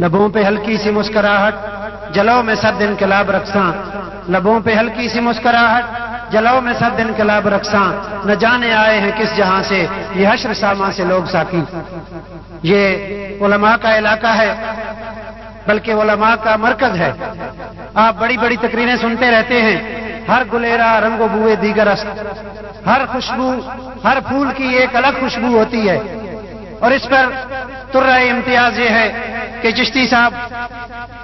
لبوں پہ ہلکی سی مسکراہٹ جلو میں سد انقلاب رکھساں لبوں پہ ہلکی سی مسکراہٹ جلو میں سد انقلاب رکھساں نہ جانے آئے ہیں کس جہاں سے، یہ حشر ساما سے لوگ ساکی۔ یہ علماء کا علاقہ ہے، بلکہ علماء کا مرکز ہے۔ آپ بڑی بڑی تقریریں سنتے رہتے ہیں، ہر گلیرا رنگ و بوئے دیگر ہر خوشبو، ہر پھول کی ایک الگ خوشبو ہوتی ہے۔ اور اس پر تر امتیاز یہ ہے کہ چشتی صاحب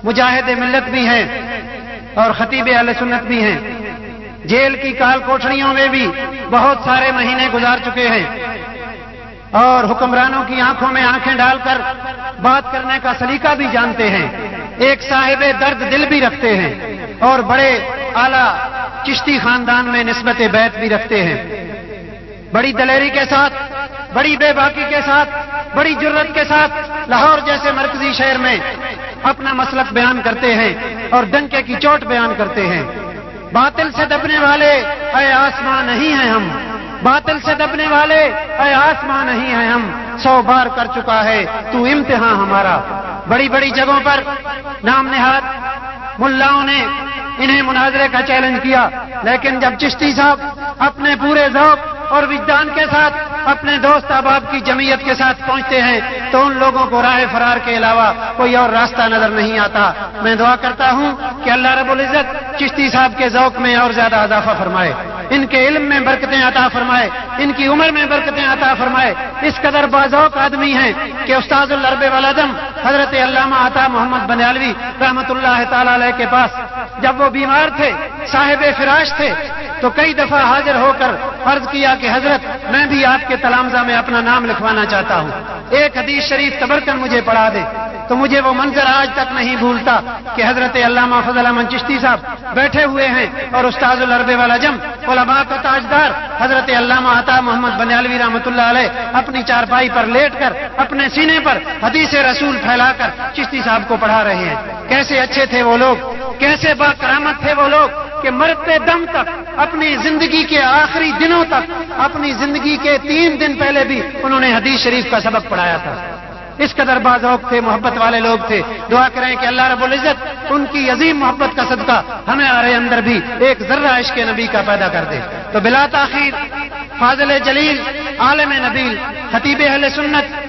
مجاہد ملت بھی ہیں اور خطیب علیہ سنت بھی ہیں۔ جیل کی کال کوٹڑیوں میں بھی بہت سارے مہینے گزار چکے ہیں۔ اور حکمرانوں کی آنکھوں میں آنکھیں ڈال کر بات کرنے کا سلیقہ بھی جانتے ہیں۔ ایک صاحب درد دل بھی رکھتے ہیں اور بڑے اعلی چشتی خاندان میں نسبت بیت بھی رکھتے ہیں۔ بڑی دلیری کے ساتھ، بڑی بے باکی کے ساتھ، بڑی جرت کے ساتھ لاہور جیسے مرکزی شہر میں اپنا مسلک بیان کرتے ہیں اور ڈنکے کی چوٹ بیان کرتے ہیں۔ باطل سے دبنے والے اے آسمان نہیں ہیں ہم۔ باطل سے دبنے والے اے آسمان نہیں ہیں ہم۔ سو بار کر چکا ہے تو امتحان ہمارا۔ بڑی بڑی جگہوں پر نام نہاد ملاؤں نے انہیں مناظرے کا چیلنج کیا۔ لیکن جب چشتی صاحب اپنے پورے ذوق اور وجدان کے ساتھ اپنے دوست احباب کی جمعیت کے ساتھ پہنچتے ہیں، تو ان لوگوں کو راہ فرار کے علاوہ کوئی اور راستہ نظر نہیں آتا۔ میں دعا کرتا ہوں کہ اللہ رب العزت چشتی صاحب کے ذوق میں اور زیادہ اضافہ فرمائے۔ ان کے علم میں برکتیں عطا فرمائے۔ ان کی عمر میں برکتیں عطا فرمائے۔ اس قدر بازوق آدمی ہیں کہ استاد الرب والدم حضرت علامہ عطا محمد بنیالوی رحمت اللہ تعالی علیہ کے پاس، جب وہ بیمار تھے، صاحب فراش تھے، تو کئی دفعہ حاضر ہو کر فرض کیا کہ حضرت، میں بھی آپ کے تلامزہ میں اپنا نام لکھوانا چاہتا ہوں۔ ایک حدیث شریف تبر کر مجھے پڑھا دے۔ تو مجھے وہ منظر آج تک نہیں بھولتا کہ حضرت علامہ فضل احمد چشتی صاحب بیٹھے ہوئے ہیں اور استاد الرب والا جم، علماء کا تاجدار حضرت علامہ عطا محمد بنیالوی رحمۃ اللہ علیہ اپنی چارپائی پر لیٹ کر، اپنے سینے پر حدیث رسول پھیلا کر چشتی صاحب کو پڑھا رہے ہیں۔ کیسے اچھے تھے وہ لوگ؟ کیسے با کرامت تھے وہ لوگ کہ مرتے دم تک، اپنی زندگی کے آخری دنوں تک، اپنی زندگی کے تین دن پہلے بھی انہوں نے حدیث شریف کا سبق پڑھایا تھا۔ اس قدر بازوق تھے، محبت والے لوگ تھے۔ دعا کریں کہ اللہ رب العزت ان کی عظیم محبت کا صدقہ ہمیں آ رہے اندر بھی ایک ذرہ عشق نبی کا پیدا کر دے۔ تو بلا تاخیر، فاضل جلیل، عالم نبیل، خطیب اہل سنت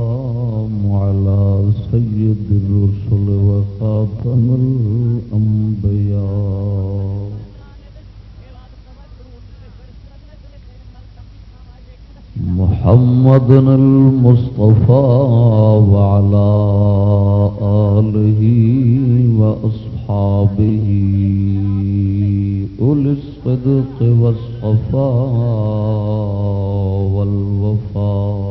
على سيد الرسل وخاتم الأنبياء. محمد المصطفى وعلى آله وأصحابه. أولي الصدق والصفاء والوفاء.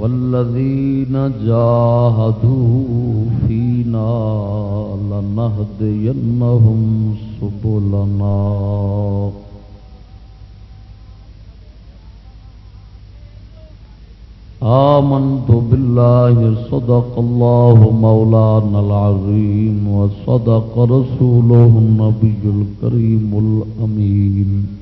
والذين جاهدوا فينا لنهدينهم سبلنا آمنت بالله صدق الله مولانا العظيم وصدق رسوله النبي الكريم الأمين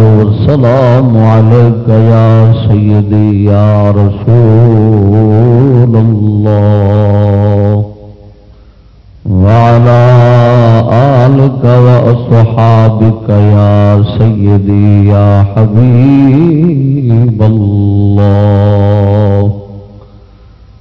والسلام عليك يا سيدي يا رسول الله وعلى آلك وأصحابك يا سيدي يا حبيب الله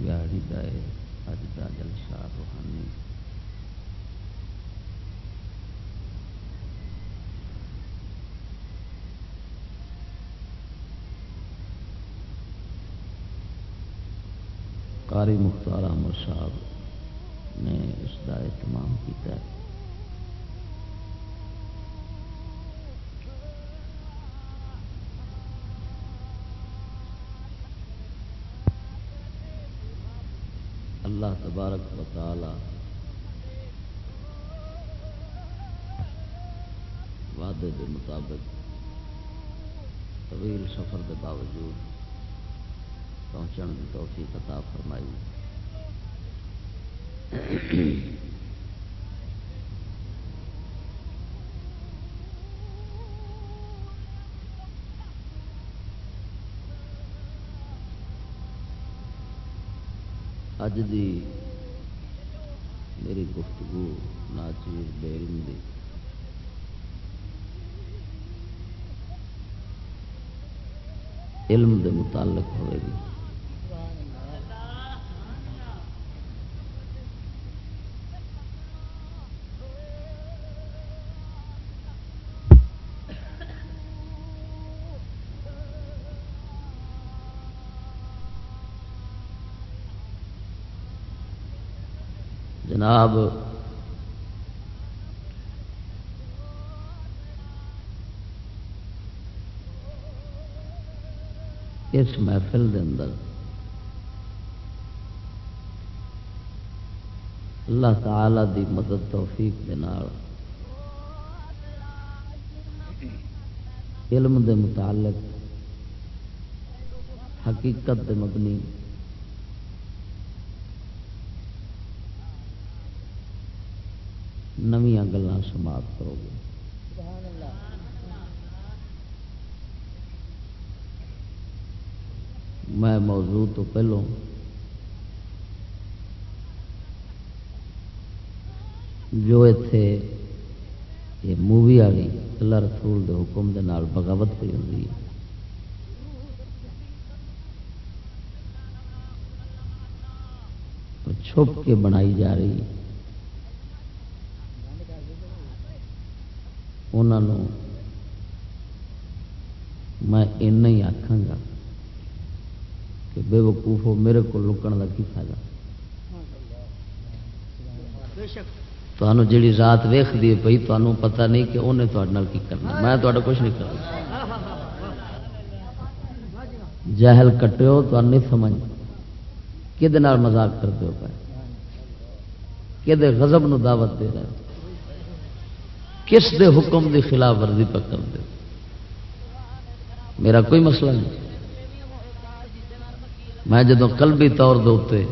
دیہڑی بہاڑی ہے اج کا جلسہ روحانی قاری مختار احمد صاحب نے اس کا اہتمام کیا ہے۔ تبارک و تعالی۔ وعدے کے مطابق طویل سفر کے باوجود پہنچن کی توفیق عطا فرمائی۔ اج دی تیری گفتگو ناچیر علم دی۔ علم دے متعلق ہوئے گی۔ جناب۔ اس محفل دے اندر اللہ تعالی دی مدد توفیق دے نال علم دے متعلق حقیقت دے مبنی نویاں گلان سماعت کرو گے میں موضوع تو پہلوں جو اتے یہ مووی والی اللہ رسول دے حکم دے نال بغاوت پہ ہوئی چھپ کے بنائی جا رہی ہے۔ انہوں میں ہی آخا گا کہ بے وقوف ہو، میرے کو لکن کا کی فائدہ؟ تمہوں جیڑی رات ویخ دی پی تمہوں پتہ نہیں کہ انہیں تھوڑے کی کرنا۔ میں تھوڑا کچھ نہیں کرنا۔ جہل کٹو تو نہیں سمجھ۔ کہ مزاق کرتے ہو پائے کہ غضب نو دعوت دے رہے کس دے حکم دی خلاف ورزی پہ کر دے؟ میرا کوئی مسئلہ نہیں۔ میں جدو قلبی طور دے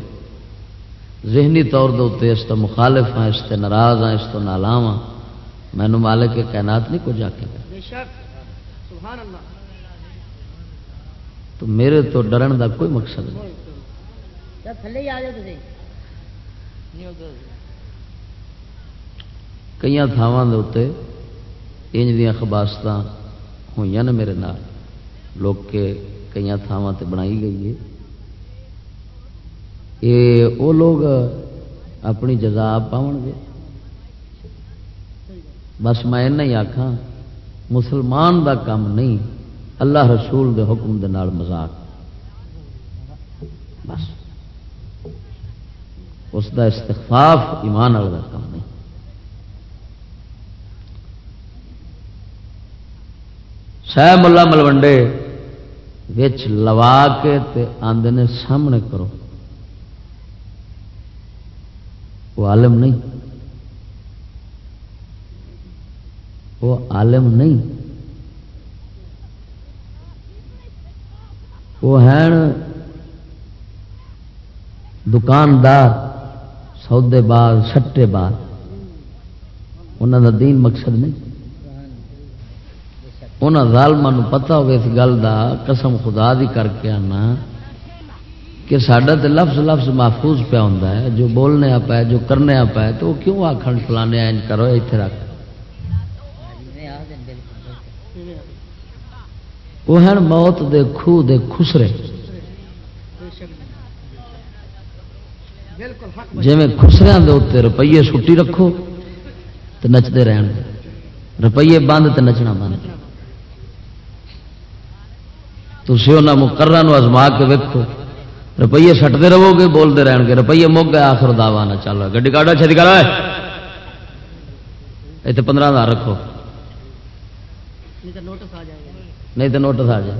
ذہنی طور دے اس تو مخالف ہاں اس سے ناراض ہاں اس تو نالاو ہاں مینو مالک کے کائنات نہیں کچھ آکے گا تو میرے تو ڈرن دا کوئی مقصد نہیں۔ کئی تھاواں انج دیا خباست ہوئی نا میرے نال۔ لوگ کے کئی تھاواں تے بنائی گئی ہے۔ یہ وہ لوگ اپنی جزا آپ پاؤ گے۔ بس میں ہی آخا مسلمان دا کام نہیں، اللہ رسول دے حکم دے نال مزاق بس، اس دا استخفاف ایمان والا کام نہیں۔ سہ ملا ملوڈے لوا کے آدھے نے سامنے کرو وہ عالم نہیں وہ عالم نہیں وہ ہیں دکاندار سودے باز سٹے باز انہوں کا دین مقصد نہیں انہوں ظالم پتا ہو اس گل کا قسم خدا دی کر کے آنا کہ سڈا تو لفظ لفظ محفوظ پیا ہوں جو بولنے آپ ہے، جو کرنے آپ ہے، تو وہ کیوں آخر فلانے اینج کرو اتنے رکھ۔ وہ ہیں موت دے خو دے خسرے جی میں خسرے دے اتنے روپیے سٹی رکھو تو نچتے رہن روپیے بند تو نچنا بند۔ تھی انہوں مقرر ازما کے ویکو روپیے سٹتے رہو گے بولتے رہن گے روپیے مک گئے، آخر دعوا نہ چل رہا۔ گی کاٹا چھتی کرا اتنے پندرہ ہزار رکھو۔ نہیں تو نوٹس آ جائے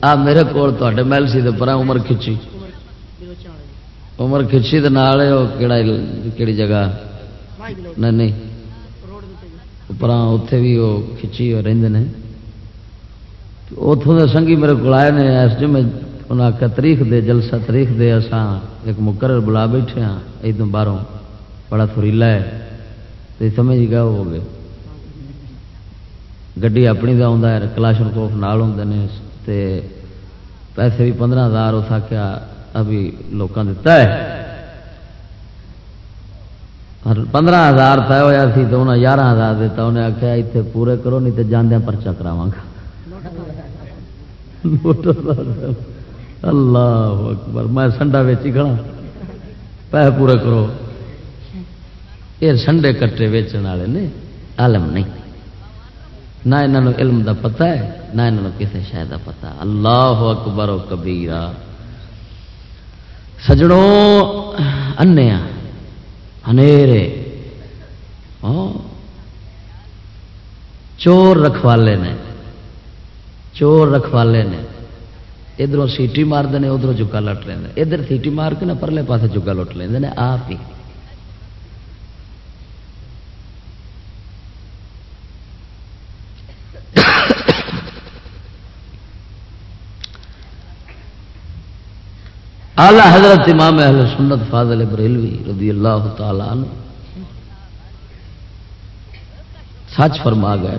آ، میرے کو محل سی پر عمر کھچی۔ عمر کھچی تو کہڑی جگہ؟ نہیں نہیں۔ پر اتے بھی وہ کھچی رہتے ہیں اتوں کے سنگھی میرے کو آئے نے، اس جمعے انہیں آخیا تاریخ دے، جلسہ تاریخ دے اسان ایک مقرر بلا بیٹھے ہاں ادو باہروں۔ بڑا تھریلا ہے۔ تو سمجھ گیا ہو گئے گڈی اپنی کا آتا ہے، کلاشن کوف نال ہوں نے۔ پیسے بھی پندرہ ہزار، اس آخیا ابھی لوگوں دتا ہے۔ پندرہ ہزار طے ہوا سی تو انہیں یارہ ہزار دیتا انہیں آخیا اتنے پورے کرو، نہیں تو جاندیا پرچا کراوا گا۔ اللہ اکبر، میں سنڈا ویچی کھڑا۔ پیسے پورے کرو۔ یہ سنڈے کٹے ویچن والے نے علم نہیں۔ نہ یہاں علم دا پتہ ہے، نہ یہاں کسی شاید کا پتا اللہ اکبر و کبیرا سجڑوں انیا ہاں۔ چور رکھوالے نے۔ چور رکھوالے نے۔ ادھر سیٹی مارتے ہیں، ادھر چکا لٹ لیں ادھر سیٹی مار کے نا پرلے پاس چکا لٹ لیں آپ ہی۔ آلہ حضرت امام اہل سنت فاضل بریلوی رضی اللہ تعالی سچ فرما گئے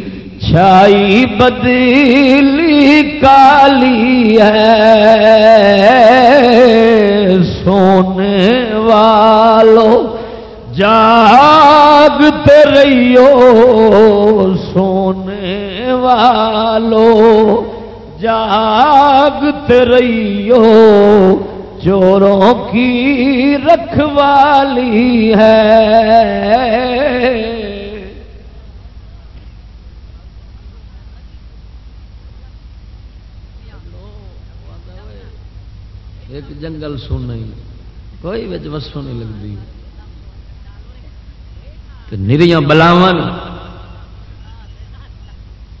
چھائی بدلی کالی ہے۔ سونے والو، جاگتے رہیو۔ سونے والو، جاگتے رہیو۔ چوروں کی رکھوالی ہے ایک جنگل سونا کوئی بچ وسو نہیں لگتی نریاں بلاو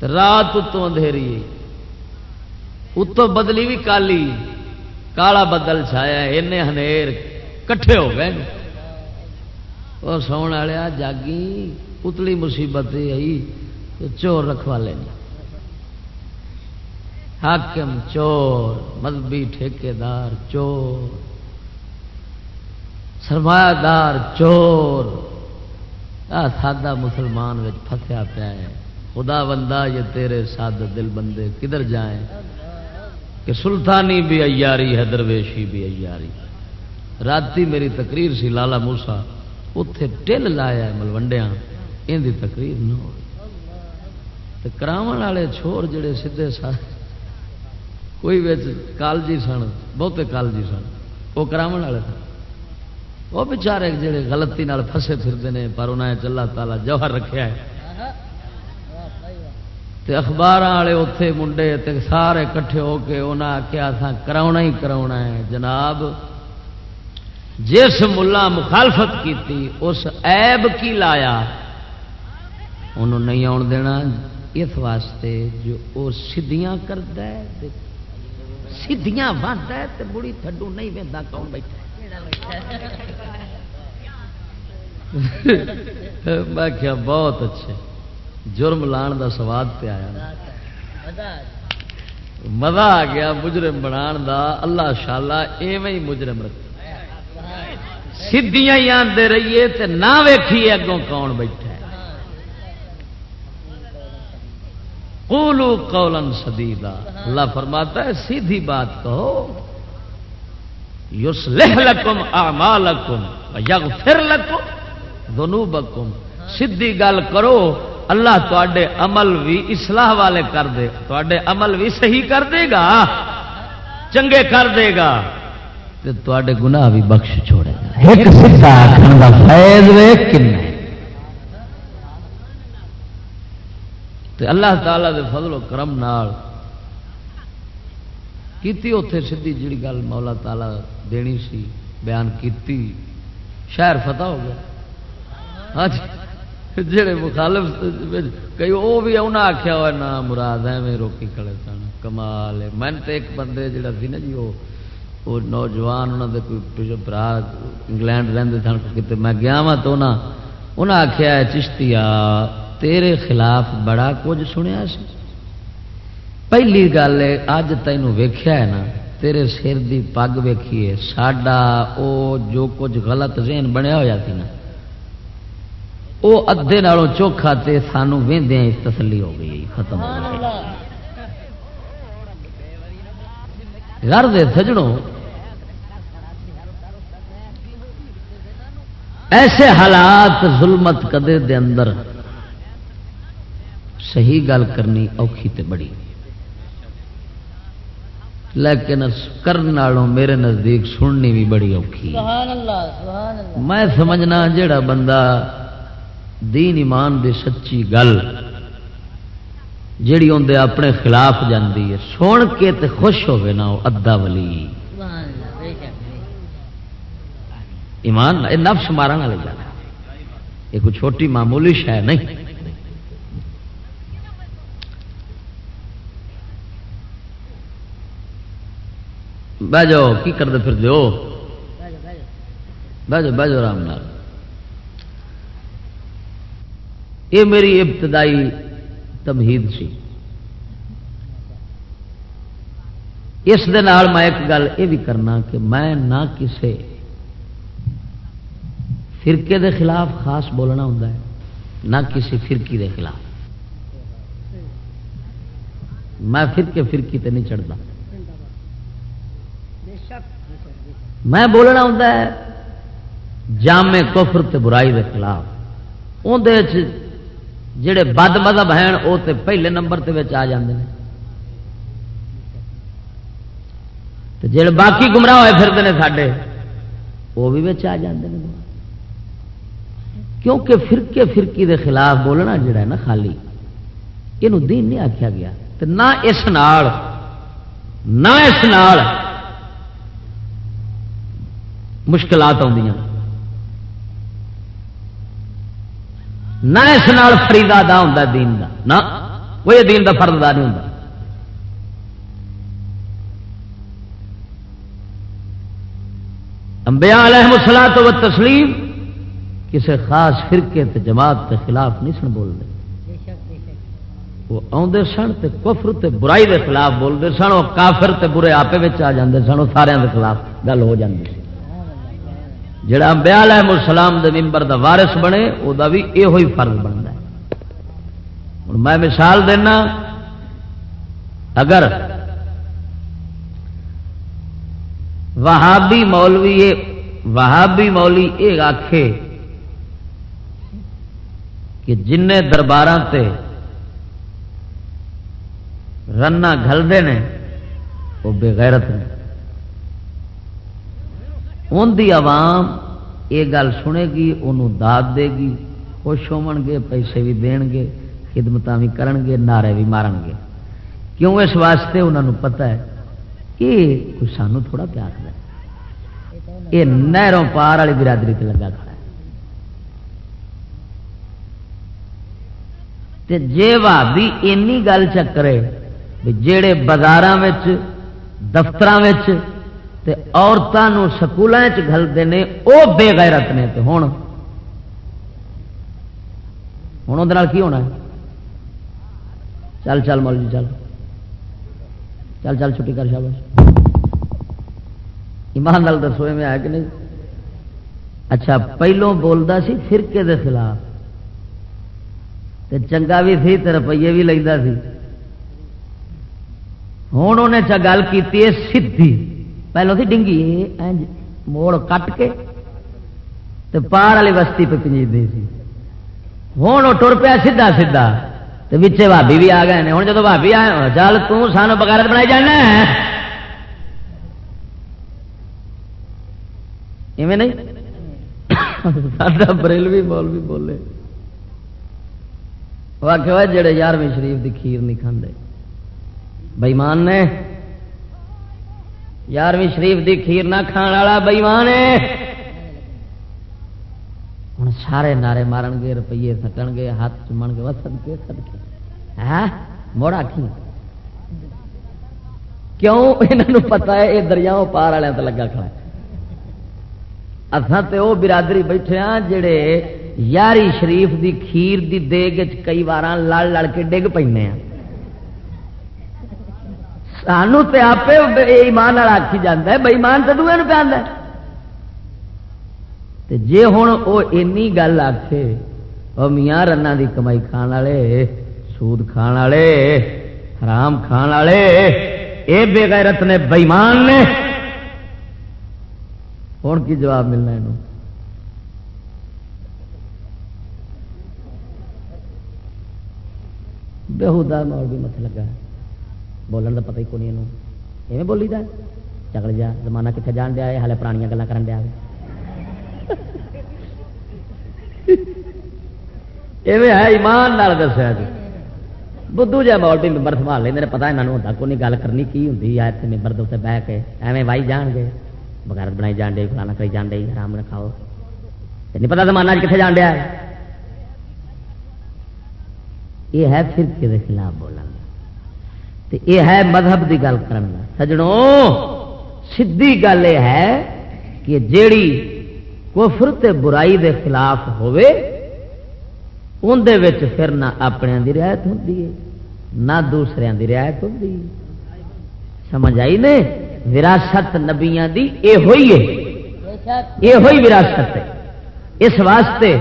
رات اتوں اندھیری۔ اتوں بدلی بھی کالی۔ کالا بدل چھایا این کٹھے ہو گئے۔ اور سونے والے جاگی۔ اتلی مصیبت آئی۔ چور رکھوا لیں حاکم چور، مذہبی ٹھیکیدار چور سرمایہ دار چور۔ آ سادہ مسلمان پھسیا پیا ہے۔ خدا بندہ، یہ تیرے ساد دل بندے کدھر جائیں؟ کہ سلطانی بھی ایاری ہے درویشی بھی ایاری۔ راتی میری تقریر سی، لالا موسا اتے ٹل لایا ملوڈیا ان کی تقریر نہ ہو کراو والے چھوڑ جڑے سیدے سا کوئی کالجی سن، بہتے کالجی سن۔ وہ کراو والے سن۔ وہ بچارے جڑے غلطی فسے پھرتے ہیں پر انہیں چلا تالا جوہر رکھا ہے۔ تے اخبار والے اتے منڈے تے سارے کٹھے ہو کے انہیں آخیا تھا کرا ہی کرا ہے۔ جناب، جس ملا مخالفت کی اس ایب کی لایا، انہوں نہیں آن دینا۔ اس واسطے جو وہ سدیاں کرتا ہے سدیاں بنتا ہے تو بڑی تھڈو نہیں بہتا کون بیٹھا میں کیا بہت اچھے۔ جرم لان دا سواد پہ آیا۔ مزہ آ گیا مجرم بنا دا۔ اللہ شالا ایویں مجرم رکھ سدیاں ہی آتے رہیے تے نہ ویکھیے اگوں کون بیٹھا قولو قولا سدیدا اللہ فرماتا ہے، سیدھی بات کہو۔ یصلح لکم اعمالکم ویغفر لکم ذنوبکم۔ سیدھی گل کرو، اللہ تے عمل بھی اصلاح والے کر دے۔ تے عمل بھی صحیح کر دے گا، چنگے کر دے گا۔ تے گناہ بھی بخش چھوڑے گا۔ ایک سیدھا فیض وے کنے تے اللہ تعالی دے فضل و کرم نال کیتی اتے سی جڑی گل مولا تعالی دینی سی، بیان کیتی۔ شہر فتح ہو گیا۔ ہاں جی۔ جڑے مخالف کئی وہ بھی انہیں آخیا ہوا نہ مراد ہے روکی کھڑے سن۔ کمال ہے۔ میں تو ایک بندے جڑا سی نا جی وہ نوجوان انہوں دے کوئی برا انگلینڈ رہتے سن کتنے میں گیا وا تو انہیں آخیا چشتی آ تیرے خلاف بڑا کچھ سنیا سی۔ پہلی گل اج تین ویخیا ہے نا تیرے سر دی پگ ویکھیے ساڈا او جو کچھ غلط ذہن بنیا ہوا سی نا وہ ادے نالوں چوکھا تے سانو وہدیا تسلی ہو گئی ختم ہو گئی۔ گھر دے سجڑوں ایسے حالات ظلمت کدے دے اندر۔ صحیح گل کرنی اوکھی تے بڑی۔ لیکن کرنے میرے نزدیک سننی بھی بڑی اوکھی۔ میں سمجھنا جڑا بندہ دین ایمان دی سچی گل جیڑی اندر اپنے خلاف جاندی ہے سن کے تے خوش ہوے نا وہ ادا ولی۔ ایمان نفس مارن والی گل یہ کوئی چھوٹی معمولی شہ نہیں۔ بہ جاؤ، کی کرتے پھر دو بہ جاؤ بہ جاؤ آرام یہ میری ابتدائی تمہید سی۔ اس میں ایک گل یہ بھی کرنا کہ میں نہ کسے فرقے دے خلاف خاص بولنا ہوں نہ کسی فرقی دے خلاف۔ میں فرقے، فرقی تے نہیں چڑھتا۔ میں بولنا ہوں جامع کفر تے برائی دے خلاف۔ اندر جڑے بد مذہب ہیں وہ تے پہلے نمبر تے آ جاندے ہیں جڑے باقی گمراہ ہوئے پھرتے ہیں ساڈے وہ بھی آ جاندے ہیں کیونکہ فرقے فرقی دے خلاف بولنا جڑا ہے نا خالی یہ دین نہیں آخیا گیا۔ نہ اس نال، نہ اس نال مشکلات آدی نہ اس نال فریدا دا ہوں دین دا. نہ. وہ دین دا فرد دا نہیں ہوں امبیا علیہ مسلا تو تسلیم کسی خاص فرقے تے جماعت کے خلاف نہیں سن بولتے وہ آدھے سن تے کفر تے برائی دے خلاف بولتے سن، وہ کافر تے برے آپ آ جاندے سن، وہ سارے دے خلاف گل ہو جاتی جڑا امبیا علیہ السلام دے ممبر دا وارث بنے وہ بھی یہ فرض بنتا ہے۔ ہوں میں مثال دینا، اگر وہابی مولوی وہابی مولوی یہ آخے کہ جن دربار سے رنا گلتے ہیں وہ بےغیرت نے۔ ان دی عوام یہ گل سنے گی، انہوں داد دے گی خوش ہو گے، پیسے بھی دین گے خدمت بھی کرن گے، نعرے بھی مارن گے۔ کیوں اس واسطے انہوں نے پتا ہے؟ یہ کچھ سانو تھوڑا پیار ہے یہ نہروں پار والی برادری سے لگا کھڑا ہے۔ جی بھابی اینی گل چکرے جڑے بازار دفتر عورتوں سکولوں گلتے ہیں وہ بے غیرت نے ہوں ہوں وہ کی ہونا ہے؟ چل چل مول جی چل۔ چل چل، چھٹی کر شابش ایمان نال دسو میں آیا کہ نہیں؟ اچھا پہلوں بولتا سی فرقے دے خلاف۔ تے چنگا بھی سی تے روپیے بھی لینا سی۔ ہوں انہیں گل کی سی پہلو سی ڈنگی موڑ کٹ کے تے پار والی بستی پہ پنجی سی ہوں وہ ٹر پیا سیدا سیدا بچے بھابی بھی آ گئے ہوں جب بھابی آئے چل تان بغیرت بنائی جانا نہیں بریلوی بول بھی بولے واقع جڑے یارویں شریف کی کھیر نہیں کھانے بئیمان نے یارویں شریف کی کھیر نہ کھان والا بئیمان ہوں سارے نعرے مارن گے، روپیے سٹن گے، ہاتھ چومن گے وسن کے سد کے موڑ آخی کیوں؟ یہ پتا ہے یہ دریاؤں پار والوں سے لگا کھڑا اصل تو وہ برادری بیٹھے ہاں جڑے یاری شریف دی کھیر دی دیگ کئی بار لڑ لڑ کے ڈگ پہ سانو تو آپ ایمان آخی جانا بئیمان تو دوے پہ آدھا جے ہوں وہ گل آخے وہ میاں رنا دی کمائی کھان والے سود کھان والے حرام کھان والے یہ بےغیرت نے بئیمان نے ہوں کی جواب ملنا یہ بےحدا مول بھی مت لگا بولن کا پتا ہی کون ایویں بولی دا چکل جا زمانہ کتنے جان دیا ہالے پرانیاں گلیں کرن دیا ہے ایمان دسیا جی بدھو جہ مولٹی ممبر سنبھال لیں پتا یہاں ہوتا کون گل کرنی کی ہوں اتنے ممبر دے بہ کے ایویں وائی جان گے بغیر بنائی جان دے فلانا کری جان دے آرام نے کھاؤ نہیں پتا زمانہ کتنے جان دیا یہ ہے فرقے کے خلاف بولنا یہ ہے مذہب کی گل کرنا سجڑوں سیدھی گل یہ ہے کہ جیڑی کفر تے برائی دے خلاف ہوئے اندر پھر نہ اپنے دی رعایت ہوتی ہے نہ دوسرے دی رعایت ہوتی سمجھ آئی نے؟ وراثت نبیا دی اے۔ ہوئی ہے یہ ہوئی وراثت ہے اس واسطے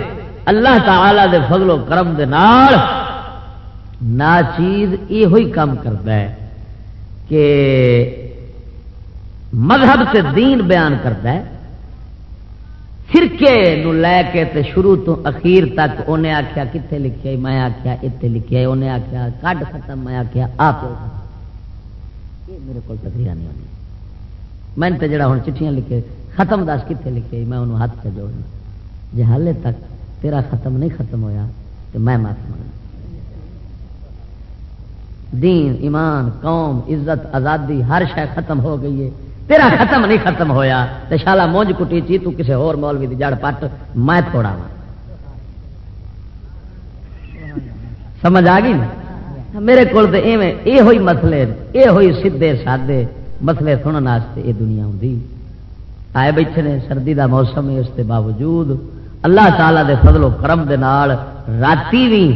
اللہ تعالی دے فضل و کرم دے نال نا چیز یہ کام کرتا ہے کہ مذہب سے دین بیان کرتا ہے، فرقے نو لے کے تے شروع تو اخیر تک انہیں آخیا کتنے لکھے میں آخیا اتنے لکھے انہیں آخیا کڈ ختم، میں آخیا آپ میرے کو تکری نہیں ہونی میں تو جڑا ہوں چٹھیاں لکھے، ختم دس کتنے لکھے، میں انہوں ہاتھ سے جوڑنا۔ جی ہالے تک تیرا ختم نہیں ختم ہویا تو میں معافی مانگنا دین، ایمان، قوم، عزت، آزادی، ہر شے ختم ہو گئی ہے۔ تیرا ختم نہیں ختم ہویا تو شالا مونج کٹی چی تو کسے اور مولوی دی جڑ پٹ میں تھوڑا وا سمجھ آ گئی نا؟ میرے کو یہ ہوئی مسلے یہ ہوئی سیدے سادے مسلے سننے واسطے یہ دنیا ہوں آئے بیٹھے نے، سردی دا موسم ہے، اس کے باوجود اللہ تعالی دے فضل و کرم دے نال راتی بھی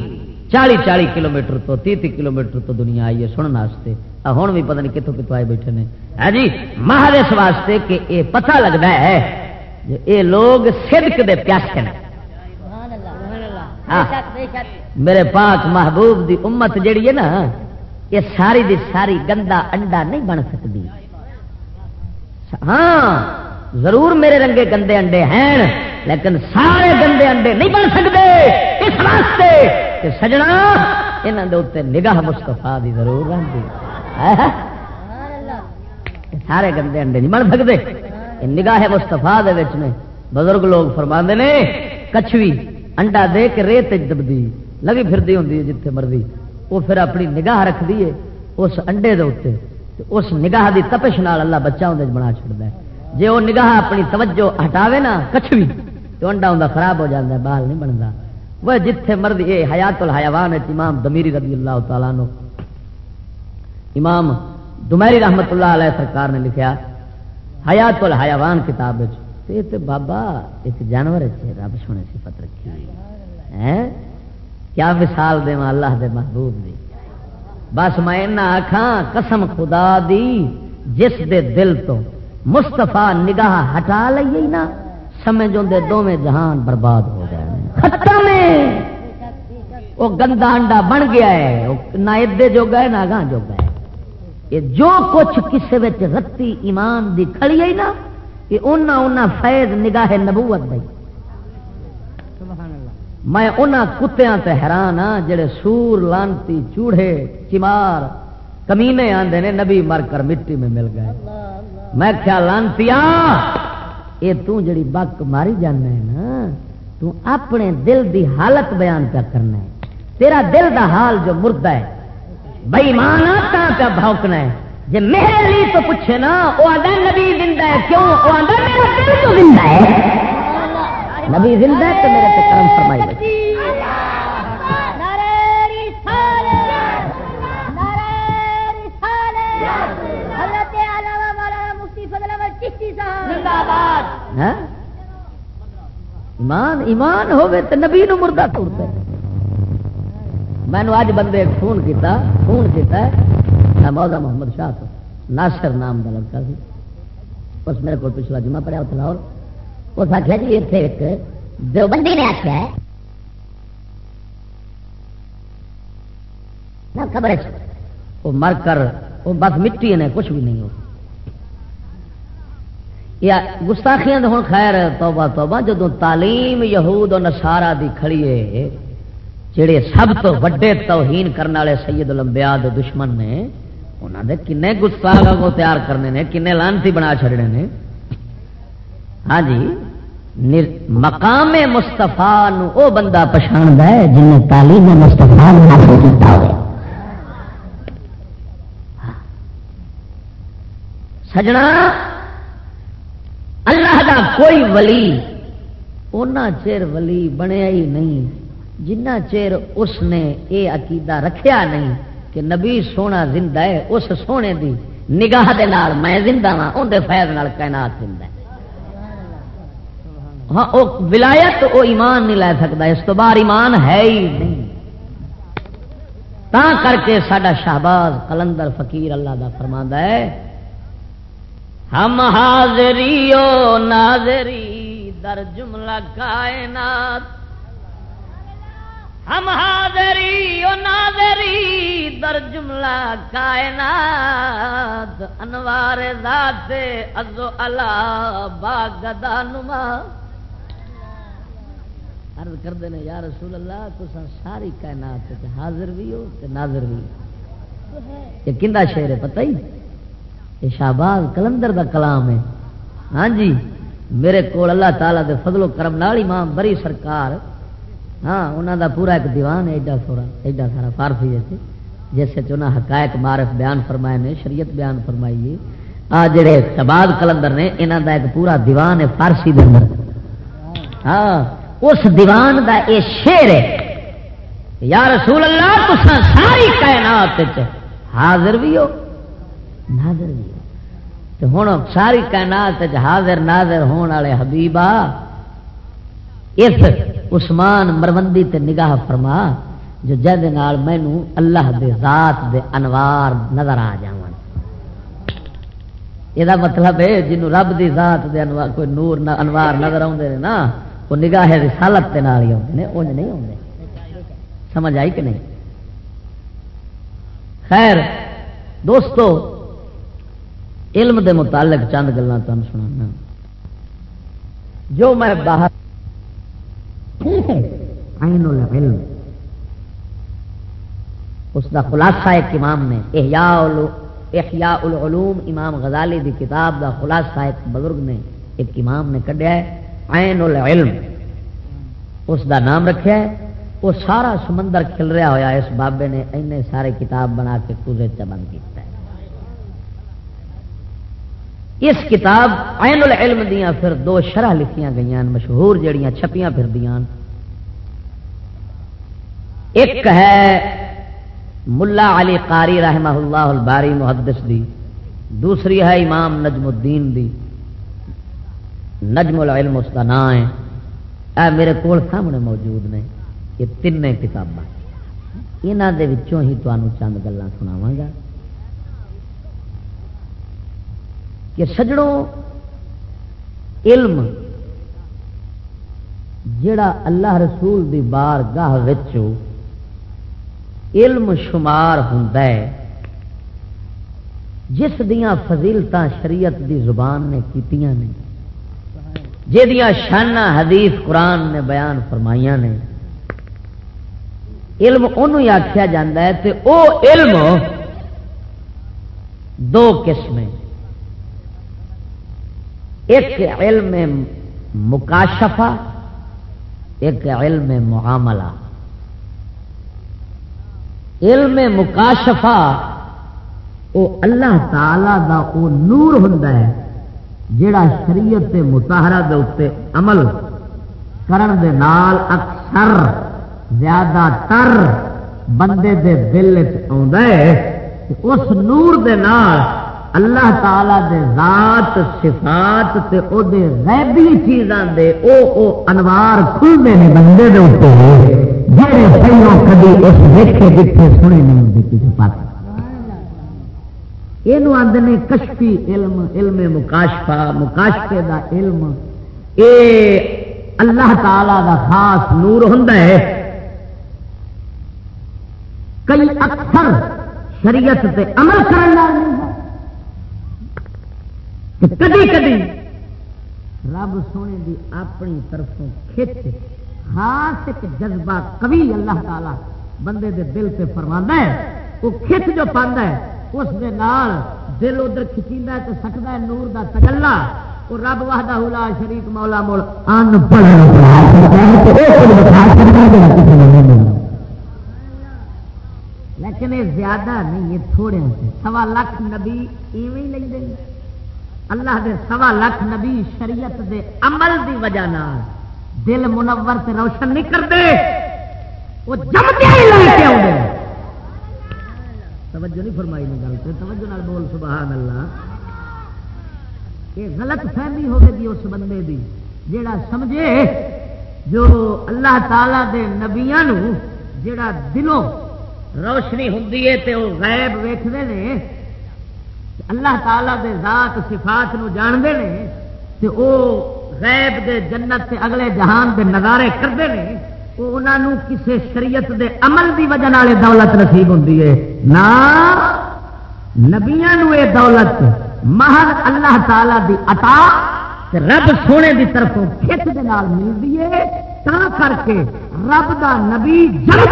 چالی چالی کلو میٹر تو تی تی کلو میٹر تو دنیا آئی ہے سننے واسطے۔ ہوں بھی پتہ نہیں کتوں کتوں آئے بیٹھے ہیں ہاں جی مہارس واسطے کہ یہ پتہ لگتا ہے یہ لوگ صدق دے پیاسے ہیں۔ ہاں۔ میرے پاک محبوب دی امت جیڑی ہے نا، یہ ساری دی ساری گندا انڈا نہیں بن سکتی۔ ہاں ضرور میرے رنگے گندے انڈے ہیں، لیکن سارے گندے انڈے نہیں بن سکتے۔ اس واسطے کہ سجنا یہاں کے اتنے نگاہ مستفا دی ضرور رہتی سارے گندے انڈے نہیں بن سکتے۔ نگاہ مستفا میں بزرگ لوگ فرما نے، کچھوی انڈا دے کے ریت دبدی لگی پھرتی ہوں جتھے مرضی۔ وہ پھر اپنی نگاہ رکھ دیے اس انڈے دے اتنے اس نگاہ دی تپش نال اللہ بچہ اندر بنا چڑتا ہے۔ جی وہ نگاہ اپنی توجہ ہٹاوے نا، کچھوی، تو انڈا ہوں خراب ہو جاتا ہے، بال نہیں بنتا وہ جتھے مرد یہ حیات الحیوان ہے، امام دمیری رضی اللہ تعالیٰ نو امام دمیری رحمت اللہ علیہ سرکار نے لکھا حیات الحیوان کتاب بابا ایک جانور رب سونے صفت رکھی کیا مثال دے اللہ دے محبوب دی؟ بس میں آخا قسم خدا دی، جس دے دل تو مستفا نگاہ ہٹا لیے نا، سمجھ دے دونوں جہان برباد ہو گئے۔ ختم وہ گندا انڈا بن گیا ہے۔ نہ ادے جو گئے نہ گاہ جو گئے یہ جو کچھ کسی رتی ایمان دی کھڑی ہے نا کہ اونا اونا فیض نگاہ نبوت دی۔ میں انہاں کتیاں تے حیران ہاں جڑے سور، لانتی، چوڑے، چمار، کمینے آندے نے، نبی مر کر مٹی میں مل گئے۔ میں کیا لانتی یہ تڑی بک ماری جانا ہے نا تو اپنے دل دی حالت بیان پہ کرنا ہے۔ تیرا دل دا حال جو مردہ ہے بھائی مانا تا پہ بھوکنا ہے۔ جی میرے لیے تو پوچھے نا وہ آدھا نبی زندہ ہے، کیوں؟ وہ آدھا میرا دل تو زندہ ہے۔ نبی زندہ ہے تو میرے پہ کرم فرمائی ہاں؟ ایمان ایمان ہوے تو نبی نو مردہ توڑتا میں اج بندے فون کیتا فون کیتا ہے موضا محمد شاہ تو ناصر نام کا لڑکا سی۔ اس میرے کو پچھلا جمعہ پڑیا اتنا اور اس آخیا جی اتنے ایک دو بندی نے آخیا ہے۔ خبر ہے۔ وہ مر کر، وہ بس مٹی نے، کچھ بھی نہیں ہو۔ یا گستاخیاں ہوں خیر، توبہ توبہ جدو تعلیم یہود و نسارا دی کھڑی ہے، جڑے سب تو وڈے توہین کرنے والے سید لمبیا دشمن نے انہوں نے کنے گستاخ کو تیار کرنے نے، کنے لانتی بنا چڑنے نے۔ ہاں جی مقام مستفا او بندہ پچھاند ہے جن تعلیم مستفا ہاں۔ سجنا اللہ دا کوئی ولی اونا چیر ولی بنیا ہی نہیں، جنہ چیر اس نے یہ عقیدہ رکھیا نہیں کہ نبی سونا زندہ ہے، اس سونے دی نگاہ دے نال میں زندہ ہاں اندر فیض نال کائنات زندہ ہے۔ ہاں او ولایت او ایمان نہیں لے سکتا، اس تو بار ایمان ہے ہی نہیں۔ تا کر کے سڈا شہباز کلندر فقیر اللہ دا فرماندہ ہے ہم حاضری او ناظری، در جملہ کائنات۔ ہم حاضری او ناظری، در جملہ کائنات۔ انوار ذات ازو اللہ باغدا نما۔ عرض کر دینے یا رسول اللہ تو ساری کائنات حاضر بھی ہو تے ناظر بھی یہ کندہ شعر ہے، پتہ ہی؟ یہ شہباز کلندر دا کلام ہے۔ ہاں جی میرے کو اللہ تعالیٰ دے فضل و کرم نال امام بری سرکار۔ ہاں انہوں دا پورا ایک دیوان ہے، ایڈا سورا، ایڈا سارا فارسی جیسے۔ جیسے چنا حقائق معرف بیان فرمائے نے، شریعت بیان فرمائی آ جڑے شہباز کلندر نے انہوں دا ایک پورا دیوان ہے فارسی دے اندر۔ ہاں اس دیوان دا یہ شیر ہے۔ یا رسول اللہ تو ساری کائنات حاضر بھی ہو۔ ناظر بھی تو ہوں ساری کائنات حاضر ناظر ہون والے حبیبا اس عثمان مروندی تے نگاہ فرما، جو جد مینو اللہ دے ذات دے انوار نظر آ جا یہ مطلب ہے، جنوں رب دی ذات دے انوار، کوئی نور انوار نظر آتے ہیں نا، وہ نگاہ رسالت کے نال ہی آتے ہیں انج نہیں آتے سمجھ آئی کہ نہیں؟ خیر، دوستو علم دے متعلق چند گلان تم سنا جو میں باہر العلم۔ اس کا خلاصہ ایک امام نے، احیاء احیاء العلوم، امام غزالی دی کتاب دا خلاصہ ایک بزرگ نے، ایک امام نے کڈیا ہے، عین العلم۔ اس دا نام رکھا ہے۔ وہ سارا سمندر کھل رہا ہوا اس بابے نے این سارے کتاب بنا کے کوزے چبند کیا اس کتاب عین العلم دیا پھر دو شرح لکھیاں گئی مشہور جڑیاں چھپیاں پھر دیاں ایک ہے ملا علی قاری رحمہ اللہ الباری محدث دی، دوسری ہے امام نجم الدین دی۔ نجم العلم اس کا نام ہے۔ اے میرے کول سامنے موجود نے، یہ تین کتاباں۔ یہاں دے وچوں ہی تمہوں چند گلان سناواں گا۔ کہ سجڑوں علم جڑا اللہ رسول دی بار گاہ علم شمار ہوں جس دیاں فضیلت شریعت دی زبان نے کیتیاں نے جہیا شانہ حدیث قرآن نے بیان فرمائیاں نے، علم انہوں آخیا جا او علم دو قسمیں۔ ایک علم مکاشفہ، ایک علم معاملہ۔ علم مکاشفہ وہ اللہ تعالی دا او نور ہوں جڑا شریعت کے متحرہ دے اتنے عمل کرن دے نال اکثر زیادہ تر بندے دے دل ہے اس نور دے نال اللہ تعالی دے ذات صفات تے او دے غیبی چیزاں دے او او انوار کھلنے ہیں بندے دے اوپر۔ جڑے پہلو کبھی اس دیکھے دیکھے سنے نہیں ہوتے کسی پاس یہ آدھے نے کشفی علم علم مکاشفہ، مکاشفے دا علم۔ اے اللہ تعالی دا خاص نور ہوں کئی اکثر شریعت تے عمل کرنا نہیں کدی کدی رب سونے دی اپنی طرفوں کھچ خاص ایک جذبہ کبھی اللہ تعالی بندے دے دل سے فرما ہے۔ وہ کھچ جو پاندہ ہے اس دے نال دل ادھر کھچیتا ہے تو سکتا ہے نور دا تجلا۔ وہ رب وحدہ لا شریک مولا مول ان لیکن یہ زیادہ نہیں یہ تھوڑے سوا لاکھ نبی ایویں لے دیں۔ اللہ دے سوا لاکھ نبی شریعت دے عمل دی وجہ نال دل منور سے روشن نہیں کرتے، وہ جمتے ہی لے کے آؤ توجہ نہیں فرمائی نہیں گل توجہ نال بول، سبحان اللہ۔ یہ غلط فہمی ہوگی گی اس بندے دی، جیڑا سمجھے جو اللہ تعالی دے نبیا جیڑا دلوں روشنی ہوں تو غیب ویختے ہیں اللہ تعالی دے ذات صفات نو جانتے ہیں تے او غیب دے جنت سے اگلے جہان دے نظارے کرتے ہیں وہ انہوں کسی شریعت دے عمل دی وجہ والے دولت نصیب ہوتی ہے۔ نہ نبیا یہ دولت محل اللہ تعالی دی عطا رب سونے دی طرفوں کھچ دے نال ملتی ہے، تا کر کے رب دا نبی اللہ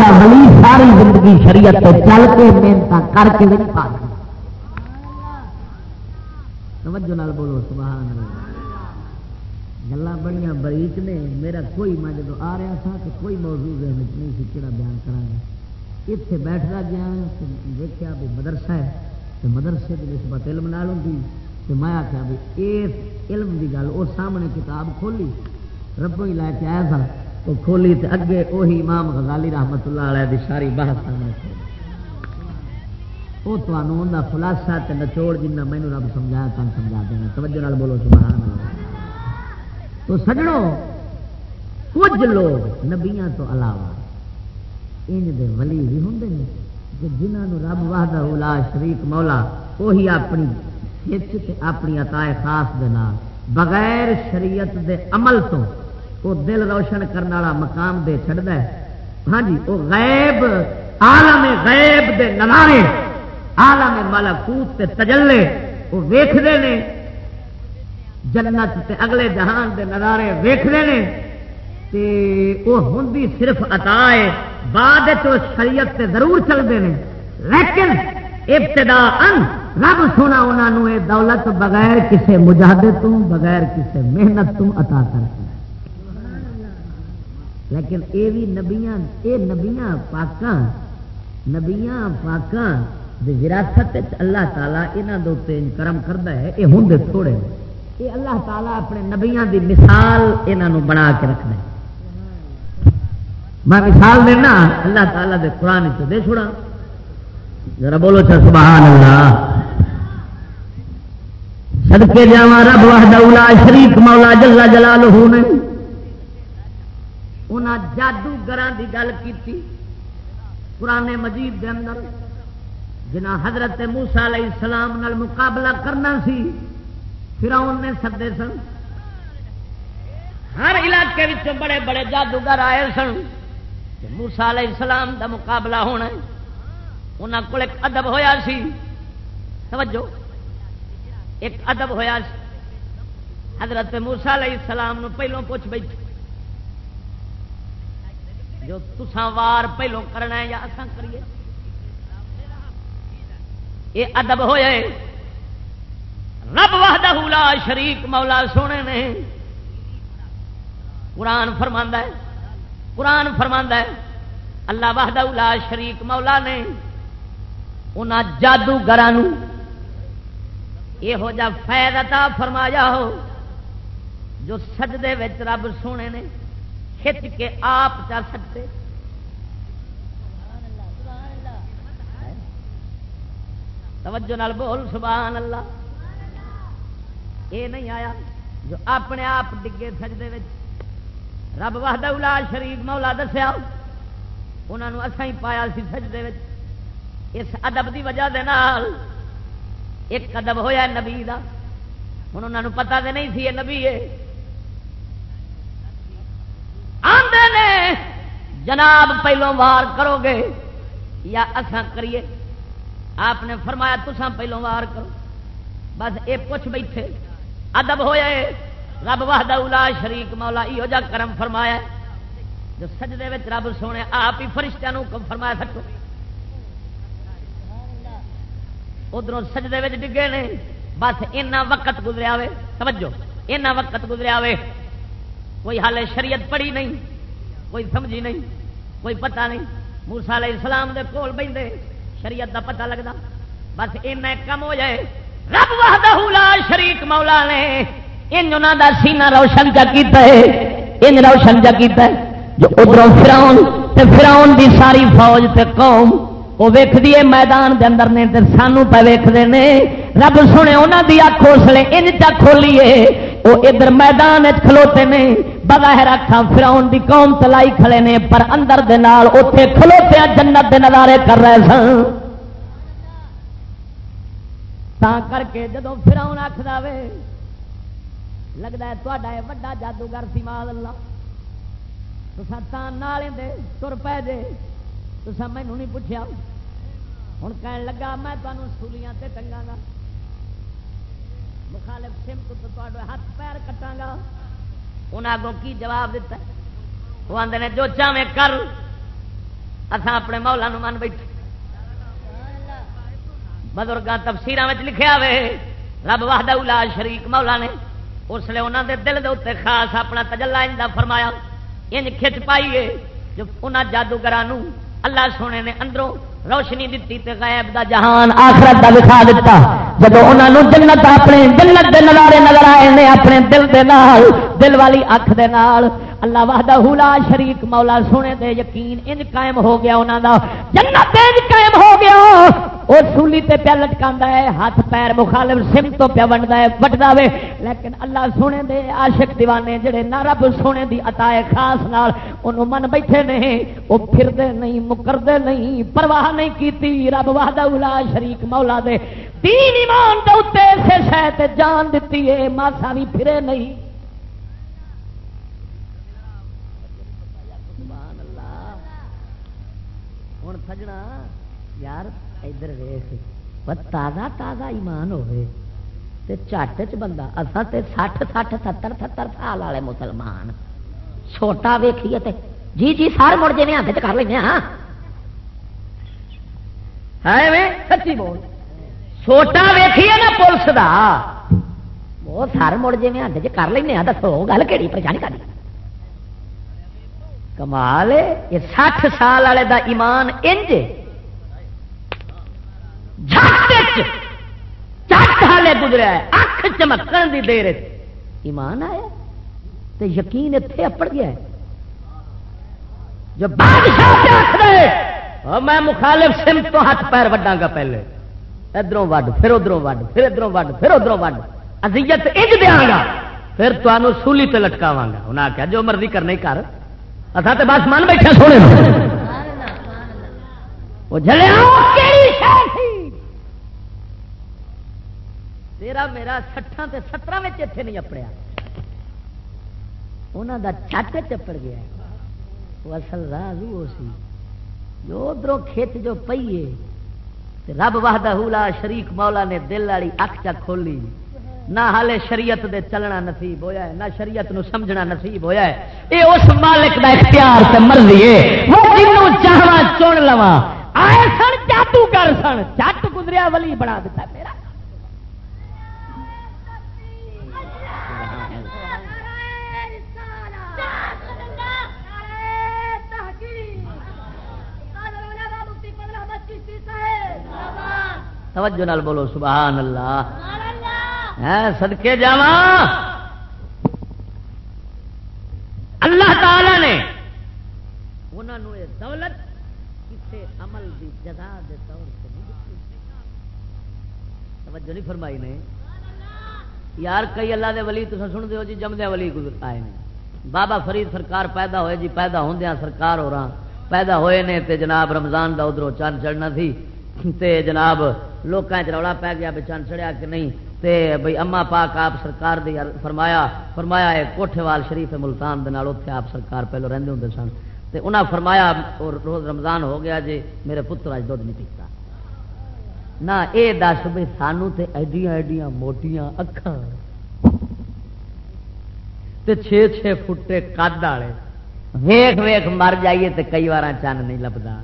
دا ولی ساری زندگی شریعت چل کے محنت کر کے نہیں پا توجہ نال بولو، سبحان اللہ۔ گلا بڑی بریک نے، میرا کوئی میں جب آ رہا تھا کہ کوئی موضوع نہیں سی کہڑا بیان کرا اتنے بیٹھتا گیا دیکھا بھی مدرسہ ہے تو مدرسے کی نسبت علم نال ہوں میں آخیا بھی اس علم کی گل وہ سامنے کتاب کھولی۔ ربو ہی لے کے آیا تھا، وہ کھولی تو اگے وہی امام غزالی رحمت اللہ علیہ دی ساری بحث سامنے وہ تمہوں کا خلاصہ تے نچوڑ جنہ مینو رب سمجھایا تم سمجھا دینا۔ توجہ نال بولو، سبحان اللہ۔ تو سجڑوں کچھ لوگ نبیاں تو علاوہ ان دے ولی بھی ہوں کہ جنہوں رب واہدہ لا شریک مولا وہی اپنی ہچ اپنی عطائے خاص دے نال، بغیر شریعت دے عمل تو وہ دل روشن کرنے والا مقام دے چڑھتا ہے۔ ہاں جی وہ غیب، عالم غیب دے نظارے، عالم ملکوت تے تجلے، وہ ویختے ہیں جنت تے اگلے جہان دے نظارے ویختے ہیں تے وہ ہوں صرف عطا ہے، بعد شریعت تے ضرور چلتے ہیں لیکن ابتدا ان رب سونا انہوں نے دولت بغیر کسی مجاہدے تو بغیر کسی محنت تم عطا کر لیکن اے بھی نبیاں اے نبیاں پاکاں نبیاں پاکاں وراثت اللہ تعالیٰ یہاں دے کرم کرتا ہے یہ ہوں تھوڑے یہ اللہ تعالیٰ اپنے نبیاں دی مثال یہاں بنا کے رکھنا ہے۔ میں مثال دینا، اللہ تعالیٰ دے قرآن چ دے چھوڑا۔ ذرا بولو چا سبحان اللہ سدکے جا رب وحدہ شریف مولا جلا جلال نے۔ انہاں جادوگر کی گل کی پرانے مجید دے اندر جنا حضرت موسا علیہ السلام نال مقابلہ کرنا سی فراؤن نے سدے سن۔ ہر علاقے بڑے بڑے جادوگر آئے سن۔ موسا علیہ السلام دا مقابلہ ہونا انہوں کو ایک ادب ہویا سی۔ سمجھو؟ ایک ادب ہویا سی۔ حضرت موسا علیہ السلام نو پہلوں پوچھ بیٹھے جو تسان وار پہلو کرنا ہے یا اسان کریے۔ یہ ادب ہوئے۔ رب وحدہ لا شریک مولا سونے نے۔ قرآن فرما ہے۔ قرآن فرما ہے۔ اللہ وحدہ لا شریک مولا نے۔ ان جادوگر یہو جا فائدہ فرمایا ہو۔ جو سجدے رب سونے نے۔ کھچ کے آپ چل سکتے۔ توجہ نال بول، سبحان اللہ۔ یہ نہیں آیا جو اپنے آپ ڈگے سجدے رب واہدہ شریف مولا دسیا انہوں نے پایا سی سجدے اس ادب کی وجہ دے نال ایک ادب ہوا نبی کا ہوں انہوں پتا تو نہیں سی یہ نبی ہے۔ آدھے نے، جناب پہلو وار کرو گے یا اصا کریے؟ آپ نے فرمایا تسان پہلو وار کرو۔ بس یہ پوچھ بیٹھے۔ ادب ہوا رب واہد شریک، مولا یہ جا کرم فرمایا جو سجدے رب سونے، آپ ہی فرشتوں فرمایا سکو ادھر سجدے ڈگے نے، بس اینا وقت گزریا وے۔ سمجھو اینا وقت گزریا وے۔ کوئی حال شریعت پڑھی نہیں، کوئی سمجھی نہیں، کوئی پتہ نہیں۔ موسا علیہ السلام دے کول بہتے شریعت دا پتہ لگتا بس اینا کم ہو جائے۔ رب وحدہ لا شریک مولا نے ان دا سینہ روشن جا کیتا ہے۔ ان روشن جا کیتا ہے۔ جو ادھر فراؤن تے فراؤن دی ساری فوج تے قوم وہ ویکھدی ہے میدان دے اندر نے سانو پہ ویکھدے نے۔ رب سنے انہاں دی اکھ اسلے ان چا کھولیے۔ وہ ادھر میدان کھلوتے نے بغیر اکھاں فراؤن دی قوم تلائی کھڑے نے، پر اندر دے نال اوتھے کھلوتے جنت دے نظارے کر رہے سن۔ تا کر کے جدو فراؤن آخر لگتا ہے تا وا جادوگر سی مال اللہ۔ تو نالے دے، تر پے جے تو مینو نہیں پوچھا، ہوں کہن لگا، میں تمہیں سولیاں تے ٹنگا گا۔ مخالف سمت تو تے ہاتھ پیر کٹا گا۔ انہیں اگوں کی جواب دیتا وہ آدھے نے، جو چاہے کر اصا اپنے مولا نو من بیٹھے۔ بزرگ تفسیر لکھا وے، رب واہدہ الا شریک مولا نے، اس لیے انہوں دے دل دے اتنے خاص اپنا تجلا انجا فرمایا۔ انج کھچ پائیے جو انہوں جادوگر اللہ سونے نے اندروں روشنی دیتی تے غیب دا جہان آخرت دا دکھا دیتا۔ جب انہوں جنت اپنے جنت دے نظارے نظر آئے نے اپنے دل دے نال، دل والی اکھ دے نال۔ اللہ وحدہ لا شریک، مولا سونے دے یقین ان قائم ہو گیا انہاں دا۔ جنت انج قائم ہو گیا۔ وہ سولی تے پیا لٹکا ہے، ہاتھ پیر مخالف سم تو پیا ونڈا ہے وٹدا وے۔ لیکن اللہ سونے دے عاشق دیوانے جڑے نہ رب سونے دی عطا خاص نال انہوں من بیٹھے نہیں وہ پھردے نہیں، مکردے نہیں، پرواہ نہیں کیتی۔ رب وحدہ لا شریک مولا دے۔ دین ایمان دے اوتے سے شاید جان دتی ہے، ماسا بھی پھرے نہیں۔ ہوں سجنا، یار ادھر ویخ تازہ تازہ ایمان ہوئے۔ تے چٹ چ بندہ اصا تے سٹھ سٹھ، ستر ستر سال والے مسلمان۔ چھوٹا ویکھیے تے جی جی سارے مڑ جی ہاتھ چ کر لیں ہاں۔ سچی بول۔ چھوٹا ویکھیے نا پولیس دا۔ وہ سارے مڑ جی ہاتھ چ کر لیں ہاں، دسو گل کہڑی پریشانی کر کمال یہ سٹھ سال والے دا ایمان انج چٹ ہالے گزرا ہے اکھ چمکن دی دیر ایمان آیا؟ تو یقین اتے اپڑ گیا ہے۔ جو بادشاہ میں مخالف سم تو ہاتھ پیر وڈا گا پہلے۔ ادھروں وڈ پھر ادھروں وڈ پھر ادھروں وڈ پھر ادھروں وڈ۔ ازیت انج دیا گا پھر تمہوں سولی تے لٹکاوا گا۔ انہیں آخیا جو مرضی کرنے کر۔ اصا تو بس من بیٹھے سونے وہ تیرا میرا سٹان سے سترہ میں اتنے نہیں اپڑیا انہوں کا چٹ چپڑ گیا۔ وہ اصل راز وہ سی جو ادھر کھیت جو پی ہے رب واہدہ شریک مولا نے دل والی اک چا کھولی۔ نہ ہالے شریعت دے چلنا نصیب ہویا ہے، نہ شریعت نو سمجھنا نصیب ہویا ہے۔ اے اس مالک دا اختیار تے مرضی ہے۔ وہ جنوں چاہواں چن لواں۔ آئے سن، جادوگر سن۔ چٹ گزریا ولی بنا دیتا میرا۔ توجہ نال بولو سبحان اللہ سدکے جا اللہ تعالی نے انہوں یہ دولت کسی عمل کی جگہ طور سے توجہ نہیں فرمائی نے۔ یار کئی اللہ دے ولی تو سن دو جی جمدیا ولی گزر آئے ہیں بابا فرید سرکار پیدا ہوئے جی پیدا ہوندیا سرکار ہو رہا پیدا ہوئے نے تے جناب رمضان دا ادھر چند چڑھنا تھی تے جناب لوکاں چ رولا پی گیا بے چند چڑھیا کہ نہیں؟ تے بھئی اما پاک آپ سرکار دی فرمایا فرمایا ہے کوٹھے وال شریف ملتان دے نال اوتھے آپ سرکار پہلو رہندے ہوندے سن۔ تے انہاں فرمایا اور روز رمضان ہو گیا جی میرے پتر اج دودھ نہیں پیتا۔ نہ اے دس بھئی سانو تے ایڈیاں ایڈیاں موٹیاں اکھاں۔ تے چھ چھ فٹے قد والے ویکھ ویکھ مر جائیے تے کئی وار چن نہیں لبدا۔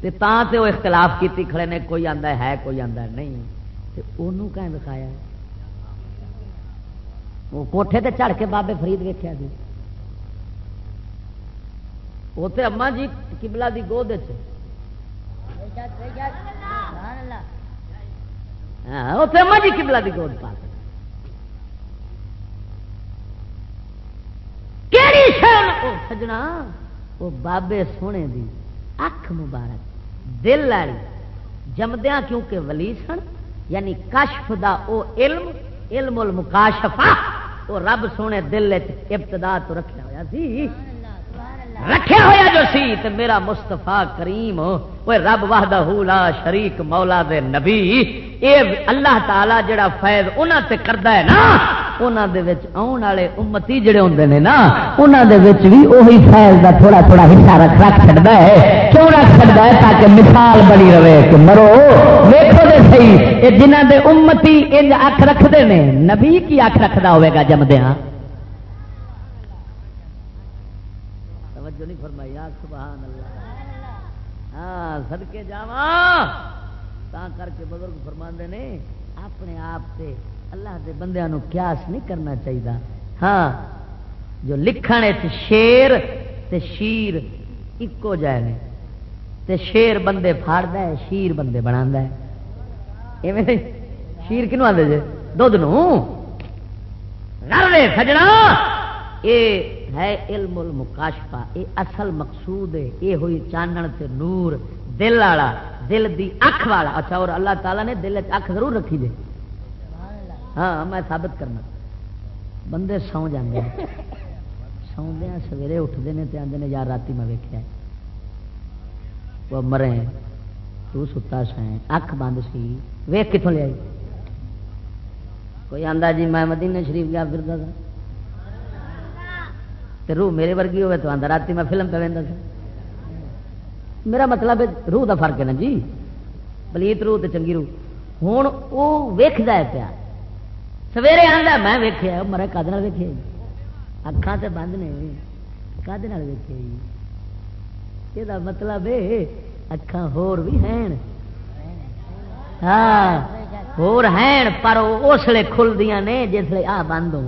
تے تاں تے وہ اختلاف کیتی کھڑے نے، کوئی آندا ہے کوئی آندا نہیں۔ تے اونوں کہیں دکھایا وہ کوٹھے تے چڑھ کے بابے فرید ویکیا جی اتنے ہاں، اما جی کبلا کی گود اما جی کبلا کی گود پا۔ سجنا وہ بابے سونے دی اکھ مبارک۔ دل والی جمدیا کیونکہ ولی سن یعنی کشف دا او علم علم المکاشفہ وہ رب سونے دل ابتدا تو رکھا ہوا سی۔ رکھا ہوا جو سی تو میرا مستفا کریم وہ رب واہدہ لا شریک مولا دے نبی، اے اللہ تعالی جڑا فیض انہوں تے کردا ہے نا انہوں دے وچ آن والے امتی جڑے ہوندے نے نا انہوں دے وچ بھی وہی فیض دا تھوڑا تھوڑا حصہ رکھ رکھ چڑھتا ہے۔ کیوں رکھ چڑھتا ہے؟ تاکہ مثال بنی رہے کہ مرو ویکو دے صحیح یہ جنہ دے امتی انج اکھ رکھتے ہیں نبی کی اکھ رکھدا ہوئے گا جمدیاں توجہ نہیں فرمائی سبحان اللہ ہاں سدکے جاواں، تا کر کے بزرگ فرما نے، اپنے آپ سے اللہ دے بندیاں نو قیاس نہیں کرنا چاہیے ہاں جو لکھن شیر تے شیر ایکو جائے نے۔ تے شیر بندے پھاڑتا ہے، شیر بندے بنا شیر کنو آدھے جی دھد نو سجنا۔ یہ ہے علم المکاشفہ، یہ اصل مقصود ہے، یہ ہوئی چانن تے نور، دل والا، دل دی اکھ والا۔ اچھا اور اللہ تعالیٰ نے دل اکھ ضرور رکھی دے۔ ہاں میں ثابت کرنا۔ بندے سو جانے سوندیا سویرے اٹھتے ہیں آتے ہیں یار رات میں ویکیا وہ مرے تو ستا سائیں اکھ بند سی۔ ویک کتوں لیا کوئی آندا جی میں مدینہ شریف گیا پھر روح میرے ورگی ہوئے تو آدھا رات میں فلم پہ وہدا سا میرا مطلب روح کا فرق ہے نا جی۔ پلیت روح تو چنگی روح۔ ہوں وہ ویکد پیا۔ سویرے آدھا میں ویکیا مرے کد اکھان سے بند نے۔ کد ویکیا جی۔ یہ مطلب ہے؟ اکھان ہور بھی ہیں۔ ہاں ہور ہیں، پر اس لیے کھلدیاں نے جس لیے آ بند ہو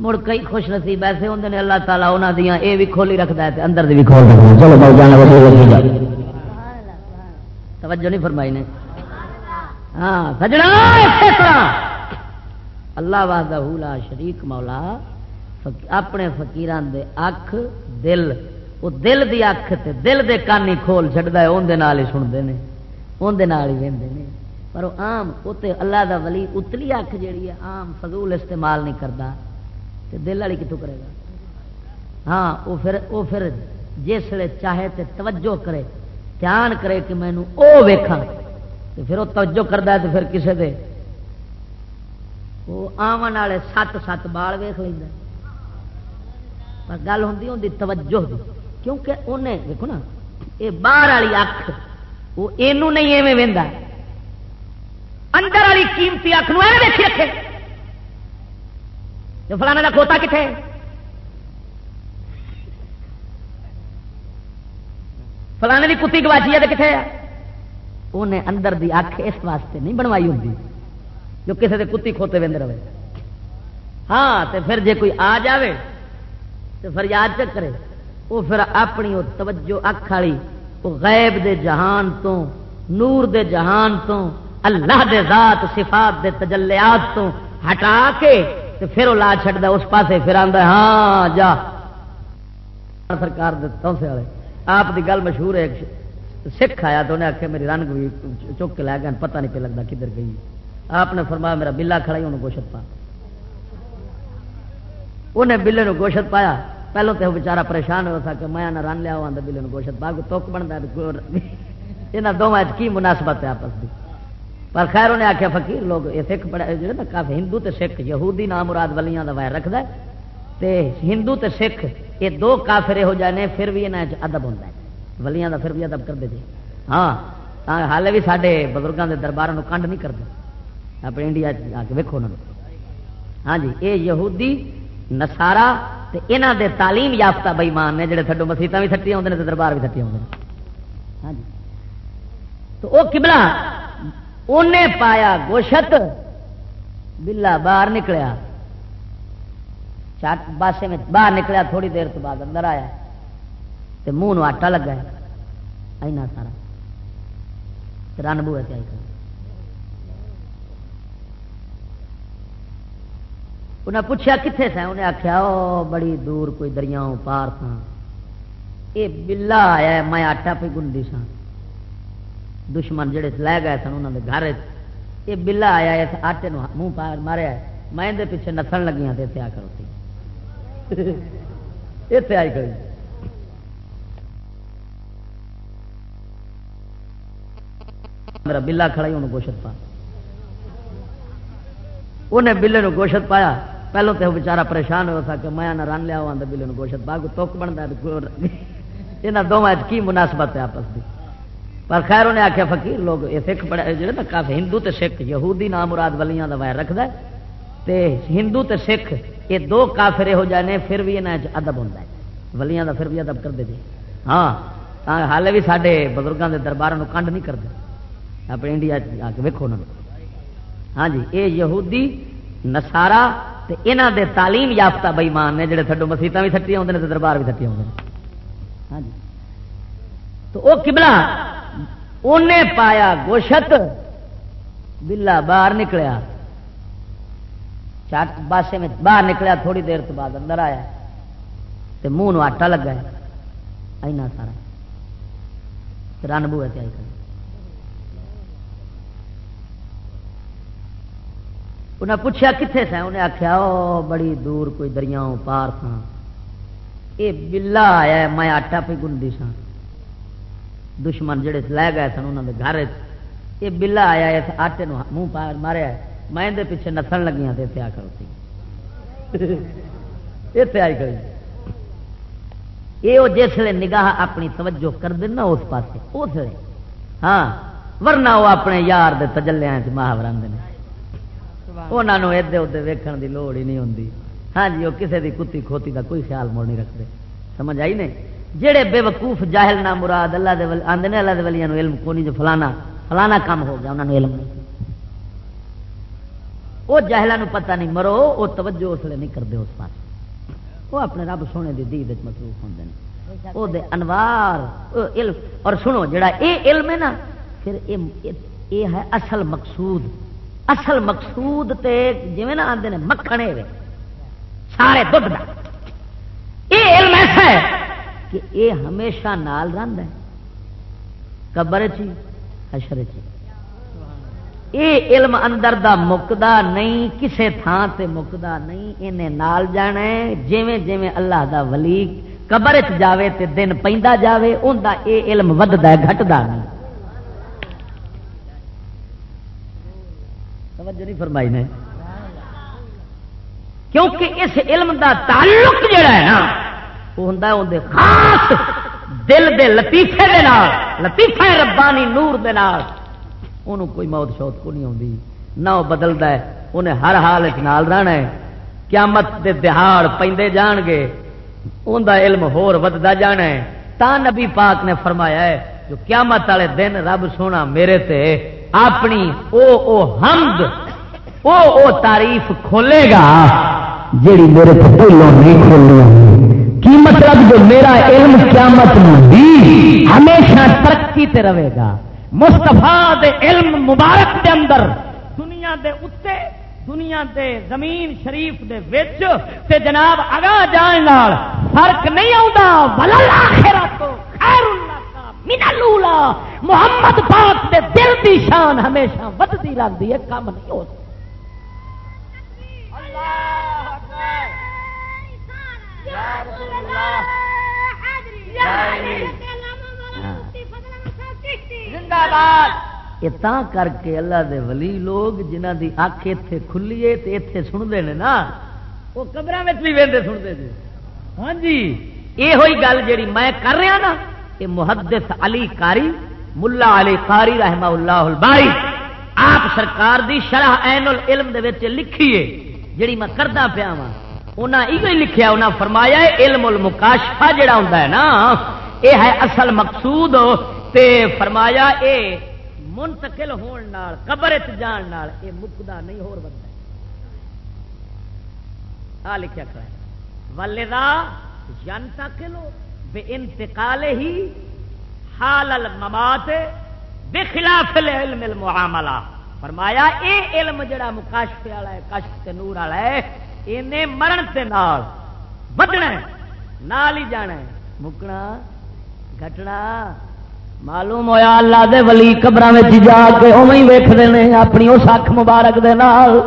مڑ کئی خوش نصیب ایسے ہوں نے اللہ تعالیٰ انہوں دیا یہ بھی کھولی رکھتا ہے اندر بھی کھول توجہ نہیں فرمائی نے۔ ہاں سجنا! اللہ وحدہ لا شریک مولا اپنے فقیران دے اکھ دل۔ وہ دل دی اکھ تے دل دے کانی کھول چڑھتا ہے اندر ہی سنتے ہیں اندر ہی وہدے ہیں پر آم اتنے اللہ دا ولی اتلی اکھ جیڑی ہے آم فضول استعمال نہیں کرتا دل والی کتوں کرے گا۔ ہاں وہ پھر وہ پھر جس چاہے تے توجہ کرے، دھیان کرے کہ مینو او ویکھا تو پھر وہ توجہ کرتا ہے تو پھر کسے دے۔ وہ آمن والے سات سات بال ویخ لینا پر گل ہوں ہوں توجہ دی۔ کیونکہ انہیں دیکھو نا یہ باہر والی اکھ وہ یہ نہیں ایویں وہدا اندر والی قیمتی اکھ نو دیکھی رکھے۔ فلانے کا کھوتا کتنے فلانے کی کتی گواچی ہے تو کتنے انہیں اندر دی اکھ اس واسطے نہیں بنوائی ہوں جو کسی کے کتی کھوتے وے رہے۔ ہاں تو پھر جے کوئی آ جاوے تو فریاد چکرے وہ پھر اپنی وہ توجہ اکھ والی وہ غیب دے جہان تو، نور دے جہان تو، اللہ دے ذات، صفات دے تجلیات تو ہٹا کے تو پھر وہ لا چڑھتا اس پاسے پھر آتا ہاں جا۔ سرکار توسے والے، آپ کی گل مشہور ہے سکھ آیا تو انہیں آخیا میری رنگ بھی چک کے لے گیا پتہ نہیں پہ لگتا کدھر گئی۔ آپ نے فرمایا، میرا بلا کھڑا ہی، انہوں گوشت پا۔ انہیں بلے نو گوشت پایا۔ پہلو تو وہ بچارا پریشان ہو سکا میں رن لیا آتا بلے گوشت پا کے تک بنتا یہاں دونوں کی مناسبت ہے آپس کی پر خیر انہیں آخیا فقیر لوگ یہ سکھ بڑے جڑے نا کافی ہندو تے سکھ، یہودی نام مراد ولیاں کا وائر رکھتا ہے۔ تے ہندو تے سکھ، یہ دو کافر ہو جانے پھر بھی یہاں ادب ہوتا ہے۔ ولیاں کا پھر بھی ادب کرتے جی۔ ہاں حال بھی سارے بزرگوں کے دربار کنڈ نہیں کرتے۔ اپنے انڈیا آ کے ویکو انہوں ہاں جی یہ یہودی نسارا یہاں دے تعلیم یافتہ بئیمان نے جڑے تھڈو مسیطا بھی تھٹی آتے ہیں دربار بھی تھٹی آتے ہیں ہاں جی۔ تو وہ کبلا انہیں پایا گوشت، بلا باہر نکلیا۔ باسے میں باہر نکلیا، تھوڑی دیر تو بعد اندر آیا۔ تو منہ آٹا لگا۔ اینا سارا۔ رن بوے آئی۔ انہیں پوچھا کتنے سا انہیں آخیا بڑی دور کوئی دریاؤں پار تھا یہ بلا آیا میں آٹا پہ گنڈی سا دشمن جڑے لے گئے سن انہوں نے گھر یہ بلا آیا، اس آٹے منہ پا ماریا میں اندر پیچھے نسن لگی ہوں اتنے آ کر اتنے آئی کر میرا بلا کھڑا ہی انہوں گوشت پا۔ انہیں بلے نو گوشت پایا۔ پہلو تو وہ بچارا پریشان ہو سکے میں نہ رن لیا ہوا ہاں بلے نو گوشت پا۔ کے تک بنتا یہاں دونوں کی مناسبت ہے آپس کی پر خیر انہیں آخیا فقیر لوگ یہ سکھ بڑے جڑے نا کافی ہندو تے سکھ، یہودی نام مراد ولیاں کا وائر رکھتا ہے۔ تے ہندو تے سکھ، یہ دو کافر ہو جانے پھر بھی یہاں ادب ہوتا ہے۔ ولیاں کا پھر بھی ادب کرتے جی۔ ہاں حال بھی سارے بزرگوں کے دربار کنڈ نہیں کرتے اپنے انڈیا آ کے ویکو انہوں ہاں جی یہ یہودی نسارا یہاں دے تعلیم یافتہ بئیمان نے جڑے تھڈو مسیطا بھی تھٹی آتے ہیں دربار بھی تھٹی آتے ہیں ہاں جی۔ تو وہ کبلا انہیں پایا گوشت، بلا باہر نکلیا۔ چاٹ باسے میں باہر نکلیا، تھوڑی دیر تو بعد اندر آیا۔ تو منہ آٹا لگا اینا سارا۔ رن بو ہے کر انہیں پوچھا کتنے سا انہیں آخیا بڑی دور کوئی دریاؤں پار تھا یہ بلا آیا میں آٹا پہ گنڈی سا دشمن جڑے لے گئے سن انہوں نے گھر یہ بلا آیا، اس آٹے منہ پار ماریا میں پیچھے نسن لگی ہوں اتنے آ کر اتنے آئی کر یہ جسے نگاہ اپنی توجہ کر دینا اس پاس اس ہاں ورنہ وہ اپنے یار دے تجلیا ماہور آتے ہیں انہوں ادے ادے ویکن کی لوڑ ہی نہیں ہوتی ہاں جی وہ کسی کی کتی کھوتی کا کوئی خیال موڑ نہیں رکھتے سمجھ آئی نہیں؟ جہے بے وقوف جاہل نہ مراد، اللہ دے آدھے نے اللہ دلیا علم کو نہیں جو فلانا فلانا کام ہو گیا انہوں نے علم نہیں۔ وہ جاہلوں پتہ نہیں، مرو وہ توجہ اس لیے نہیں کرتے اس پاس۔ وہ اپنے رب سونے کی دید مصروف ہوتے ہیں وہ انوار علم۔ اور سنو، جڑا اے علم ہے نا، پھر یہ ہے اصل مقصود۔ اصل مقصود تے جی نا آتے ہیں مکھنے سارے دھد کا یہ علم ایسا ہے کہ یہ ہمیشہ نال رہد ہے۔ قبر چی، حشر چی۔ یہ علم اندر دا مکدا نہیں، کسے تھان سے مکدا نہیں، انہیں نال جانا ہے۔ جیویں جیویں اللہ دا ولی قبر چ جاوے تے دن پہ جاوے، ان دا اے علم ودتا ہے گھٹتا نہیں۔ توجہ نہیں فرمائی نے۔ کیونکہ اس علم دا تعلق جڑا ہے نا وہ ہوں اندر خاص دل دے لطیفے دے نال، لطیفہ ربانی نور دے نال۔ انہوں کوئی موت شوت کو نہیں آتی نہ وہ بدلتا ہے، انہیں ہر حال نال رہنا ہے۔ قیامت دے دہاڑ پہ جان گے ان دا علم ہور ودتا جانا ہے۔ تا نبی پاک نے فرمایا ہے، جو قیامت والے دن رب سونا میرے تے، اپنی او او حمد، او او تعریف کھولے گا، جیڑی میرے پہلو نہیں کھولی۔ کی مطلب جو میرا علم قیامت بھی ہمیشہ ترقی تے رہے گا؟ مستفا دے علم مبارک دے اندر، دنیا دے اتے، دنیا دے زمین شریف دے وچ تے جناب اگا جان نال فرق نہیں آتا ولل آخرت خیر من الاولا محمد پاک دے دل دی شان ہمیشہ ودتی رہندی ہے کم نہیں ہو سکتا۔ اللہ! یا رسول اللہ یا کر کے اللہ دے ولی لوگ جنہ دی اک اتے کھلیے اتے سنتے ہیں نا، وہ قبر بھی وہدے سنتے تھے ہاں جی یہ ہوئی گل جیڑی میں کر رہا نا، یہ محدث علی کاری ملا علی کاری رحمہ اللہ الباری، آپ سرکار دی شرح این العلم دے وچ لکھیے جیڑی میں کردا پیا وا انہاں یہ لکھیا انہاں فرمایا علم المکاشفہ جڑا ہوندا ہے نا یہ ہے اصل مقصود، تے فرمایا اے منتقل ہون نال، قبر جان نال اے مکدا نہیں، ہور بنتا آ لکھا کرا ولدا ینتقلو بے انتقال ہی حال الممات بخلاف العلم المعاملہ۔ فرمایا اے علم جڑا مکاشف والا ہے کشف تے نور والا ہے اینے مرن تے نال بدنا نال ہی جانا ہے۔ مکنا، گھٹنا۔ معلوم ہویا اللہ دے ولی قبر جا کے اوی ویختے ہیں اپنی اس اکھ مبارک دے نال۔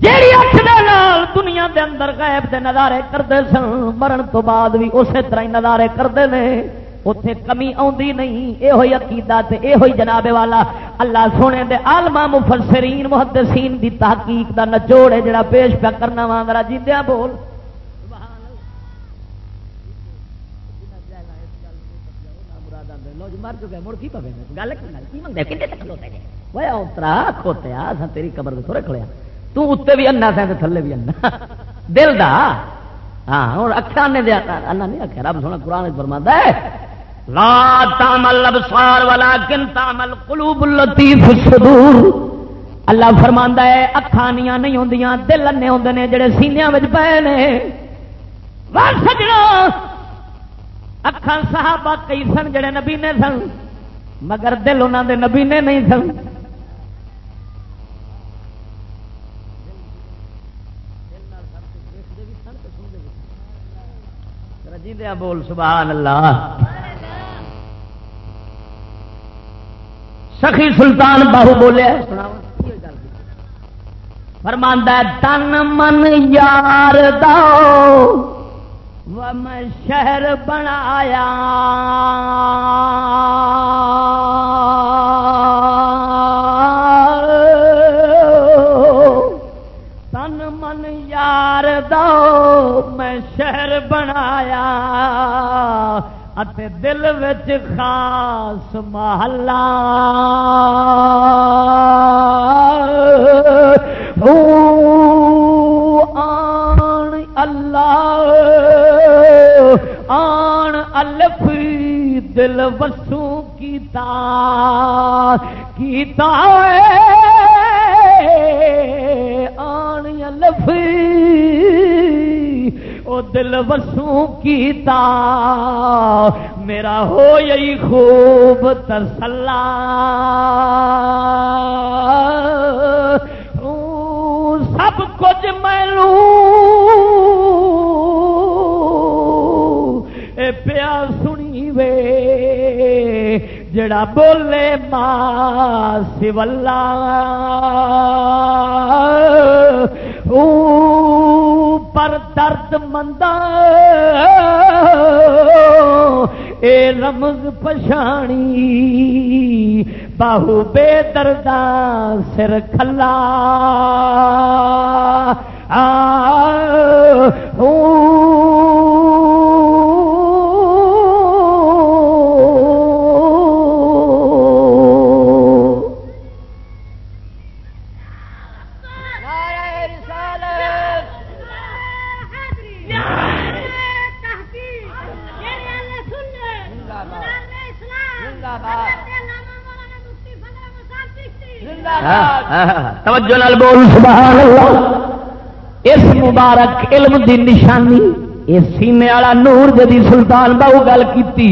جیڑی اکھ دے نال دنیا دے اندر غیب دے نظارے کرتے سن، مرن تو بعد بھی اسی طرح ہی نظارے کرتے ہیں اتے کمی آتی نہیں یہ ہوئی عقیدہ تے یہ ہوئی جناب والا۔ اللہ سونے دے آلما مفسرین، محدثین دی تحقیق دا نچوڑ ہے جڑا پیش پیا کرنا وا۔ میرا جیندیا بول۔ مر چکے مڑ کی گل کی اترا کھوتیا تیری قبر تھوڑے کھڑیا تے بھی انا سا تھلے بھی انا دل دا ہاں ہوں اکھا نے انا نہیں آخیا رب سونا قرآن فرما ہے لا تامل ابسار والا کن تامل قلوب لطیف صدور اللہ فرماندا ہے، اکھانیاں نہیں ہوندیاں، دل انے ہوندے نے جڑے سینیاں وچ پئے نے۔ وا سجنا! اکھاں صحابہ کئی سن جڑے نبی نے سن، مگر دل انہاں دے نبی نے نہیں سن۔ جی بول، سبحان اللہ۔ سخی سلطان باہو بولے فرماندہ تن من یار دو میں شہر بنایا۔ دل وچ خاص محلہ۔ آن اللہ آن الف دل وسو کیتا کیتا آن او دل وسو کیتا۔ میرا ہو یہی خوب تسلا سب کچھ مینو پیا سنی وے، جڑا بولے ماں سولا پر درد مند اے رمز پچھانی باہو بے دردا سر کھلا۔ توجہ نال بول سبحان اللہ اس مبارک علم دی نشانی، اس سینے والا نور جدی سلطان بہو گل کیتی۔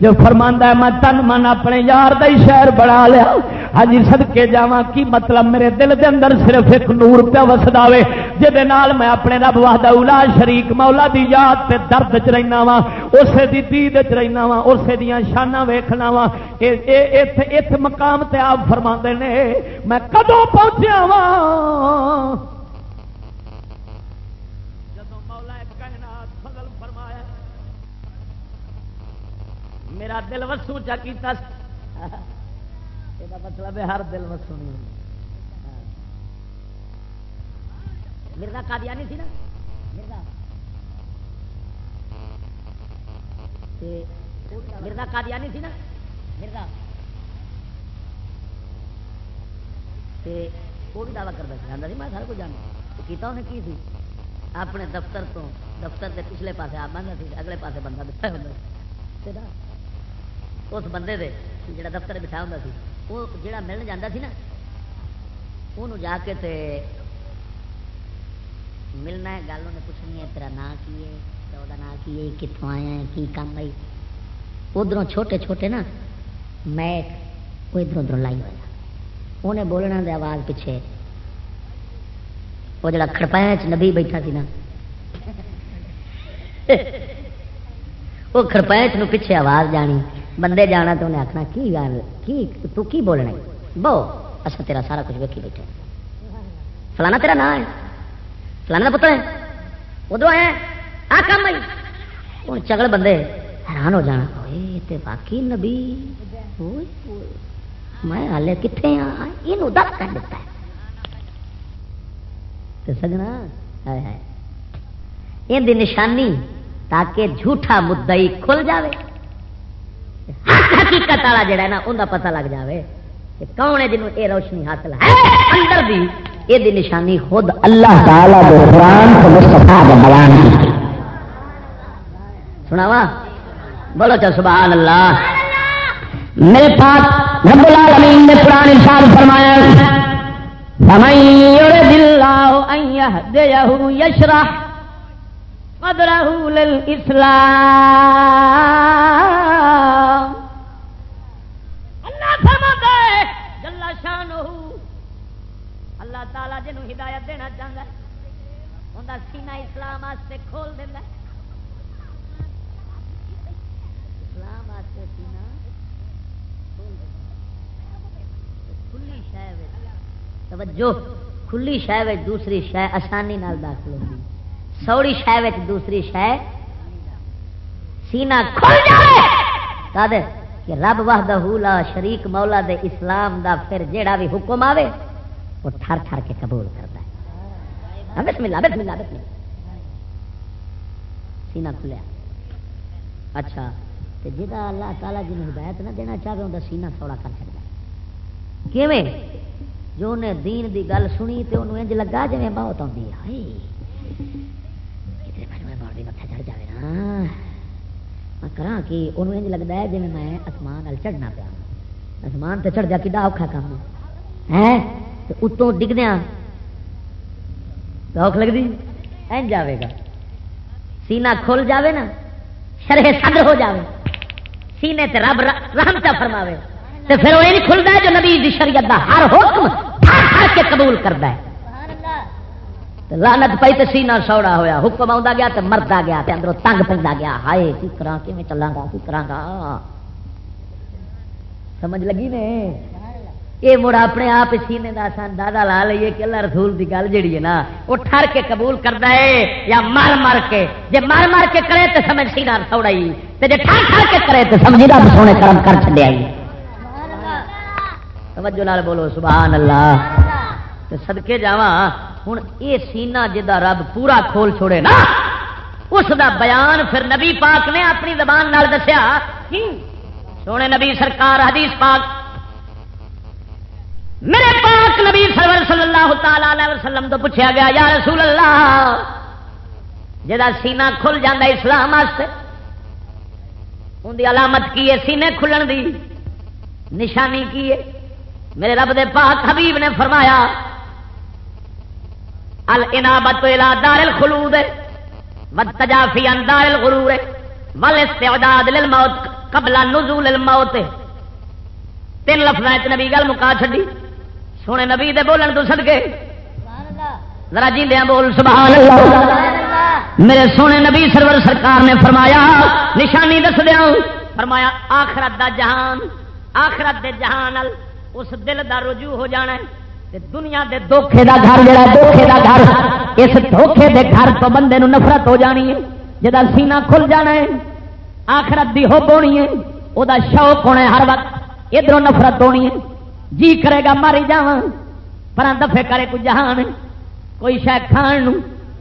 جو فرماندا ہے، میں تن من اپنے یار دا ہی شہر بنا لیا۔ ہاں جی، سدکے جا کی مطلب میرے دل دے اندر صرف ایک نور پہ وسدا وے جہد میں اپنے رب واہدہ اولا شریک مولا دی یاد تے درد چ رہنا وا اسے دی دید چ رہنا وا اسے دیاں شاناں ویکھنا وا ایتھ مقام تے آپ فرما نے، میں کدو پہنچیا وا میرا دل وسو چا کیتا یہ مطلب ہے ہر دل وسو نہیں مرزا قادیانی سی نا؟ مرزا مرزا قادیانی سی نا؟ مرزا وہ بھی دعوی کرتا سی سی، میں سارا کچھ جانا کیتا انہیں کی سی؟ اپنے دفتر تو، دفتر کے پچھلے پاسے آپ بنتا سی، اگلے پاسے بندہ بٹھا ہوتا اس بندے دے جڑا دفتر بٹھا ہوں سی وہ جڑا ملن جانا سی نا وہ جا کے تے ملنا ہے، گل انہیں پوچھنی ہے، تیرا نا کی ہے؟ تو نا کی ہے؟ کتوں آیا ہے؟ کی کام آئی ادھر چھوٹے چھوٹے نا میٹ وہ ادھر ادھر لائی ہوا انہیں بولنا دے آواز پیچھے۔ وہ جڑا کھڑپایا نبی بیٹھا سی نا وہ کھڑپایا پیچھے آواز جانی۔ بندے جانا تو انہیں آخنا کی گل؟ کی، تو کی بولنا بہو اچھا تیرا سارا کچھ ویکھی بیٹھے فلانا تیرا نام ہے؟ فلانا پتر ہے؟ ادھر آیا آ کام بھائی ہوں چگڑ بندے حیران ہو جانا۔ تے باقی نبی۔ میں ہالے کتنے ہاں یہ دس کر دیتا ہے۔ سجنا یہ نشانی تاکہ جھوٹا مدعی کھل جاوے۔ حقیقت والا جڑا ہے نا ان کا پتا لگ جاوے کہ کون ہے جنہوں یہ روشنی حاصل ہے۔ اندر بھی یہ نشانی خود اللہ تعالی قرآن بیان کی۔ سناوا بولو چل سبحان اللہ۔ میرے پاس رب العالمین نے قرآن ارشاد فرمایا فمن يرد الله ان يهديه يشرح قدره للاسلام اللہ فرماتا ہے جل شانہ اللہ تعالیٰ جنہوں ہدایت دینا چاہتا ہے انہیں سینا اسلام واسطے کھول دینا اسلام واسطے سینا کھول کھلی شہ توجہ، کھلی شہ دوسری شہ آسانی نال داخل ہوگی سوڑی شہ دوسری شہ سینا کھل جائے کہ رب وحدہ لا شریک مولا دے اسلام دا پھر جیڑا بھی حکم آوے وہ ٹھر ٹھر کے قبول کرتا ہے۔ بسم اللہ بسم اللہ بسم اللہ۔ سینہ کھلیا۔ اچھا تو جا اللہ تعالیٰ جن ہدایت نہ دینا چاہے ان کا سینہ سوڑا کر سکتا ہے۔ کیویں؟ جو انہیں دین دی گل سنی تو انہوں انج لگا جی بہت آتی ہے۔ متھا چڑھ جائے نا۔ میں کرا کہ انہوں انج لگتا ہے جی میں آسمان چڑھنا پیا۔ آسمان تو چڑھ جا کہ اوکھا کام ہے۔ ہاں؟ اتوں ڈگدیا اوکھ لگتی این جاوے گا۔ سینہ کھل جاوے نا، شرح صدر ہو جاوے۔ سینے تے رب رحم چا فرماوے۔ تے پھر وہ نہیں کھلتا ہے جو نبی دی شریعت دا ہر حکم ہر ہر کے قبول کرتا ہے۔ لانت پی تو سینا سوڑا ہوا حکم آ گیا تو مردا گیا تے اندروں تنگ پہ گیا۔ ہائے، کی کرا کی چلا گا، کی کرا گا؟ سمجھ لگی نے؟ یہ مڑا اپنے آپ سینے کا سن دادا لا لیے کہ اللہ رسول کی گل جیڑی ہے نا، وہ ٹر کے قبول کرتا ہے یا مر مر کے۔ جی مر مر کے کرے تو سمجھ سینا سوڑا ہی جی ٹر ٹر کے کرے تو سمجھ رب سونے کرم کر چلے توجہ نال بولو، سبحان اللہ۔ سدکے جا ہوں یہ سینا جا رب پورا کھول چھوڑے نا، اس دا بیان پھر نبی پاک نے اپنی زبان نال دسیا۔ سونے نبی سرکار، حدیث پاک میرے پاک نبی سرور صلی اللہ تعالی وسلم تو پوچھا گیا، یا رسول اللہ جا سینا کھل جا اسلام ان کی علامت کی ہے؟ سینے کھلن دی۔ نشانی کی ہے؟ میرے رب دے پاک حبیب نے فرمایا الانابت الى دار الخلود، والتجافی عن دار الغرور، والاستعداد للموت قبل نزول الموت۔ تین لفظ نبی گل مکا چڈی سونے نبی دے بولن تو سدکے ذرا جی بول سبحان اللہ۔ میرے سونے نبی سرور سرکار نے فرمایا نشانی دس دیا فرمایا آخرت دا جہان آخرت دے جہان اس دل دا رجوع ہو جانا ہے۔ دنیا دے دھوکھے دا گھر جڑا دھوکھے دا گھر اس دھوکھے دے گھر تو بندے نو نفرت ہو جانی ہے۔ جدا سینہ کھل جانا ہے آخرت دی ہو ہونی ہے۔ وہ شوق ہونا ہے ہر وقت۔ ادھر نفرت ہونی ہے۔ جی کرے گا ماری جا پر دفے کرے کوئی جہان، کوئی شہ کھان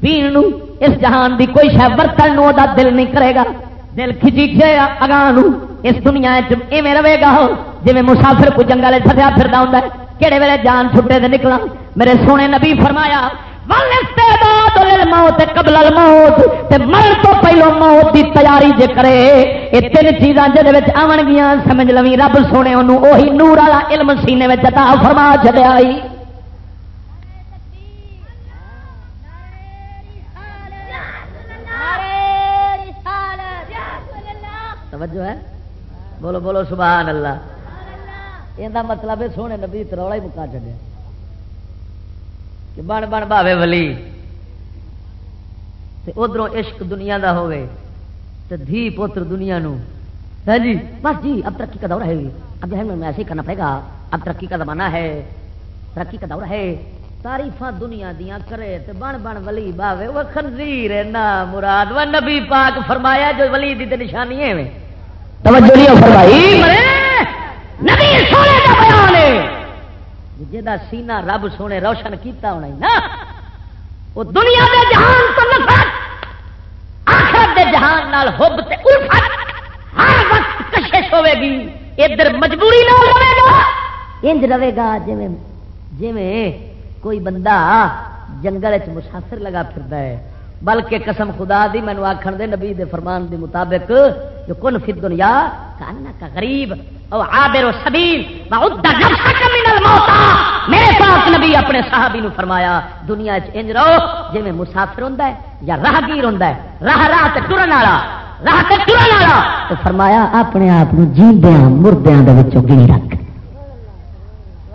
پی اس جہان دی کوئی شہ برتن دل نہیں کرے گا۔ دل کھچی کھے اگاں اس دنیا ایویں رہے گا جی مسافر کو جنگل فسیا پھر ہوں کہڑے ویلے جان چھٹے سے نکلا میرے سونے نبی فرمایا موت قبل الموت تے مرن تو پہلو موت کی تیاری جے کرے، یہ تین چیزاں جہد آن گیا سمجھ لوی رب سونے انہوں وہی نور والا علم سینے میں عطا فرما چلیا توجہ ہے؟ بولو بولو، سبحان اللہ۔ یہ مطلب ہے سونے نبی تروڑا ہی مکا چڑیا کہ بن بن بھاوے ولی۔ ادھر عشق دنیا دا ہوئے تو دھی پوتر دنیا نو۔ ہے جی بس جی اب ترقی کا دور ہے۔ اب جو ہے میں ایسے ہی کرنا پڑے گا۔ اب ترقی کا زمانہ ہے۔ ترقی کا دور ہے۔ تاریف دنیا دیا کرے تو بن بن ولی باوے وہ خنزیر ہے، نا مراد۔ وہ نبی پاک فرمایا جو ولی دی نشانی ہے۔ توجہ نہیں فرمائی۔ مرے! نبی سونے کا بیان ہے جا سینا رب سونے روشن کیتا ہونا نا، وہ دنیا دے جہان تو نفرت، آخرت دے جہان نال حب تے الفت، ہر وقت کشش ہوے گی، ادھر مجبوری نہ رہے گا، انج رہے گا جی جی کوئی بندہ جنگل مسافر لگا پھرتا ہے بلکہ قسم خدا دی مینو آخر دے نبی دے فرمان دے مطابق جو کن فی دنیا کانا کا غریب او عابر و سبیل وعد نفسک من الموتا میرے پاک نبی اپنے صحابی نو فرمایا، دنیا وچ انج رہو جویں مسافر ہوندا ہے یا راہگیر ہوندا ہے، راہ راہ تے ٹرن والا، راہ تے ٹرن والا۔ تو فرمایا، اپنے آپ نو جیندیاں، مردیاں دے وچوں گنی رکھ۔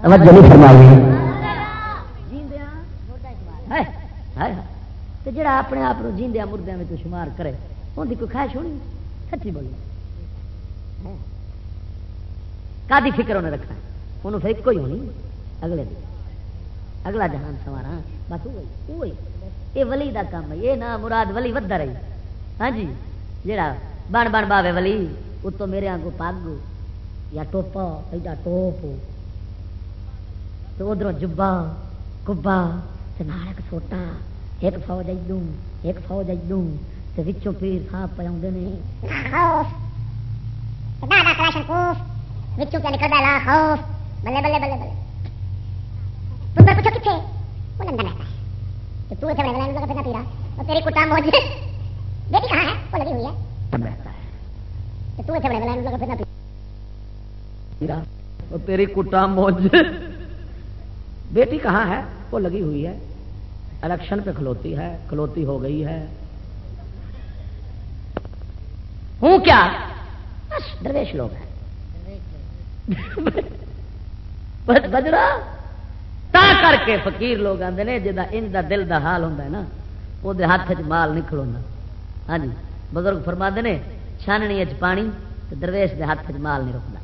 توجہ نہیں فرمائی۔ جیندیاں ہائے ہائے۔ تو جڑا اپنے آپ جیندیا مردوں میں شمار کرے ان کی کوئی خواہش ہونی؟ سچی بولی ہاں۔ کا فکر انہیں رکھنا انہوں پھر ایک ہی ہونی؟ اگلے دن۔ اگلا جہان سوارا ہاں۔ بس وہی یہ ولی دا کام ہے۔ یہ نہ مراد ولی ودا رہی۔ ہاں جی۔ جڑا بن بن باوے ولی، اتوں میرے آگو پگ یا ٹوپا ایڈا ٹوپ تو ادھر جبا کبا سوٹا ایک فوج ادو ایک فوج ادو تو وچوں پیر سانپ پہ آدھے بلے بلے بلے بلے تم پوچھو کتنے وہ لندن رہتا ہے تو اتنے بڑے بڑے لگا پیرا وہ تیری کتا موج بیٹی کہاں ہے وہ لگی ہوئی ہے تو اتنے بڑے بڑے لگا پھرنا پیرا وہ تیری کتا موج بیٹی کہاں ہے وہ لگی ہوئی ہے الیکشن پہ کھلوتی ہے، کھلوتی ہو گئی ہے۔ ہوں کیا؟ بس درویش لوگ ہیں۔ بس بجرا تا کر کے فقیر لوگ آتے ہیں جا ان دا دل دا حال ہوتا ہے نا وہ ہاتھ چ مال نہیں کھلونا ہاں جی بزرگ فرما نے، چھاننی پانی درویش دے ہاتھ چ مال نہیں رکنا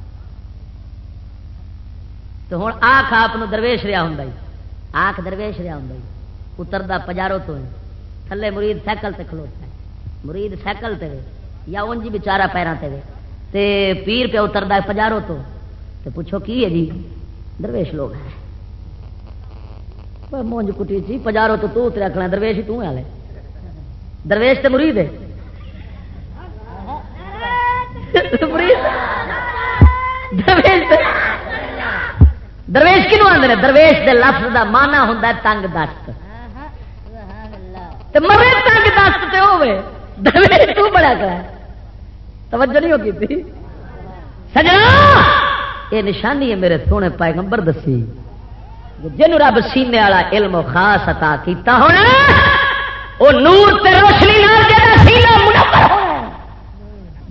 تو ہوں آخ آپ درویش رہا ہوں آخ درویش رہا ہوں اترتا پجارو تو تھلے مرید سائیکل تے کھلوتا ہے۔ مرید سائیکل تے یا انج جی بچارا پیروں تے تے پیر پہ اترتا پجارو تو۔ تے پوچھو کی ہے جی؟ درویش لوگ ہیں۔ مونج کٹی چی پجارو تو تو اتریا کھڑا درویش ہی تو والے درویش تے مرید ہے۔ درویش کنو آدھے درویش دے لفظ دا مانا ہوں تنگ دست۔ مرے تنگ دست تے ہوے تو بڑا کرا توجہ نہیں ہوگی تھی؟ سجنا! یہ نشانی ہے میرے سونے پیغمبر دسی۔ جن رب سینے والا علم و خاص عطا کیتا ہونا، وہ نور تے روشنی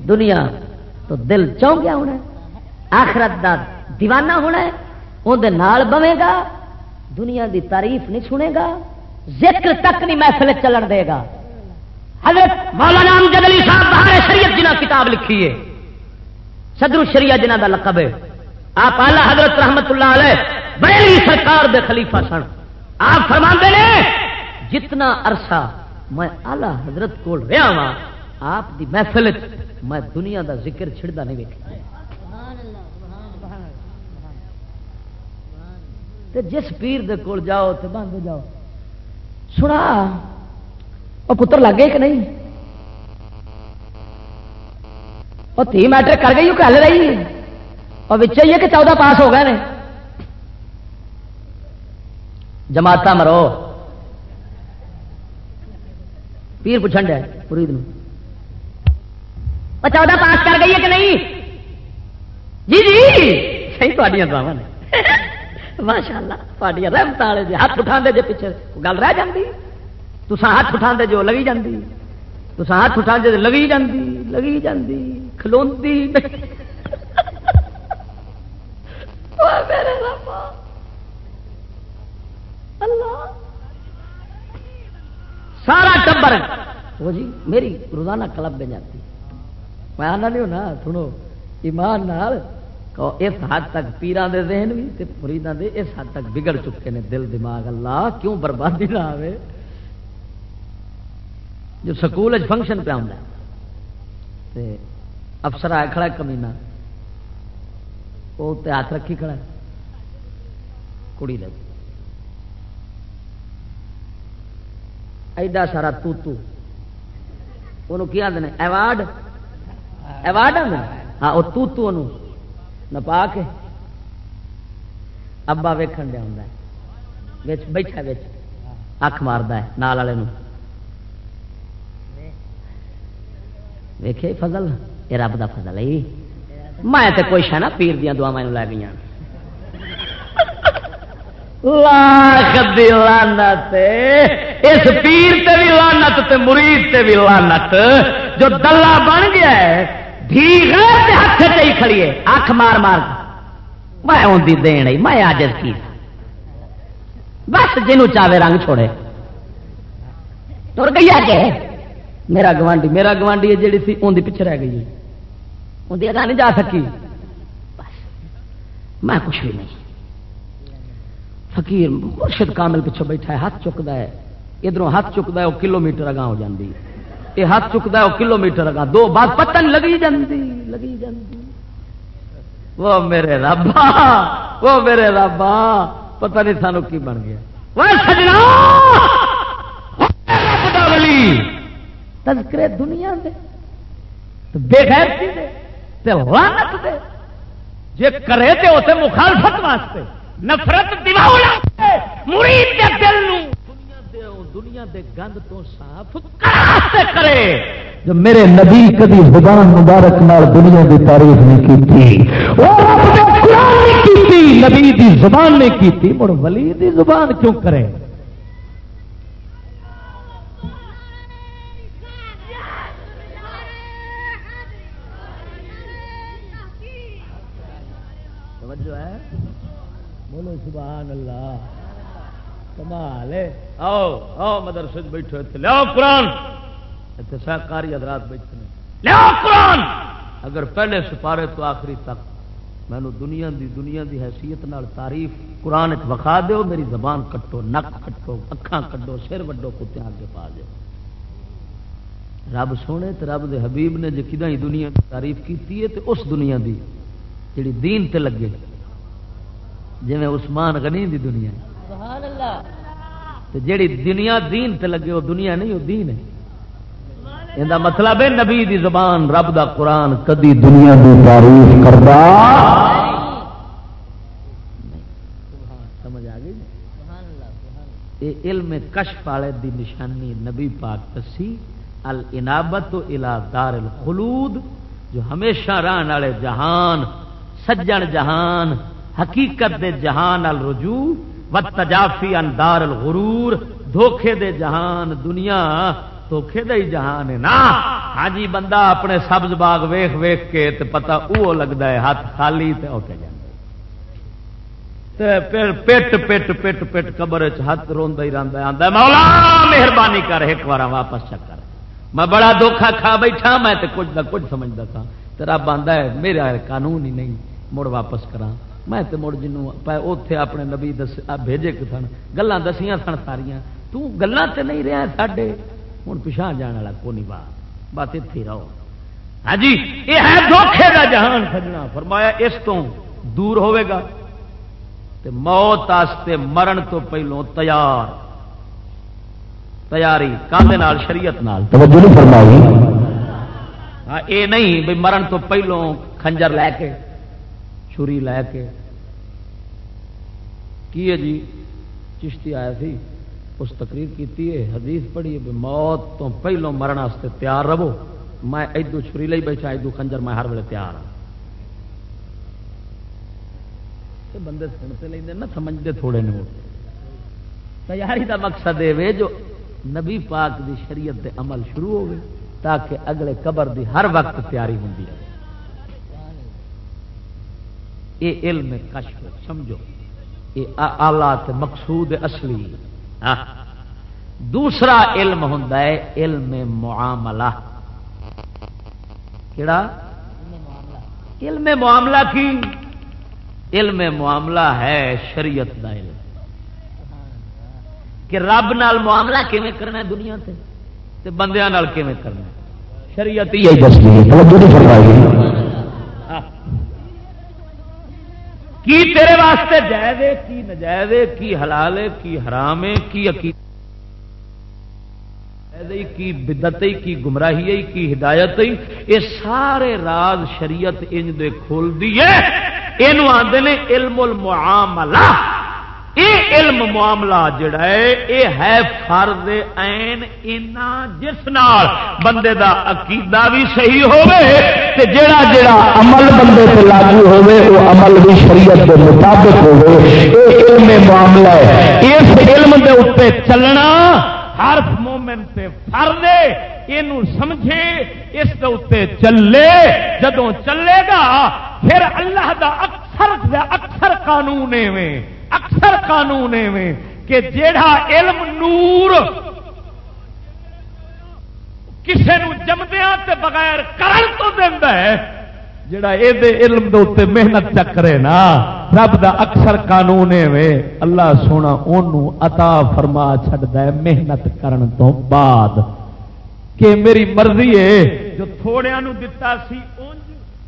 دنیا تو دل چون گیا ہونا آخرت دا دیوانہ ہونا ہے اندر بوے گا، دنیا دی تعریف نہیں سنے گا۔ ذکر تک نہیں محفل چلن دے گا۔ حضرت مولانا امجد علی صاحب بہار شریعت جنہ کتاب لکھی ہے۔ صدر شریعت جنہ دا لقب ہے۔ آپ آلہ حضرت رحمت اللہ علیہ بڑی سرکار دے خلیفہ سن۔ آپ فرما نے، جتنا عرصہ میں آلہ حضرت کول رہا وا آپ دی محفل میں دنیا دا ذکر چھڑتا نہیں ویک جس پیر دے کول جاؤ تو بند جاؤ۔ سنا۔ وہ پتر لگ گئے کہ نہیں؟ وہ تھی میٹرک کر گئی، وہ کل رہی اور بچے کہ چودہ پاس ہو گئے نے۔ جماعت مرو۔ پیر پوچھن ڈیا پورید چودہ پاس کر گئی ہے کہ نہیں؟ جی جی۔ صحیح تھوڑی دعوا نے۔ ماشاء اللہ رحمت والے جی ہاتھ اٹھا دے جی پیچھے گل رہ جاتی تو ہاتھ اٹھا دے جو لگی جاتی تو ہاتھ اٹھا دے لگی جاتی لگی جاتی کھلوتی اللہ! سارا ٹبر وہ جی میری روزانہ کلب میں جاتی۔ میں آنا نہیں ہونا، سنو، ایمان نال اس حد تک پیران دے ذہن بھی فریدان دے اس حد تک بگڑ چکے نے دل دماغ اللہ، کیوں بربادی نہ آئے جو سکول فنکشن پہ آتا افسر آیا کھڑا کمینا وہ ہاتھ رکھی کھڑا کڑی لگی ایڈا سارا تو تو کی آدھے ایوارڈ؟ ایوارڈ آدھے ہاں وہ تو تو نپا کے ابا ویکن دیا ہوں بیٹھا بچ اکھ مارد نال والے ویخے فضل یہ رب کا فضل ہے۔ میں تو کوئی شہ نا پیر دیا دعا میں لے گئی لانت اس پیر تے بھی لانت تے، مرید تے بھی لانت جو دلہ بن گیا ہے ہاتھ چی کھڑیے اکھ مار مار میں آدھی دین میں آج کی۔ بس جنوں چاہے رنگ چھوڑے۔ تر گئی ہے میرا گوانڈی میرا گوانڈی جیڑی سی ان پیچھے رہ گئی اندر اگاں نہیں جا سکی۔ بس، میں کچھ بھی نہیں۔ فقیر مرشد کامل پیچھے بیٹھا ہے، ہاتھ چکتا ہے۔ ادھر ہاتھ چکتا ہے، وہ کلو میٹر اگاں ہو جاتی ہے۔ یہ ہاتھ چکتا ہے وہ کلو میٹر اگاں دو بات پتن لگی جاندی لگی جاندی۔ وہ میرے ربا وہ میرے ربا پتہ نہیں سانو کی بن گیا۔ تذکرے دنیا دے، تو بے غیرتی دے، تے لعنت دے۔ جے کرے تے اسے مخالفت واسطے، نفرت دیواؤ واسطے مرید دے دل نو دنیا دے گند تو صاف کرے۔ جو میرے نبی کدی زبان مبارک نال دنیا دی تعریف نہیں کیتی وہ رب دے قرآن نہیں کیتی نبی دی زبان نہیں کیتی مڑ ولی دی زبان کیوں کرے؟ توجہ ہے؟ بولو سبحان اللہ۔ کمال ہے۔ آؤ آؤ، مدرسے بیٹھو اتنے لیاؤ قرآن۔ اتنے سہکاری حضرات بیٹھے لیاؤ قرآن۔ اگر پہلے سپارے تو آخری تک۔ مینو دنیا دی دنیا دی حیثیت نال تعریف قرآن وکھا دیو، میری زبان کٹو، نک کٹو، اکھاں کٹو سر وڈو کتے آگے پا دو رب سونے تو رب دے حبیب نے جی کدا ہی دنیا کی تعریف کی ہے تو اس دنیا دی جڑی دین تے لگے۔ جی عثمان غنی دی دنیا تے جڑی دنیا دین تے لگے، وہ دنیا نہیں، وہ دین ہے۔ یہ مطلب ہے نبی دی زبان، رب دا قرآن کدی دنیا دی تعریف کردا۔ سمجھ آ گئی یہ علم کشف والے دی نشانی نبی پاک دسی الانابت الى دار الخلود، جو ہمیشہ رہن والے جہان، سجن جہان، حقیقت دے جہان ال رجوع و تجافی ان دار الغرور دھوکھے دے جہان دنیا دھوکھے دے ہی جہان ہے نا؟ ہاں جی بندہ اپنے سبز باغ ویخ ویخ کے تے پتہ او لگتا ہے، ہاتھ خالی تے ہو کے جانا پھر پٹ پٹ پٹ پٹ قبر ہاتھ روندا ہی رہندا آندا مولا مہربانی کر، ایک بار واپس چکر میں بڑا دھوکھا کھا بیٹھا، میں تے کچھ نہ کچھ سمجھدا تھا۔ رب آندا ہے، میرا قانون ہی نہیں، مڑ واپس کراں۔ میں تے مڑ جنوں اوتھے اپنے نبی دس بھیجے کہ سن گلاں دسیاں سن ساریاں تو گلاں تے نہیں رہیا ساڈے؟ ہن پیچھے جان والا کو نہیں بات بات اتھی رہو۔ ہاں جی یہ ہے دھوکھے دا جہان سجنا۔ فرمایا اس تو دور ہوے گا تے موت آستے مرن تو پہلوں تیار۔ تیاری کاندے نال شریعت نال۔ توجہ نہیں فرمائی۔ ہاں اے نہیں بھئی مرن تو پہلوں کھنجر لے کے۔ چھری لے کے۔ کی ہے جی؟ چشتی آیا سی، اس تقریر کی ہے، حدیث پڑھی ہے، موت تو پہلوں مرن واسطے تیار رہو۔ میں ادو چھری لئی بیٹھا ادو خنجر، میں ہر ویلے تیار ہوں بندے سنتے لیں نہ سمجھتے تھوڑے نے تیاری کا مقصد یہ جو نبی پاک دی شریعت دے عمل شروع ہو گئے تاکہ اگلے قبر دی ہر وقت تیاری ہوں یہ علم کشف سمجھو یہ آلات مقصود اصلی۔ ہاں۔ دوسرا علم ہوں علم معاملہ۔ کہڑا علم معاملہ کی؟ علم معاملہ ہے شریعت دا علم۔ کہ رب نال معاملہ کیویں کرنا ہے دنیا تے؟ تے بندیاں نال کیویں کرنا ہے؟ شریعت ہی ہے۔ کی تیرے واسطے جائز ہے، کی نجائز ہے، کی حلال ہے، کی حرام ہے، کی عقید کی بدت کی گمراہی کی ہدایت یہ سارے راز شریعت انج دے کھول دیے۔ یہ آدھے ہیں علم المعاملہ۔ یہ علم معاملہ جڑا ہے، یہ ہے فرد این اینا جس نال بندے دا عقیدہ بھی صحیح ہوے تے جڑا جڑا عمل بندے تے لاگو ہوے وہ عمل بھی شریعت کے مطابق ہوے یہ علم معاملہ ہے۔ اس علم دے اوپر چلنا ہر مومن تے فرد یہ سمجھے، اس دے چلے، جدوں چلے گا، پھر اللہ دا اکثر دا اکثر قانون میں اکثر قانون میں کہ جیڑا علم نور کسے نو جمدیا تے بغیر کرن تو دینا ہے جڑا یہ علم دے اتنے محنت چکرے نا، رب دا اکثر قانون وے اللہ سونا انہوں عطا فرما چھڑدا ہے محنت کرن تو بعد۔ کہ میری مرضی ہے۔ جو تھوڑیا دتا سی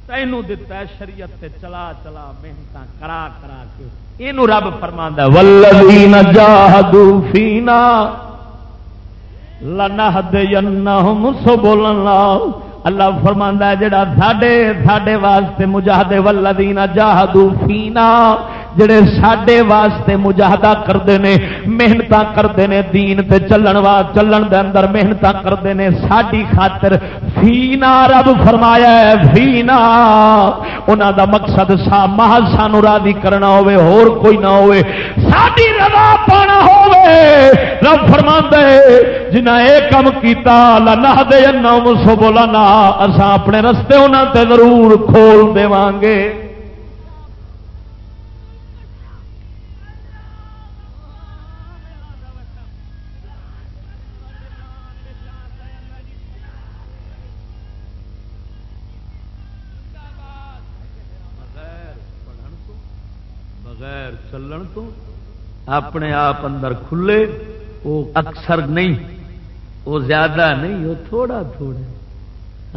تینوں دتا ہے شریعت تے چلا چلا محنت کرا کرا کے۔ یہ رب فرما والذین جاہدوا فینا لنہدینہم سبلنا۔ اللہ فرماندا ہے، جڑا ساڈے ساڈے واسطے مجاہدے والذین جاہدوا فینا جڑے ساڈے واسطے مجاہدہ کرتے ہیں محنت کرتے ہیں دین تے چلن وا، چلن دے اندر محنت کرتے ہیں ساری خاطر فینا رب فرمایا ہے، فینا۔ انہوں دا مقصد سا محض سانو راضی کرنا ہوئے اور کوئی نہ ہوئے ساری رضا پانا ہوئے۔ رب فرما ہے جنہ اے کم کیتا لنا دے نام سو بولا نا اسا اپنے رستے انہوں تے ضرور کھول دے گے۔ اپنے آپ اندر کھلے وہ اکثر نہیں وہ زیادہ نہیں وہ تھوڑا تھوڑا۔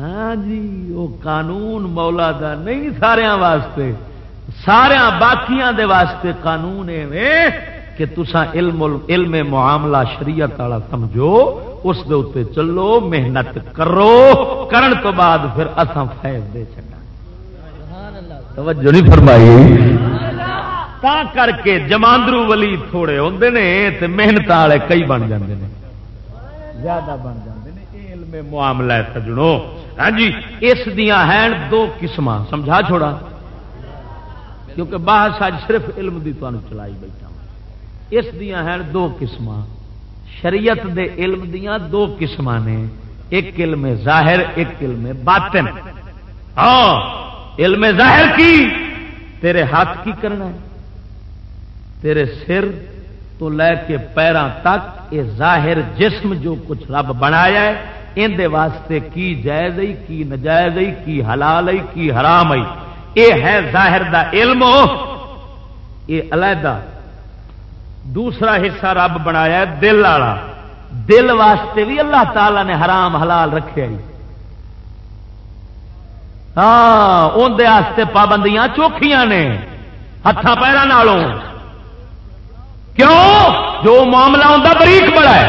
ہاں جی وہ قانون مولا دا نہیں سارا واسطے سارا باقیاں دے واسطے قانون ایویں کہ تسا علم علم معاملہ شریعت والا سمجھو اس دے اتنے چلو محنت کرو کرن تو بعد پھر اتنا فیض دے چڑھا توجہ نہیں فرمائی۔ تا کر کے جماندرو ولی تھوڑے ہوندے نے تے محنت والے کئی بن جاندے نے زیادہ بن جاندے نے اے علم معاملہ ہے سجنوں ہاں جی اس دیاں ہیں دو قسم سمجھا چھوڑا کیونکہ بحث اج صرف علم دی تانوں چلائی بیٹھا ہوں اس دیاں ہیں دو قسم شریعت دے علم دیاں دو قسم نے ایک علم ظاہر ایک علم باطن ہاں علم ظاہر کی تیرے ہاتھ کی کرنا ہے تیرے سر تو لے کے پیروں تک یہ ظاہر جسم جو کچھ رب بنایا ہے اندر واسطے کی جائز کی نجائز کی حلال کی حرام یہ ہے ظاہر دا علم یہ علیحدہ دوسرا حصہ رب بنایا ہے دل والا۔ دل واسطے بھی اللہ تعالی نے حرام حلال رکھے ہاں اندر پابندیاں چوکھیاں نے ہاتھ پیروں کیوں؟ جو معاملہ ہوتا بریک بڑا ہے۔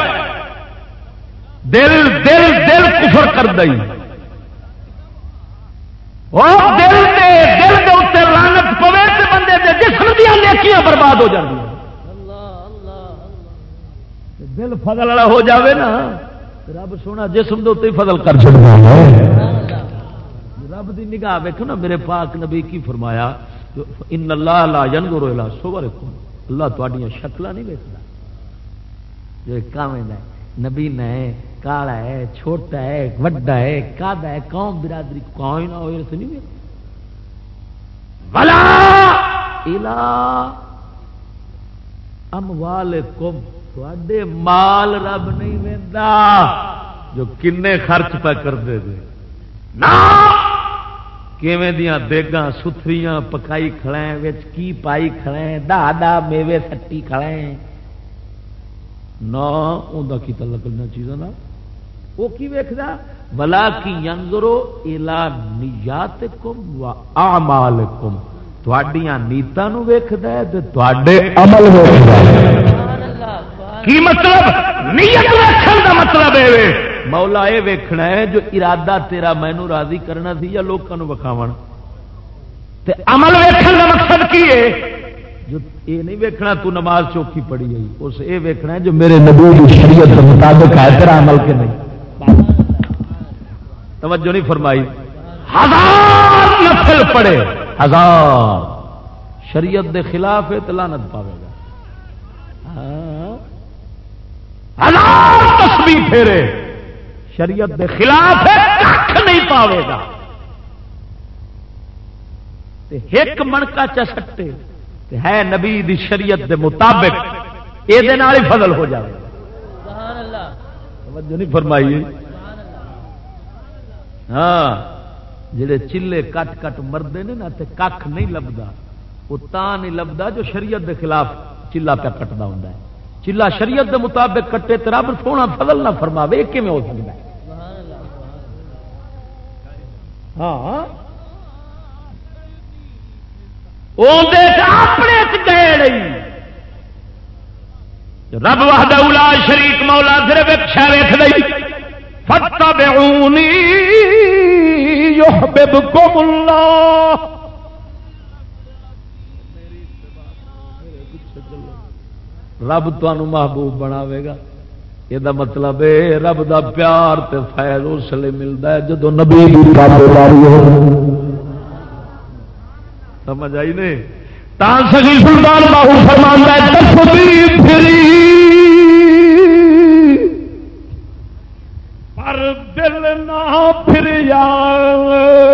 دل دل دل کفر کر دئی دل دے دل کے اتنے لانت پوے بندے دے جسم دیا نیکیاں برباد ہو جاتی دل فضل والا ہو جاوے نا، رب سونا جسم دے فضل کر چکا رب دی نگاہ ویکو نا، میرے پاک نبی کی فرمایا ان اللہ لا ینظر الى صورکم۔ اللہ تھوڑی شکل نہیں ویکتا جو کام نبی ہے، کالا ہے، چھوٹا ہے، وڈا ہے کادا ہے، قوم برادری کوئی نہ ہوئے تو نہیں بلا ام وال کم تے مال رب نہیں ویدا جو کنے خرچ پہ کرتے تھے کیویں دیاں دیگاں ستھریاں پکائی کھڑے وچ کی پائی کھڑے دا دا میوے سٹی کھڑے نہ اوندا کی تعلق نہ چیزاں دا وہ کی ویکھدا ولا کی ینظرو الی نیاتکم و اعمالکم تواڈیاں نیتاں نو ویکھدا ہے تے تواڈے عمل ویکھدا ہے کی مطلب نیت رکھن دا مطلب ہے مولا یہ ویکھنا ہے جو ارادہ تیرا مینو راضی کرنا سی یا لوگوں وکھاو عمل ویکھن کا مقصد کی ہے؟ جو یہ نہیں ویکھنا تو نماز چوکی پڑی گئی اس یہ ویکھنا ہے جو میرے نبی شریعت کے مطابق ہے، تیرا عمل کے نہیں۔ توجہ نہیں فرمائی۔ ہزار نفل پڑے ہزار۔ شریعت دے خلاف ہے تو لانت پاوے گا۔ ہاں۔ ہزار تسبیح پھیرے۔ شریعت دے خلاف نہیں پاوے گا۔ ایک منکا چسٹے ہے نبی دی شریعت دے مطابق یہ فضل ہو جائے توجہ نہیں فرمائی۔ ہاں جڑے چلے کٹ کٹ مردے نے نا تے کھ نہیں لبدا۔ وہ تا نہیں لبدا جو شریعت دے خلاف چلا پہ ہوندا ہے۔ چلا شریعت دے مطابق کٹے تے رب سونا فضل نہ فرماوے، یہ کیویں ہو سکدا ہے؟ ہاں۔ اپنے گئے رب وحدہ اولا شریک مولا صرف ایک شہ ویخ لئی۔ فتبعونی یحببکم اللہ رب تمہوں محبوب بناوے گا۔ یہ مطلب ہے رب دا پیار تے فیض اس لیے ملتا ہے جدو نبی سمجھ آئی نہیں؟ سگی سلطان باہو فرمانا پھری۔ پر دل نہ پھر تسبی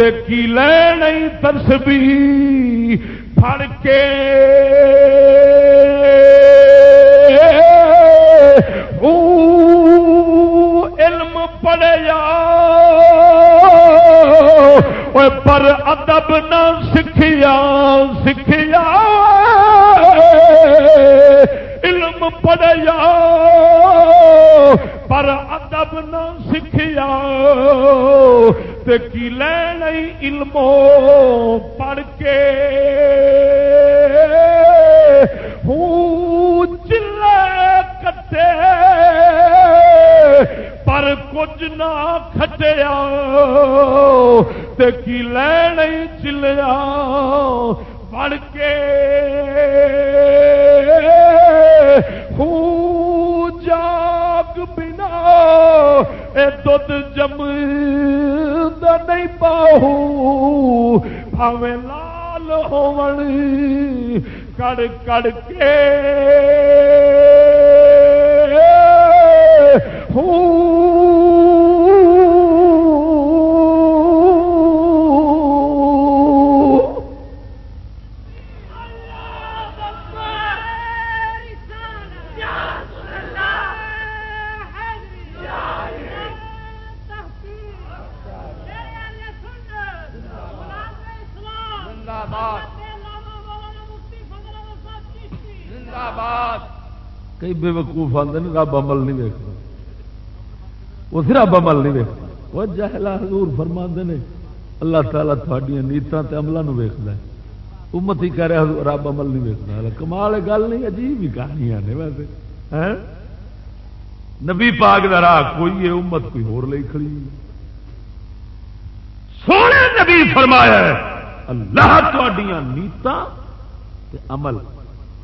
کی لین تسبی پھڑ کے علم پڑیا پر ادب نہ سکھیا سکھیا۔ علم پڑیا پر ادب نہ سکھیا۔ کی لین علمو پڑھ کے۔ چلے کٹے۔ پر کچھ نہ کھٹیا کی لین چلیا پڑھ کے۔ جاگ بنا۔ اے دودھ جم۔ نہیں پاؤ پاوے لال ہون کڑ کڑ کے ہوں کئی بے وقوف آتے ہیں رب عمل نہیں ویکتا وہ رب عمل نہیں ویکتا وہ جہلا حضور فرما نے، اللہ تعالیٰ تھوڑی نیتوں کے عملوں ویکد امت ہی کہہ رہا رب عمل نہیں ویکتا کمال گل نہیں، عجیب ہی کہانیاں نے ویسے۔ نبی پاک دا راہ کوئی ہے، امت کوئی ہور لئی کھڑی۔ سونے نبی فرمایا اللہ تھوڑیاں نیتاں عمل۔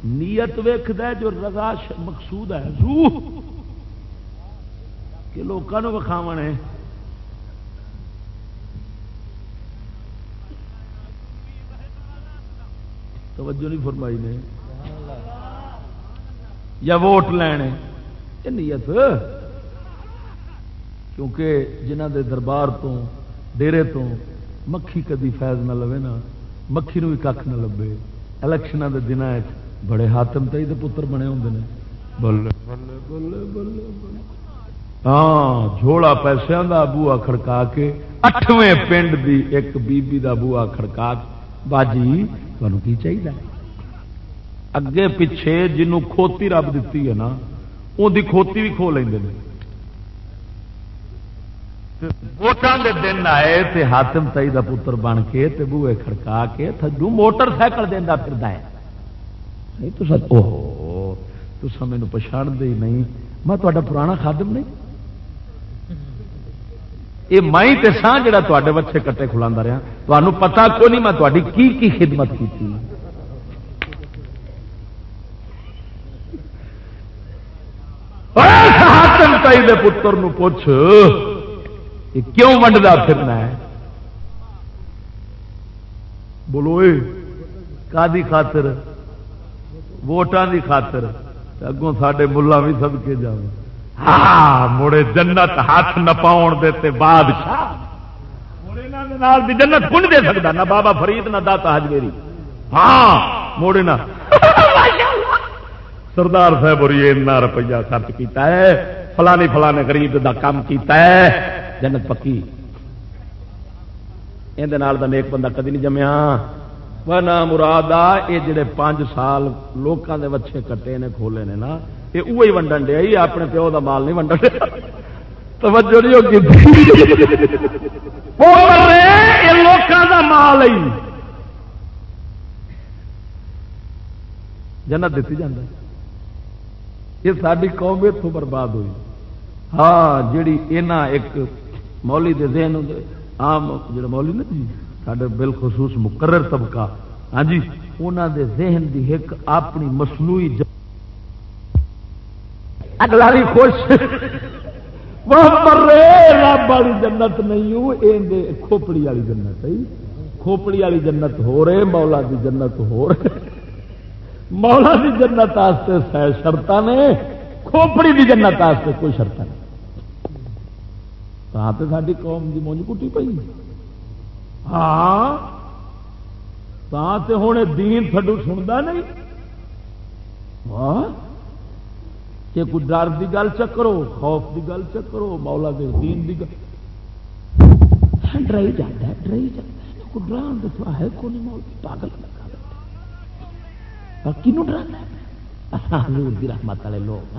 نیت ویخد جو رضا مقصود ہے۔ روح کہ لوگوں وکھاو ہے۔ توجہ نہیں فرمائی نے۔ یا ووٹ لینے۔ یہ نیت۔ کیونکہ جنہ دے دربار تو ڈیرے تو مکھی کدی فیض نہ لوے نا، مکھی نو بھی کھ نہ لبے۔ الیکشن کے دن بڑے ہاتم تئی دے پتر بنے ہوں نے۔ بلے بلے بلے بلے ہاں جھوڑا پیسوں کا بوا کھڑکا کے اٹھویں پنڈ دی ایک بی بی دا بوا کھڑکا باجی تمہیں کی چاہیے اگے پچھے جنوں کھوتی رب دیتی ہے نا کی کھوتی بھی کھو لیں ووٹان دے دن آئے تے ہاتم تئی دا پتر بن کے تے بوئے کھڑکا کے تھڈو موٹر سائیکل دینا پھر ہے۔ نہیں، تو سر اوہ، تو سمے پچھاڑ دے نہیں۔ میں تا پرانا خادم نہیں۔ یہ مائی تے سان جڑا تے بچے کٹے کھلا رہا تمہیں پتا کو نہیں میں تاری کی کی خدمت کی تھی ہاتم تائی دے پتر نو پوچھ، یہ کیوں ونڈا پھرنا ہے؟ بولو کا خاطر؟ ووٹان کی خاطر اگوں سڈے ملا بھی سب کے جا ہاں مڑے جنت ہاتھ نہ پاؤن دیتے بادشاہ۔ جنت کون دے سکتا نہ بابا فرید، نہ داتا ہجویری ہاں موڑے نہ۔ سردار صاحب، اور یہ روپیہ خرچ کیتا ہے۔ فلانی فلانے غریب دا کام کیتا ہے۔ جنت پکی۔ یہ نیک بندہ کدی نہیں جمیا۔ وہ نہ مراد آ یہ جڑے پانچ سال لوگوں کے وچھے کٹے نے، کھولے نے نا یہ وہی ونڈن دیا اپنے پیو دا مال نہیں ونڈن دیا توجہ نہیں ہوگی؟ لوگوں کا مال ہی۔ جنت دیتی جانا یہ ساری قوم اتوں برباد ہوئی۔ ہاں جیڑی اینا ایک مولی دے ذہن آم جڑا مولی نا جی سارے بالخصوص مقرر طبقہ۔ ہاں جی انہوں دے ذہن دی ایک اپنی مصنوعی اگلا بھی خوش۔ رب والی جنت نہیں کھوپڑی والی جنت کھوپڑی والی جنت ہو رہے، مولا دی جنت ہو رہے۔ مولا دی جنت سہ شرط نے، کھوپڑی دی جنت کوئی شرط نہیں۔ تو ساری قوم کی مونج کٹی پی ہاں ہوں دین تھڈو سنتا نہیں۔ ہاں؟ کہ کوئی ڈر کی گل چکرو خوف کی گل چکرو مولا دے دین کی گل۔ ڈرائی جاتا ہے، ڈرائی جاتا ہے۔ کوئی ڈران دسوا ہے کوئی مول پاگل لگا کنو ڈرانا حضور کی رحمت والے لوگ۔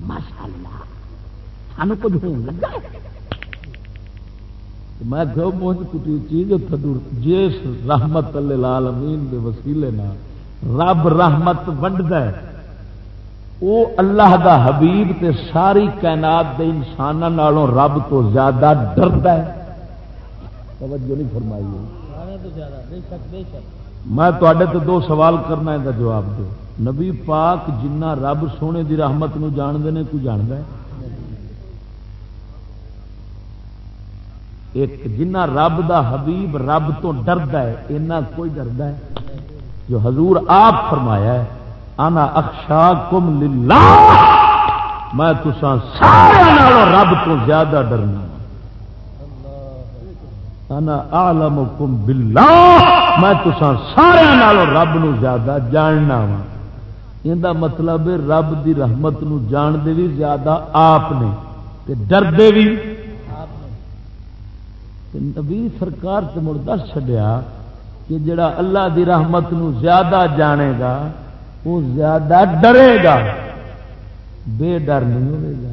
ماشاء اللہ سانو کچھ ہوں لگا میں کہ مونج کٹی چیز جس رحمت اللہ لال امین کے وسیلے رب رحمت ونڈ ہے۔ وہ اللہ دا حبیب تے ساری کائنات دے انسان رب تو زیادہ ڈرد ہے۔ توجہ نہیں فرمائی۔ ہے میں تے دو سوال کرنا ہے دا جواب دو۔ نبی پاک جنہ رب سونے دی رحمت نو جانتے ہیں کوئی جانتا ہے؟ ایک جنہ رب دا حبیب رب تو ڈرد ہے، اینا کوئی ڈرد ہے؟ جو حضور آپ فرمایا ہے، انا اخشا کم للہ۔ میں تسان سارے رب تو زیادہ ڈرنا انا عالم کم بلا میں تسان سارے رب نو زیادہ جاننا وا یہ مطلب رب دی رحمت نو جان دے بھی زیادہ آپ نے ڈردے بھی نبی سرکار سے مڑ دس چڈیا کہ جڑا اللہ دی رحمت نو زیادہ جانے گا وہ زیادہ ڈرے گا۔ بے ڈر نہیں ہوے گا۔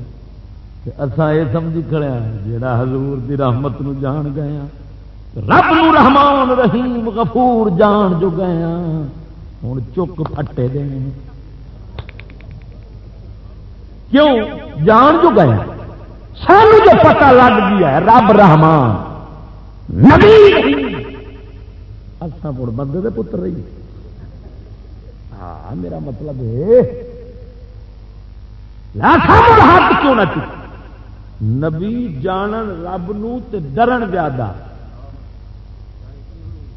اسان یہ سمجھ کھڑے ہیں، جڑا حضور دی رحمت نو جان گئے ہیں، رب نو رحمان رحیم غفور جان جو گئے ہیں ہوں چک پٹے دے کیوں؟ جان جو گئے سانو جو پتہ لگ گیا ہے، رب رحمان۔ نبی! اصا مڑ بندے دے پتر رہی ہاں میرا مطلب ہے ہاتھ کیوں نہ نبی جانن رب نو تے ڈرن زیادہ۔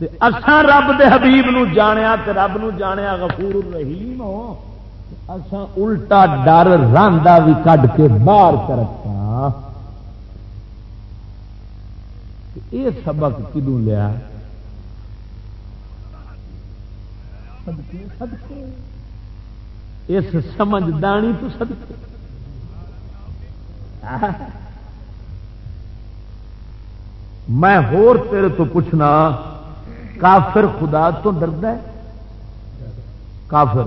تے اساں رب دے حبیب نو جانیا تے رب نو جانیا غفور الرحیم ہو اساں الٹا ڈر راندا بھی کڈ کے باہر کر رکھا یہ سبق کدوں لیا؟ اس سمجھدانی تو سدکے میں ہور تیرے تو پوچھنا کافر خدا تو ڈرد ہے؟ کافر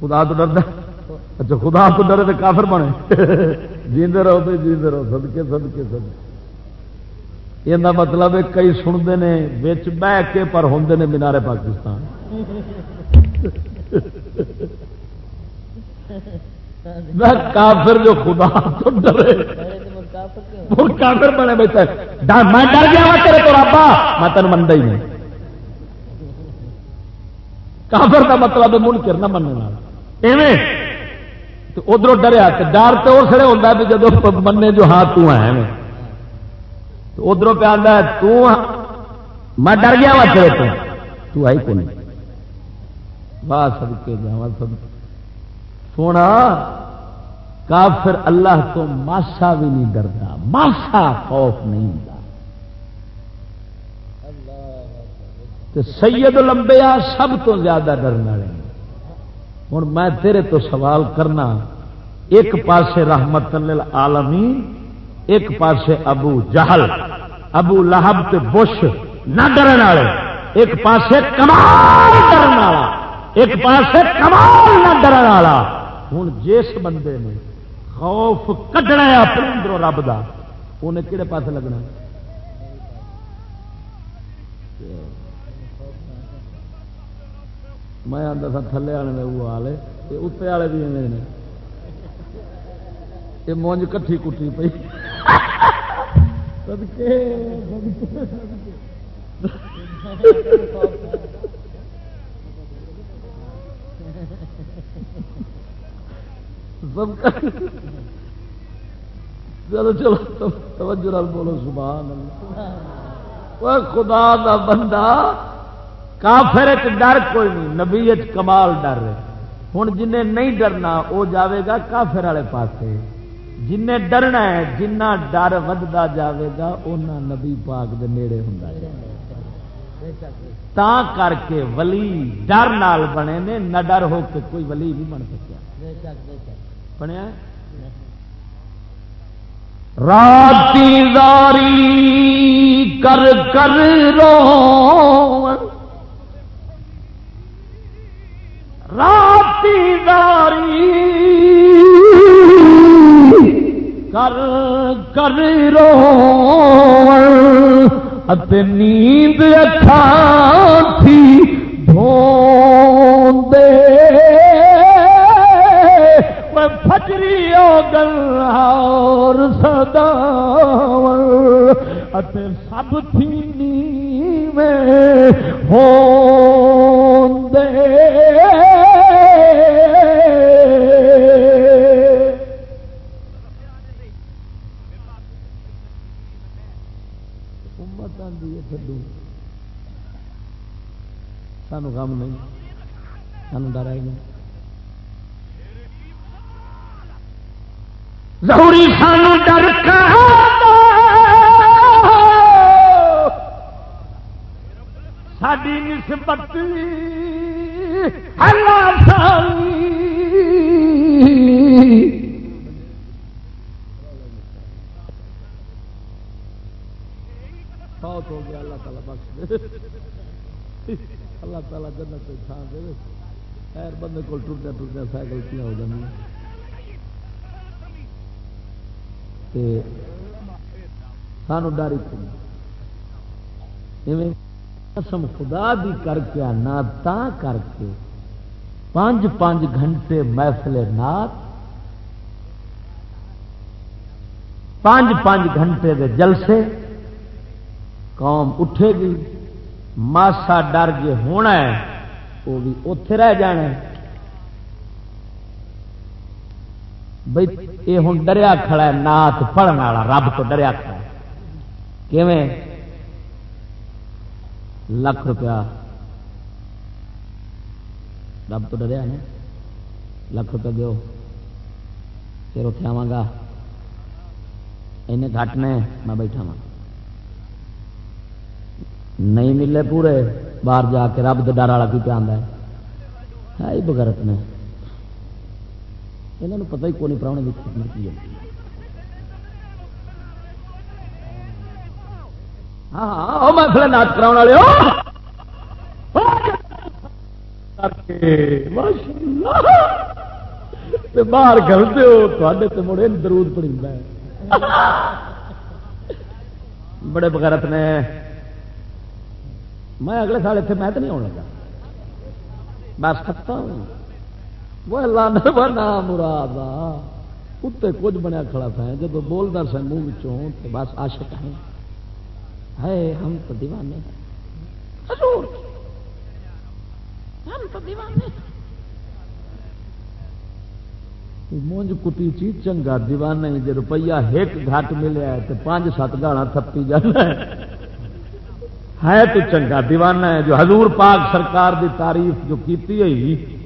خدا تو ڈرد اچھا خدا تو ڈرے تو کافر بنے۔ جیندے رہو تو جیندے رہو سدکے سدکے سدکے یہ مطلب کئی سنتے ہیں بچ بہ کے پر ہوں نے مینارے پاکستان۔ کافر جو خدا تو ڈرے۔ کافر بنے بیٹھا میں ڈر گیا تیرے تو رابا میں تین منتا ہی نہیں۔ کافر کا مطلب منکر، نہ مننے ادھر ڈریا ڈر تو اس لیے ہوتا بھی جب منے جو ہاں تو ہے تو ادھر پہ آتا ہے میں ڈر گیا وا تیرے تو۔ آئی کو نہیں واہ سب کے جا سب سونا، کافر اللہ تو ماسا بھی نہیں ڈرتا۔ ماسا خوف نہیں ہوتا۔ تے سید لمبیا سب تو زیادہ ڈرنے والے ہوں میں تیرے تو سوال کرنا، ایک پاسے رحمت عالمی ایک پاسے ابو جہل، ابو لہب تے بش نہ ڈرن والے۔ ایک پاسے کمال ڈرن والا۔ ایک پاسے کمال نہ ڈرن والا۔ ہوں جس بندے نے خوف کڈنا اپنے اندروں رب کا انہیں کہڑے پاس لگنا؟ میں آتا سا تھلے والے نے، وہ آلے اتنے والے بھی نے۔ یہ مونج کٹھی کٹھی پی چلو چلو، توجہ بولو، سبحان اللہ۔ خدا دا بندہ، کافر ڈر کوئی نہیں، نبی کمال ڈر ہوں جن نہیں ڈرنا وہ جاوے گا کافر والے پاس جن ڈرنا ہے، جنہ ڈر ودتا جاوے گا اُنہ نبی پاک دے نیڑے ہوں تا کر کے ولی ڈر نال بنے نے، نہ ڈر ہو کے کوئی ولی نہیں بن سکیا۔ بنیا؟ راتی داری کر کر رو راتی داری کر کر رو نیند اچھا تھی دھوندے۔ میں فجری گل اور سدا سب تھی میں ہو سانو غم نہیں سانو ڈر ہی نہیں ضروری سانو ڈر ساری نسبت اللہ سانی بہت ہو گیا، اللہ تعالیٰ بخش دے۔ اللہ تعالیٰ جنت سے تھان دے۔ خیر، بندے کو ٹوٹیا ٹوٹیا سائیکل کیا ہو جانا سانو ڈر قسم خدا دی کر کے آنا، تا کر کے پانچ پانچ گھنٹے محفل نات، پانچ پانچ گھنٹے دے جلسے قوم اٹھے گی۔ ماسا ڈر جے ہونا ہے، وہ بھی اتے رہ جانا بھائی یہ ہوں ڈریا کھڑا ہے نات پڑھنے والا، رب تو ڈریا کھڑا ہے۔ کیویں؟ لکھ روپیہ۔ رب تو ڈریا نا لکھ روپیہ دو پھر اتنے آوا گا۔ گھٹ نے، میں بیٹھا وا نہیں ملے پورے، باہر جا کے رب ڈر والا کی پہ ہے؟ بغیرت نے۔ یہاں پتہ ہی کون پراؤنے کی خدمت کی ہاں ہاں, ہاں،, ہاں، میں ناچ کرا والے باہر گلتے ہو تے مڑے درود پڑی بڑے بغیرت نے۔ میں اگلے سال اتنے میں تو نہیں آنے لگا۔ بس ختم وہ لانا نام مراد اتنے کچھ بنیا کھڑا تھا۔ جب بولتا سا منہ تو بس عاشق ہیں۔ ہے، ہم تو دیوانے حضور۔ ہم تو دیوانے مونج کٹی چیز چنگا دیوانے جی روپیہ ایک گھٹ ملیا تو پانچ سات گالا تھپی جانا ہے ہے تو چنگا دیوانہ ہے جو حضور پاک سرکار دی تعریف جو کیتی ہوئی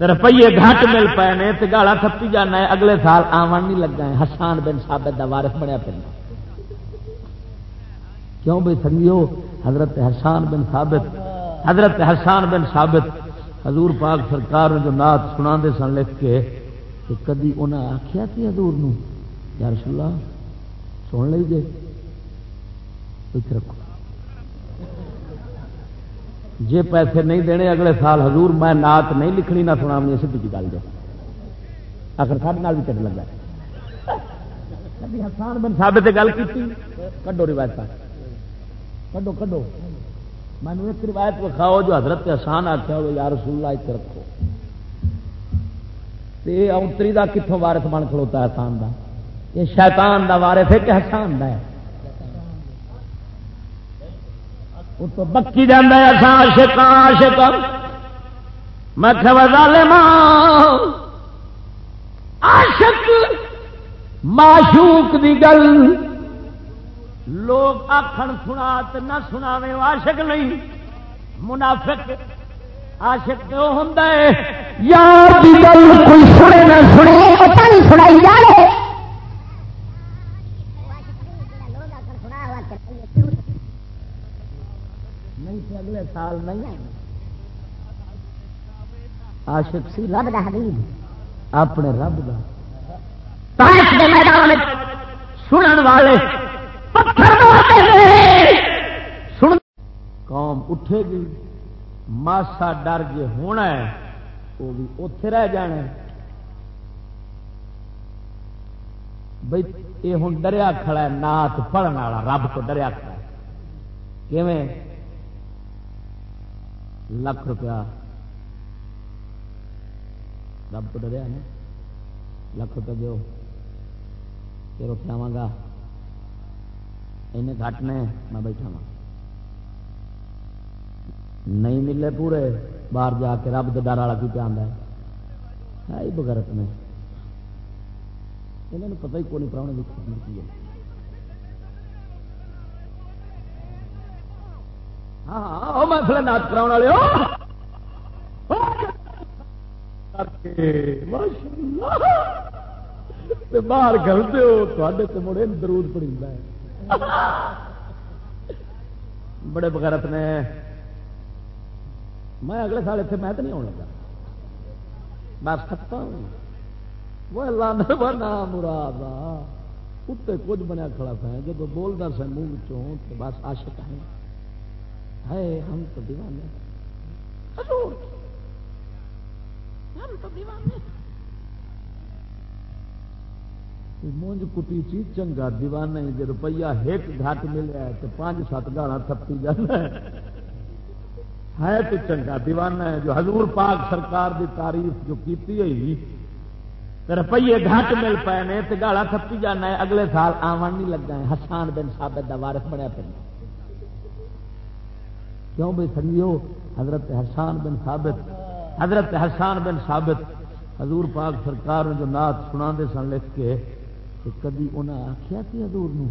روپیے گھٹ مل پے نے تو گالا تھپی جانا ہے۔ اگلے سال آمن نہیں لگا ہے۔ حسان بن ثابت دا وارث بنیا پہ کیوں بھائی سنگیو؟ حضرت حسان بن ثابت۔ حضرت حسان بن ثابت حضور پاک سرکار نے جو نات سنا سن لکھ کے کہ کدی انہیں آخیا کہ حضور نو؟ یا رسول اللہ، سن لیجیے رکھو جی پیسے نہیں دینے اگلے سال حضور میں نات نہیں لکھنی، نہ سنا سیدھی جی گل جائے آخر سارے بھی چٹ لگا۔ حسان بن ثابت گل کی کڈو روایت کڈو کڈو۔ میں ایک روایت وکھاؤ جو حضرت آسان آخیا ہو یار رسول اللہ ایک رکھو۔ اونتری کا کتوں وارس بن کھلوتا ہے آسان کا یہ شیطان دا وارث ہے کہ حسان دا ہے؟ تو بکی جانا ہے عاشق عاشق۔ میں ظالما عاشق معشوق دی گل۔ لوگ آخر سنا تو نہ سنا عاشق نہیں۔ منافق عاشق تو ہوں یار کوئی سنے نہ سنے سنائی جائے اگلے سال نہیں عاشق سی رب دا حبیب۔ اپنے رب دا۔ میدان سنن والے سن قوم اٹھے گی۔ ماسا ڈر جے ہونا ہے۔ وہ بھی اتے رہ جانا بھائی یہ ہوں ڈریا کھڑا ہے نات پڑھنے والا رب تو ڈریا کھڑا ہے۔ کیویں؟ لاکھ روپیہ۔ رب تو ڈریا نا؟ لاکھ روپیہ دو پھر اتنے آوا گا گھٹ نے میں بیٹھا وا نہیں ملے پورے، باہر جا کے رب کے ڈر والا کی پہ ہے؟ بغیرت میں۔ انہوں پتہ ہی کون پراؤنے کی ہے ہاں محفل نات کرا والے باہر گلتے ہو تے مڑے درود پڑی بڑے بغیرت نے میں اگلے سال اتنے میں تو نہیں آنے لگا بس سکتا ہوں وہ اللہ نام مراد اتنے کچھ بنیا کھڑا تھا جب بولتا سا منہ چوں بس عاشق ہے ہے ہم تو دیوانے حضور! ہم تو دیوانے مونج کٹی چی، چنگا دیوانے جی روپیہ ایک گھٹ ملیا ہے تو پانچ سات گاڑا تھپی جانا ہے تو چنگا دیوانا ہے، جو حضور پاک سرکار دی تعریف جو کیتی ہوئی روپیے گھٹ مل پے نے تو گالا تھپی جانا ہے اگلے سال آمن نہیں لگا ہے۔ حسان بن ثابت دا وارث بنیا پہ کیوں بھائی سنگیو؟ حضرت حسان بن ثابت، حضرت حسان بن ثابت، حضور پاک سرکار جو نات سنا سن لکھ کے، کہ کدی انہیں آخیا کہ حضور نو؟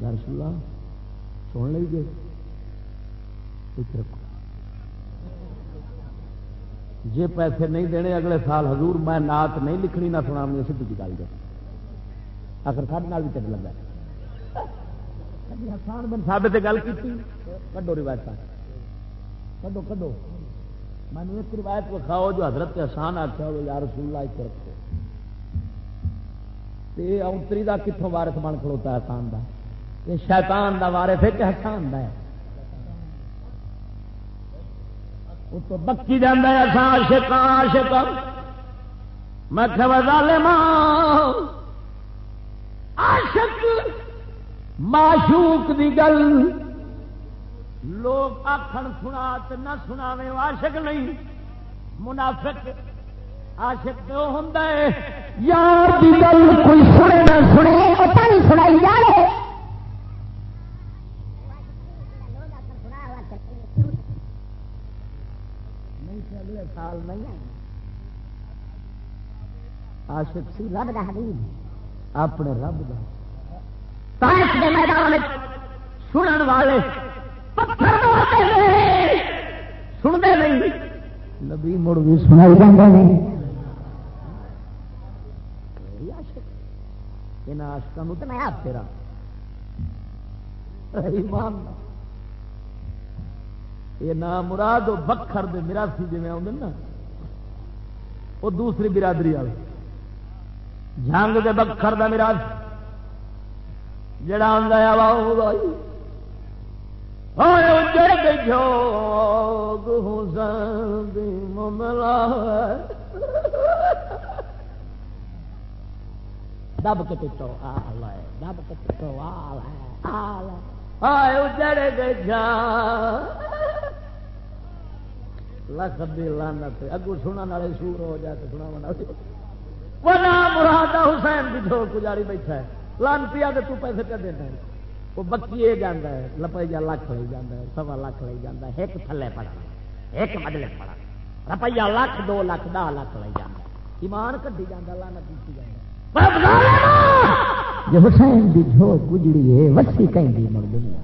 یا رسول اللہ، سن لیجیے رکھو جی پیسے نہیں دینے اگلے سال حضور میں نات نہیں لکھنی، نہ سنا مجھے سیدھی گل جائے آخر سارے بھی چل لگا۔ حسان بن ثابت گل کی کڈو روایت کڈو کڈو۔ میں ایک روایت وکھاؤ جو حضرت آسان آخیا ہو یا رسول اللہ، ایک رکھو تے اونتری کا کتوں وارس بن کھلوتا ہے آسان کا یہ شیطان دا وارس ہے کہ حسان دا ہے۔ وہ تو بکی جانا ہے عاشق عاشق۔ میں ظالما عاشق، معشوق دی گل۔ لوگ آخر سنا نہ سنا عاشق نہیں۔ منافق عاشق تو ہوں یار کوئی سنے نہ سنے سنائی جائے سال نہیں عاشق سی۔ رب دا حبیب۔ اپنے رب دا۔ میدان سنن والے سنتے نہیں۔ نبی مڑ بھی سنائی جانا نہیں۔ تو میں آپ تیرا۔ یہ نام مراد بکھر دے مراسی جی آدھے نا وہ دوسری برادری والے جنگ دے بکھر دا میراث جڑا آدھا اجڑ جوگ حسین مملا دب کے پٹو آل ہے، دب کے پٹو آل ہے آل ہے۔ ہائے اجڑ گئے جا لکھ دی لانت اگو سنا والے سور ہو جائے تو سنا منا بنا مراد حسین بھی جھوڑ گزاری بیٹھا ہے۔ لانتی آ تو پیسے کر دینا ہے؟ وہ بکی یہ جانا ہے لپیا لکھ لے جانا ہے، سوا لکھ لے جانا ہے، ایک تھلے پڑا ایک مجلے پڑا روپیہ لکھ دو لکھ دہ لکھ لے جانا ایمان کٹی جانا لانت کی جانا جو حسین دی جھوڑ گجڑی ہے وسی کہیں دی مر دنیا۔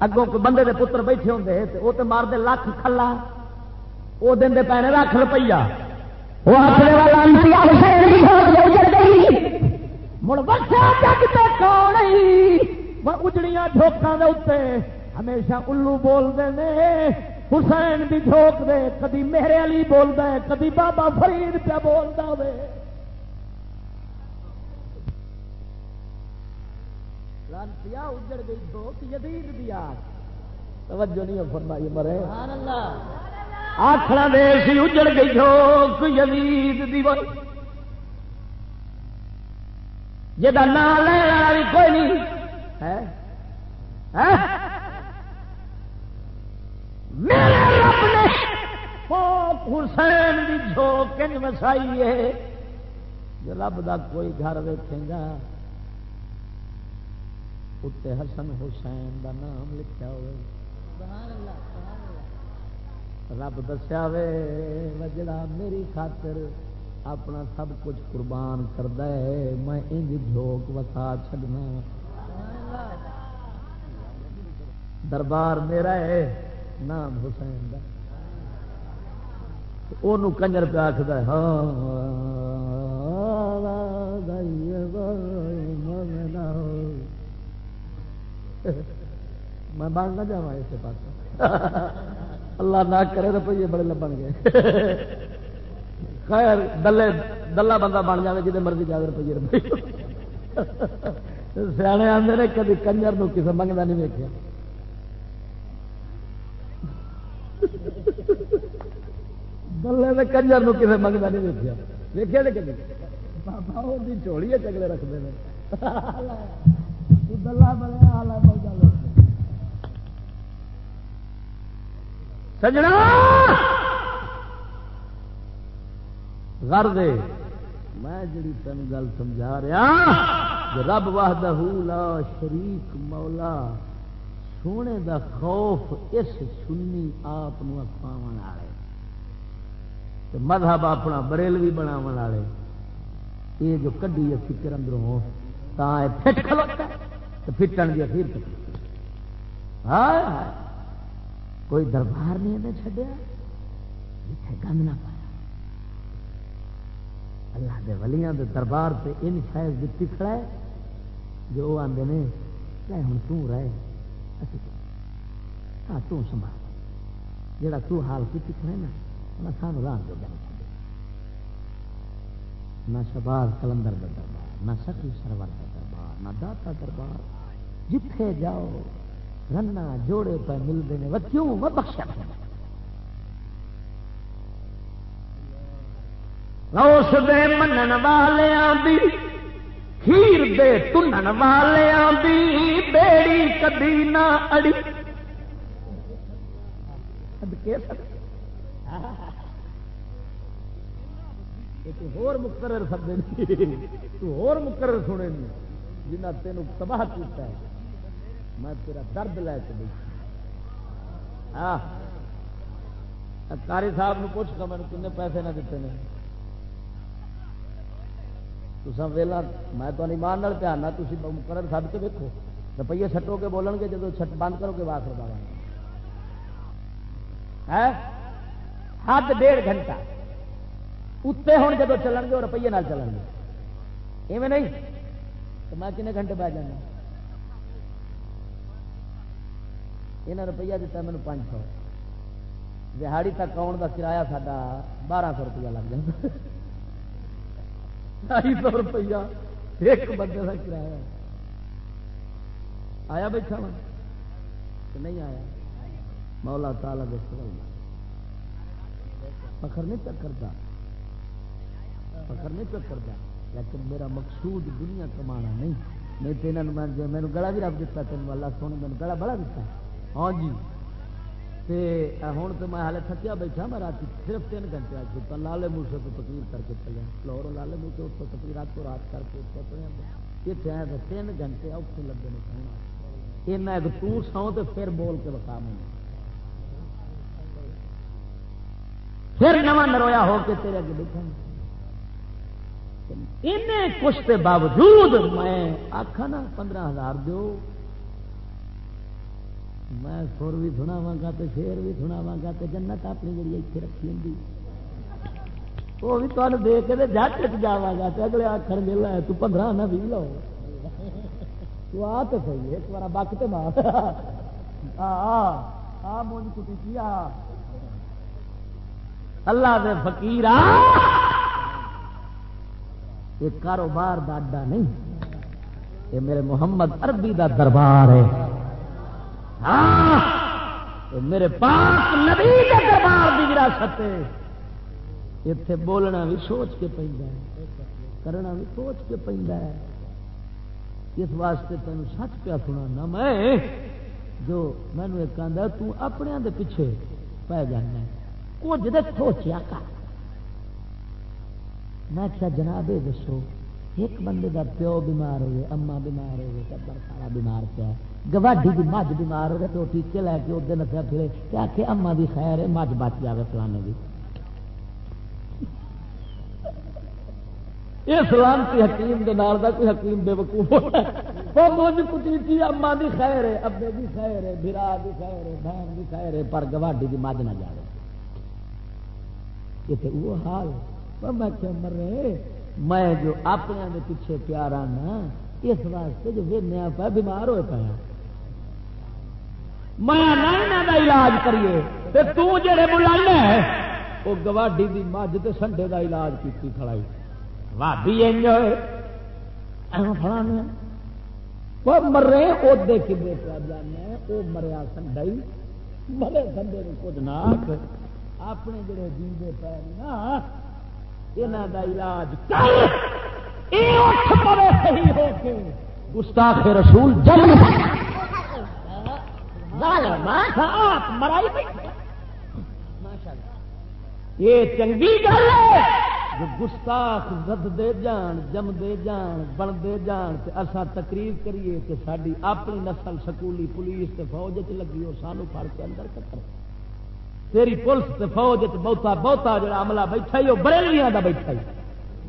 اگوں کوئی بندے دے پتر بیٹھے ہوں وہ تو مار دے لکھ کھلا۔ وہ دن دے پینے لاکھ روپیہ۔ وہ اپنے والا انتیا حسین دی جھو گجڑ گئی۔ مڑ بچا جگ اجڑیاں جھوکاں دے اتنے ہمیشہ الو بولتے ہیں حسین بھی جھوک دے۔ کدی میرے علی بولتا ہے کدی بابا فرید پہ بولتا ہوئے۔ لانتیا اجڑ گئی دھوک یزید دی آگ۔ توجہ نہیں فرمائی مرے۔ آخر دے سی اجڑ گئی دھوک یزید دی جا نام لینا بھی کوئی نہیں۔ میرے رب نے حسین کی جھوک مسائی ہے۔ جو رب دا کوئی گھر ویکھے گا اتنے حسن حسین دا نام لکھا ہوئے۔ رب دسیا وے جڑا میری خاطر اپنا سب کچھ قربان کرتا ہے۔ میں انج جھوک وسا چڈنا دربار میرا ہے، نام حسین دا۔ کنجر پہ آخر ہاں، میں بن نہ جا اس پاس۔ اللہ نہ کرے روپیے بڑے لبن گئے خیر، دلے، دلہ بندہ بن جائے جی مرضی جائے روپیے روپیے سیانے آتے نے کدی کنجر نو کسی منگتا نہیں ویکیا دلے نے کنجر نو کسی منگتا نہیں ویکیا ویکیا نہیں کدی؟ بابا وہ چوڑی چگلے رکھتے ہیں دلہ بنے سجنا! غر دے۔ میں جڑی تین گل سمجھا رہا ہاں، رب واہدہ لا شریک مولا، سونے دا خوف اس سنی آپ والے مذہب اپنا بریلوی بنا والے یہ جو کڈی ہے فکر اندروں فٹ کھلوتا تو فٹن کی پھر ہاں کوئی دربار نہیں انہیں چڈیا جتنے گند نہ پایا اللہ دے ولیاں دے دربار سے ان شاید دیتی کھڑا ہے جو وہ آدھے نے ہوں توں رہے ہاں توں سنبھال۔ جڑا تو حال کی کھڑے نا انہیں سان راہ دے جانا چاہیے۔ نہ شباز کلندر کا دربار، نہ سکی سرور کا دربار، نہ داتا دربار۔ جتھے جاؤ رنا جوڑے پہ ملتے ہیں کیوں وہ بخشا اس دے منن والوں دی کھیر دے تنن والوں دی بیڑی کدی نہ اڑی ہور مقرر سمجھے تو ہور مقرر سنے جنہ تینوں تباہ کیتا ہے میں تیرا درد لے کے بیٹھا کاری صاحب نے پوچھ کر مجھے کن پیسے نہ دیتے ہیں تو ویلا میں تو ایمان پیارنا تھی مقرر سب کے دیکھو روپیے سٹو کے بولن گے جب چھٹ بند کرو گے واس لگا حد ڈیڑھ گھنٹہ۔ اتنے ہوں جب چلن گے روپیے نال چلن گے ایویں نہیں؟ تو میں کنے گھنٹے بہ جانا۔ یہاں روپیہ دیتا مینو پانچ سو۔ دہاڑی تک آن کا کرایہ ساڈا بارہ سو روپیہ لگ جائے ڈھائی سو روپیہ ایک بندے کا کرایہ آیا بیٹھا وا نہیں آیا؟ مولا تالا دس فخر نہیں پہ کرتا۔ فخر نہیں پہ کرتا۔ لیکن میرا مقصود دنیا کمانا نہیں۔ نہیں تو یہاں میں گلا بھی رکھ دیتا تین اللہ سونے مینو گلا بڑا دیتا۔ ہاں جی۔ ہوں تو میں ہالے تھکیا بیٹھا میں رات صرف تین گھنٹے آ چکا لالے موسے تو تقریر کر کے چلے لاہور لالے موسے اس کو تقریر رات کو رات کر کے اپنے اتنے آیا تین گھنٹے اوکھے لگے نے کہنا اینا ایک تو سو تو پھر بول کے بتا مجھے پھر نواں نرویا ہو کے تیرے اگے بیٹھا کچھ کے باوجود میں آخا نا پندرہ ہزار دو میں سر بھی سناوا گا تو شیر بھی سناوا گا تو جنت اپنی جی اتنے رکھی ہوں وہ بھی تمہیں دے کے جٹ چ جا گا تو اگلے آخر مل ہے تو پندرہ نہ بھی لو۔ تو آ تو صحیح ایک بار بک تو مار۔ آ مونج کٹی کی آ۔ اللہ دے فقیر یہ کاروبار دا اڈا نہیں، یہ میرے محمد عربی دا دربار ہے۔ ہاں میرے پاک نبی دا دربار دی وراثت اتے بولنا بھی سوچ کے پہ کرنا بھی سوچ کے پہ اس واسطے تین سچ پیا سنا میں، جو مینو ایک آدھا تپنے دے پیچھے پی جانا کچھ دے سوچیا کر۔ میں کیا جناب دسو، ایک بندے دا پیو بیمار ہوئے، اما بیمار ہوئے ٹبر سارا بیمار پیا۔ گواڈی کی مجھ بیمار ہوئے تو ٹیچے لے کے ادھر نسیا پھرے کہ آ کے اما بھی خیر ہے، مجھ بچ جائے فلانے بھی یہ سلامتی حکیم دے نال دا کوئی حکیم بے وقوف وہ مجھ کٹی اما دی خیر ہے، ابے دی خیر ہے برا دی خیر ہے، بہن دی خیر ہے، پر گواڈی دی مجھ نہ جائے یہ تو وہ حال میں کیا مر رہے میں جو اپنے دے پیچھے پیارا نا، اس واسطے جو وینے پا بیمار ہوئے پایا میں نہ علاج کریے۔ تے تو جڑے بلانا ہے وہ گواڈی دی مجھ تے سنڈے دا علاج کی کھڑائی وادی انجوائے فلانے، وہ مرے ادے کبے پہ جانا وہ مریا سنڈا ہی۔ مرے سنڈے نے کچھ نہ اپنے جڑے جیندے پے نا یہاں کا علاج کر۔ اٹھ پڑے صحیح ہو کے۔ گستاخ رسول جلد ہاں، یہ چنگی گل ہے۔ جو گستاخ زد دے جان، جم دے جان، بن دے جان، تے اسا تقریر کریے کہ ساری اپنی نسل سکولی پولیس تے فوج چ لگی ہو سانو پھڑ کے اندر کتر۔ تیری پولیس تے فوج بہتا بہتا جڑا عملہ بیٹھا ہی، وہ بریلیاں دا بیٹھا ہی۔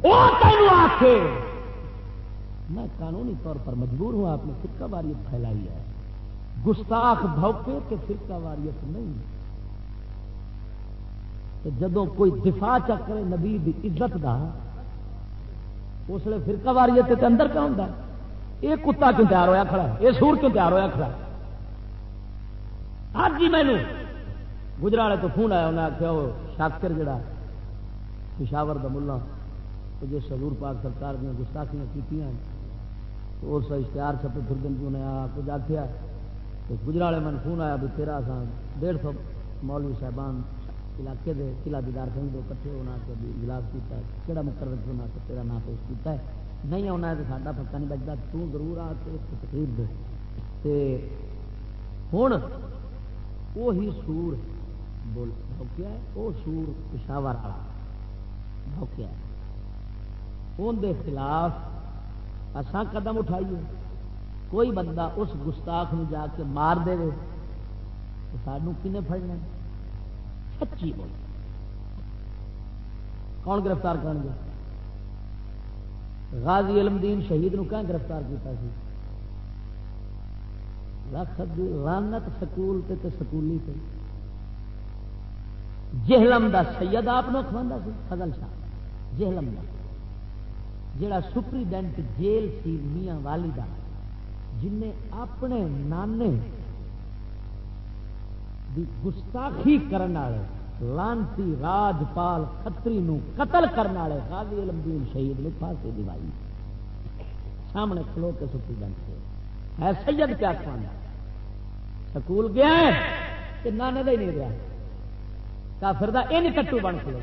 وہ تینوں آخ میں قانونی طور پر مجبور ہوں، آپ نے فرقہ واریت پھیلائی ہے۔ گستاخ دھوکے کہ فرقہ واریت نہیں تو جدو کوئی دفاع چ کرے نبی دی عزت دا، اس لیے فرقہ واریت کے اندر کیا ہوتا یہ کتا کیوں تیار ہوا کھڑا یہ سور کیوں تیار ہوا کھڑا آج جی مینو گجرالے تو فون آیا انہیں آخیا وہ شاکر جڑا پشاور کا ملا، تو جس پاک سرکار دیا گستاخیاں کی اس اشتہار چھپے پھر دن کی انہیں کچھ آخیا تو گجرالے میں فون آیا بھی تیرا سا ڈیڑھ سو مولوی صاحبان علاقے دے قلعہ دیدار سنگھ دو کٹھے ہونا کے بھی اجلاس کیا ہے۔ کہڑا مقرر ہونا کہ تیرا نام پیش کیا ہے؟ نہیں آنا ہے تو ساڈا پکا نہیں بچتا تو ضرور آ کے تقریر دے۔ ہوں وہی سور بول، بھوکیا ہے؟ وہ سور پشاور والا۔ بھوکیا ہے۔ اندر خلاف اسان قدم اٹھائیے۔ کوئی بندہ اس گستاخ میں جا کے مار دے تو سانو کن پڑنا سچی بول کون گرفتار کر گے غازی علم دین شہید نو کہاں گرفتار کیتا سی؟ لکھ لانت سکول تے تے سکولی تے۔ جہلم دا سید آپ کھوانا سی، فضل شاہ۔ جہلم دا۔ جڑا سپریڈینٹ جیل سی میاں والی دا۔ جن اپنے نانے دی گستاخی کرنے والے، لانتی راجپال کتری قتل کرنے والے، غازی علمدین شہید نے پھانسی دوائی۔ سامنے کھلو کے سپری بینچ سے ہے سید کیا کھانا؟ سکول گیا ہے کہ نانے کا ہی نہیں رہا کافر دا ان کٹو بن کھلو۔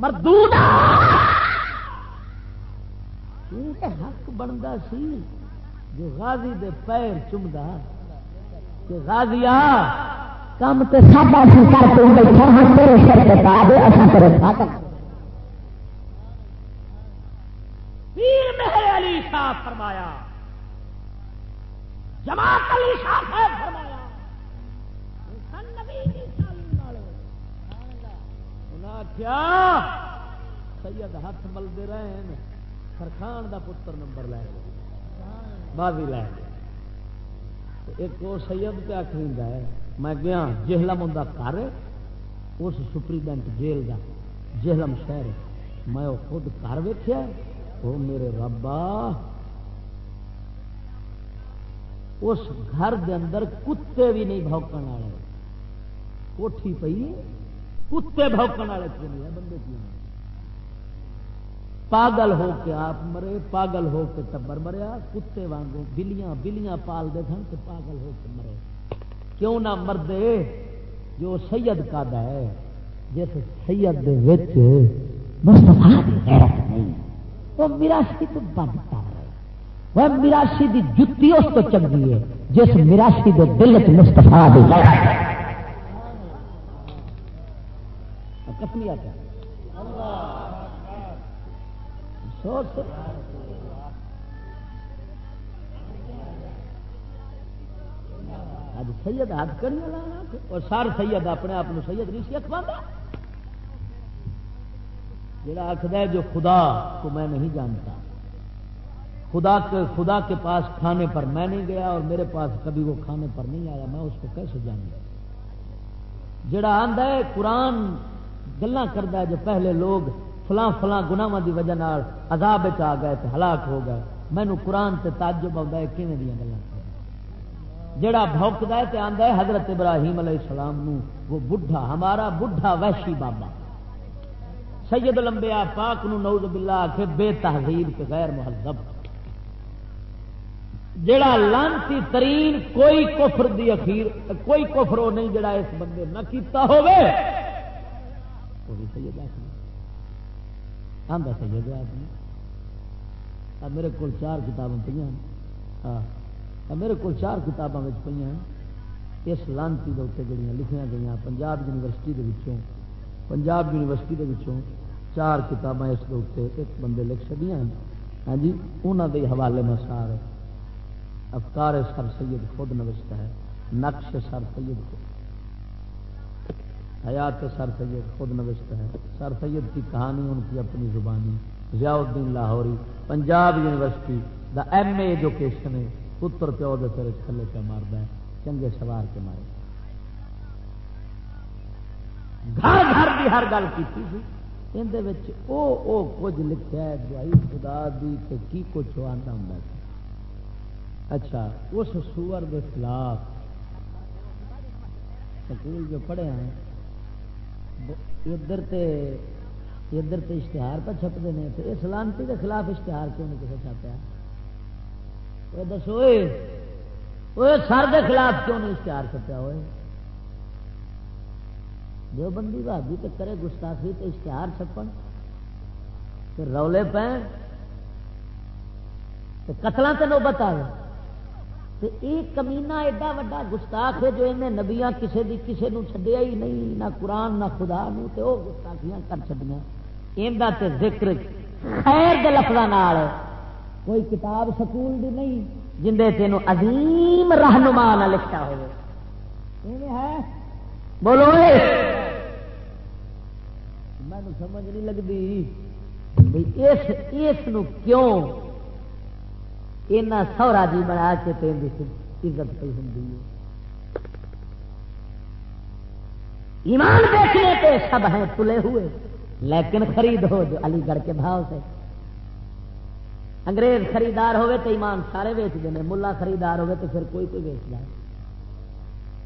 مردود حق بنتا سی جو غازی دے پیر چمدا، کہ غازیا کم تے ساڈا سی کر بیٹھا تیرے سر تے پا دے اساں تیرے ساتھ پیر مہر علی شاہ فرمایا، جماعت علی شاہ صاحب فرمایا سن نبی دی تعلیم والے انہاں سید ہاتھ ملتے رہے ہیں۔ سرخان دا پتر نمبر لے گیا بازی لے گیا ایک وہ سید پہ آخر ہے، میں گیا، جہلم ہوں گھر اس سپریڈینٹ جیل کا جہلم شہر میں وہ خود گھر ویخیا وہ میرے ربا۔ اس گھر دے اندر کتے بھی نہیں بوکن والے۔ کوٹھی پی کتے بوکن والے کیوں بندے کیوں پاگل ہو کے آپ مرے، پاگل ہو کے ٹبر مریا، کتے وانگو بلیاں بلیاں پال دے سن تو پاگل ہو کے مرے۔ کیوں نہ مردے جو سید کا ہے جس سید نہیں۔ وہ میراسی تو بد کر رہے۔ وہ میراسی دی جتی اس تو چنگی ہے جس میراسی دے دل چ مستفا دی غیرت ہے۔ سوچ۔ اج سید ہاتھ کرنے اور سر سید اپنے آپ سید نہیں سی اخبار جڑا آخر ہے جو خدا کو میں نہیں جانتا۔ خدا کے خدا کے پاس کھانے پر میں نہیں گیا اور میرے پاس کبھی وہ کھانے پر نہیں آیا، میں اس کو کیسے جانوں؟ جڑا آندا ہے، قرآن گلا کرتا ہے جو پہلے لوگ فلاں فلاں گناواں دی وجہ نال عذاب آ گئے تو ہلاک ہو گئے۔ مینو قرآن سے تعجب آتا ہے کھے دیا گلیں جڑا بھوکتا ہے تو آتا ہے، حضرت ابراہیم علیہ السلام نو وہ بڈھا، ہمارا بڈھا وحشی بابا۔ سید لمبیا پاک نو نوز باللہ کے بے تہذیب کے غیر مہذب۔ جڑا لانتی ترین کوئی کفر دی اخیر، کوئی کفر وہ نہیں جڑا اس بندے نہ کیتا ہوئے وہ بھی سید آخر آدھا سید آدمی۔ میرے کو چار کتابیں پہ ہاں میرے کو چار کتابوں پہ اس لانتی کے اتنے جڑیاں لکھیاں گئی پنجاب یونیورسٹی کے وچوں۔ پنجاب یونیورسٹی کے وچوں چار کتابیں اس کے اتنے ایک بندے لکھ چڑیا ہاں جی انہوں کے حوالے میں سار افکار سر سید خود نوشتا ہے، نقش سر سید خود۔ حیات سر سید خود نوشتا ہے۔ سر سید کی کہانی، ان کی اپنی زبانی۔ ضیاء الدین لاہوری، پنجاب یونیورسٹی، دا ایم اے ایجوکیشن ہے۔ پتر پیو دے تیرے تھلے پہ مارد ہے چنگے سوار کے مارے۔ گھر گھر کی ہر گل کی اندر کچھ لکھا ہے دوائی خدا دی تے کی کچھ آتا ہوں اچھا اس سور کے خلاف سکول جو پڑھے ہیں ادھر تے ادھر تے اشتہار پہ چھپتے ہیں تو اس لانتی کے خلاف اشتہار کیوں نہیں کسی چھاپیا وہ دسو وہ سر کے خلاف کیوں نہیں اشتہار چھپیا؟ ہوئے جو بندی بھابی تو کرے گستاخی تو اشتہار چھپن رولے پہ قتل سے نوبت آئے۔ تو ایک کمینا ایڈا وا گستاخ ہے جو انہیں نبیاں کسے دی کسے نو چھڈیا ہی نہیں، نہ قرآن، نہ خدا نو تے وہ گستاخیاں کر چڑیا اندر تے ذکر خیر دے لفظ کوئی کتاب سکول دی نہیں جندے تینوں عظیم رہنما نہ لکھا ہوئے۔ ایویں ہے؟ بولو اے۔ میں سمجھ نہیں لگتی بھائی اس اس نو کیوں اینا سورا جی بنا کے تین عزت پہ ہوں ایمان دیکھنے پہ سب ہیں تلے ہوئے لیکن خرید ہو جو علی گڑھ کے بھاؤ سے۔ انگریز خریدار ہوئے تو ایمان سارے ویچ دینے ملا خریدار ہوئے تو پھر کوئی کوئی ویچ جائے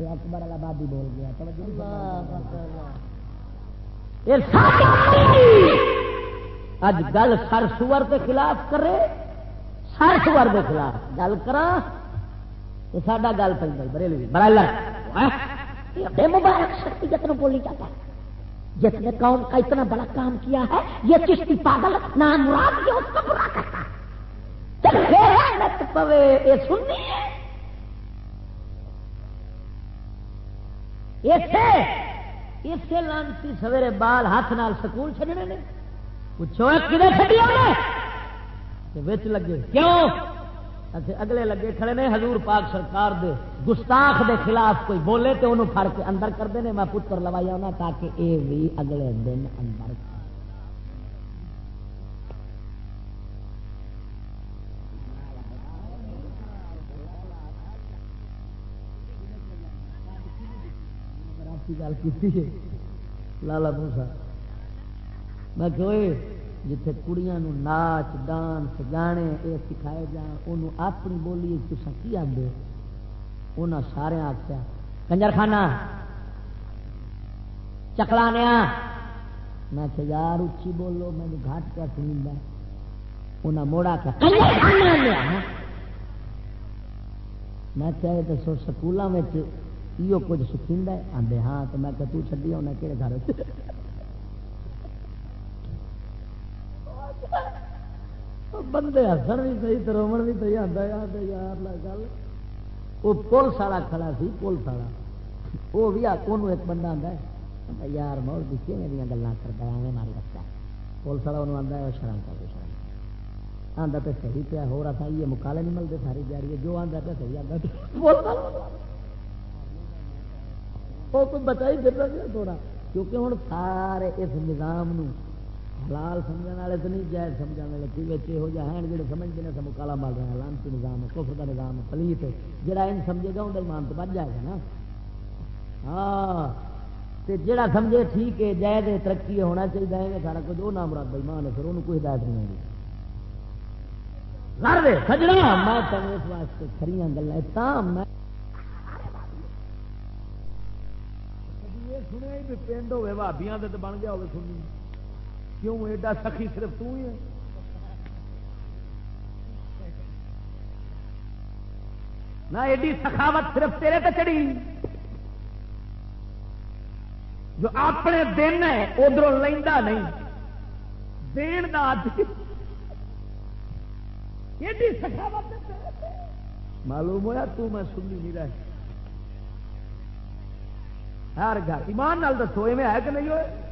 یہ اکبر بابی بول گیا اج گل سر سور کے خلاف کرے۔ سر سور کے خلاف گل کرا تو ساڈا گل پہ بریلوی بڑا ہاں؟ مبارک شخصیت نو بولی جاتا ہے۔ جس نے قوم کا اتنا بڑا کام کیا ہے، یہ چشتی پاگل نام مراد یہ اس کو برا کرتا پوے یہ سننی ہے۔ اسے لانتی سویرے بال ہاتھ نال سکول چڈنے نے۔ پوچھو کدھر چڈی لگے۔ کیوں؟ اچھا، اگلے لگے کھڑے نے حضور پاک سرکار دے گستاخ دے خلاف کوئی بولے تو انہوں پھڑ کے اندر کرتے ہیں میں پتر لوائی آنا تاکہ اے بھی اگلے دن اندر گل کی لالا موسا میں کہ جتھے کڑیاں نو ناچ، ڈانس، گانے یہ سکھائے جان انہوں اپنی بولی تصا کی آدھے انہیں سارے آخیا کنجر خانہ، چکلانے میں کہ یار، اچھی بولو، میں گھٹ کیا سنی انہیں موڑا کیا میں چاہے تو سکولوں میں یہ کچھ سکھیندا ہے؟ آدھے ہاں تو میں کہ تو چڈی آنا کہڑے گھر بندے ہسن بھی صحیح تو رومن بھی صحیح آتا یار یار گل۔ وہ پولیس والا کھڑا سی، پولیس والا۔ وہ بھی وہ ایک بندہ آتا ہے۔ یار مول، بھی کیونیں دیا گلیں کرتا ہے؟ ایویں ماری رکھتا ہے۔ پولیس والا انہوں آتا ہے، وہ شرم کر دے شرم آتا تو صحیح پیا ہو رہا تھا یہ مکالے نہیں ملتے ساری دیاری ہے۔ جو آتا پہ صحیح آتا وہ کوئی بچا ہی پھر رہا تھوڑا کیونکہ ہوں سارے اس نظام نو حلال سمجھنے والے تو نہیں، جائز سمجھنے والے کوئی بچے یہو جہاں ہیں، جڑے سمجھتے ہیں مکالا مال رہے ہیں لانسی نظام ہے کفر کا نظام ہے پلیت ہے جڑا ان سمجھے گا انہیں ایمان تو بچ جائے گا نا۔ ہاں تے جڑا سمجھے، ٹھیک ہے، جائز ہے، ترقی ہونا چاہیے، ہے، سارا کچھ وہ نام مراد بےمان ہے، پھر انہوں کوئی ہدایت نہیں ہوگی سجنا میں تمہیں اس واسطے کھڑی گلا میں سنیا بھی پنڈ ہوے بھابیاں بن گیا ہوگی سنی۔ کیوں ایڈا سخی صرف تو ہی ہے؟ نہ ایڈی سخاوت صرف تیرے پہ چڑی جو اپنے دن ہے ادھر لینا نہیں۔ دین کا ایڈی سخاوت معلوم ہوا تو میں سنی نہیں رہی۔ ہر گھر، ایمان نال دسو میں ہے کہ نہیں ہوئے؟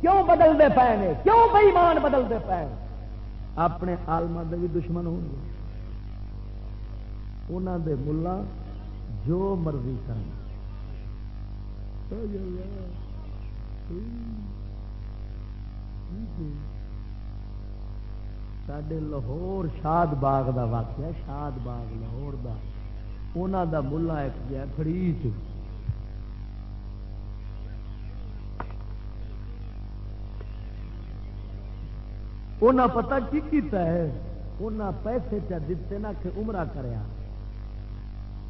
کیوں بدلتے پے نے؟ کیوں بے ایمان بدلتے پے اپنے آلما کے بھی دشمن ہو گے۔ انہوں دے ملا جو مرضی کر سڈے لاہور شاد باغ دا واقعہ، شاد باغ لاہور دا۔ انہوں دا ملا ایک گیا فریج۔ انہیں پتا کی کیتا ہے؟ انہیں پیسے چا دیتے نا کہ عمرہ کریا۔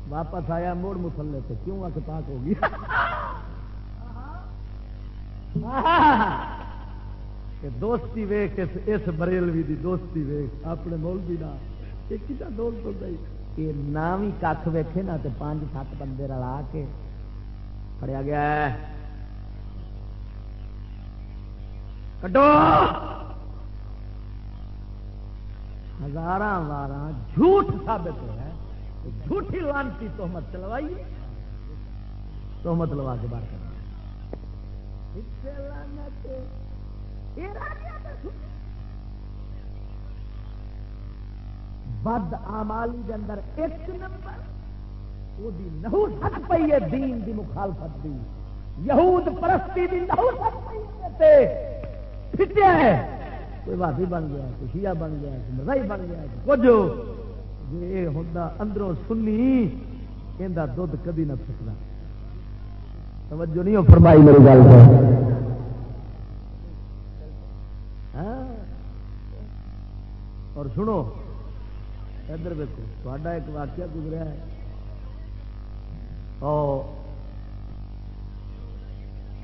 واپس آیا، موڑ مسلے سے کیوں آ کے پاک ہوگی دوستی ویخ اس بریلوی دی دوستی ویخ اپنے مولوی نہ کتا دوست ہوتا یہ نام ہی کھ ویکھے نا تو پانچ، سات بندے رلا کے پڑیا گیا ہے۔ کٹو ہزار وار جھوٹ ثابت ہوا جھوٹی لانتی تہمت چلوائی تہمت لوا کے بات کرنا۔ بد آمالی کے اندر ایک نمبر، وہ نحوست پی ہے، دین دی مخالفت دی۔ یہود پرستی دی نحوست پی ہے۔ کوئی بھابی بن گیا، کوئی شیعہ بن گیا، کوئی مزائی بن گیا کچھ۔ جی ہوں اندروں سنی یہ دھد کدی نہ سکتا توجہ نہیں فرمائی میری گل ہاں؟ اور سنو، ادھر دیکھو تا ایک واقعہ گزرا ہے۔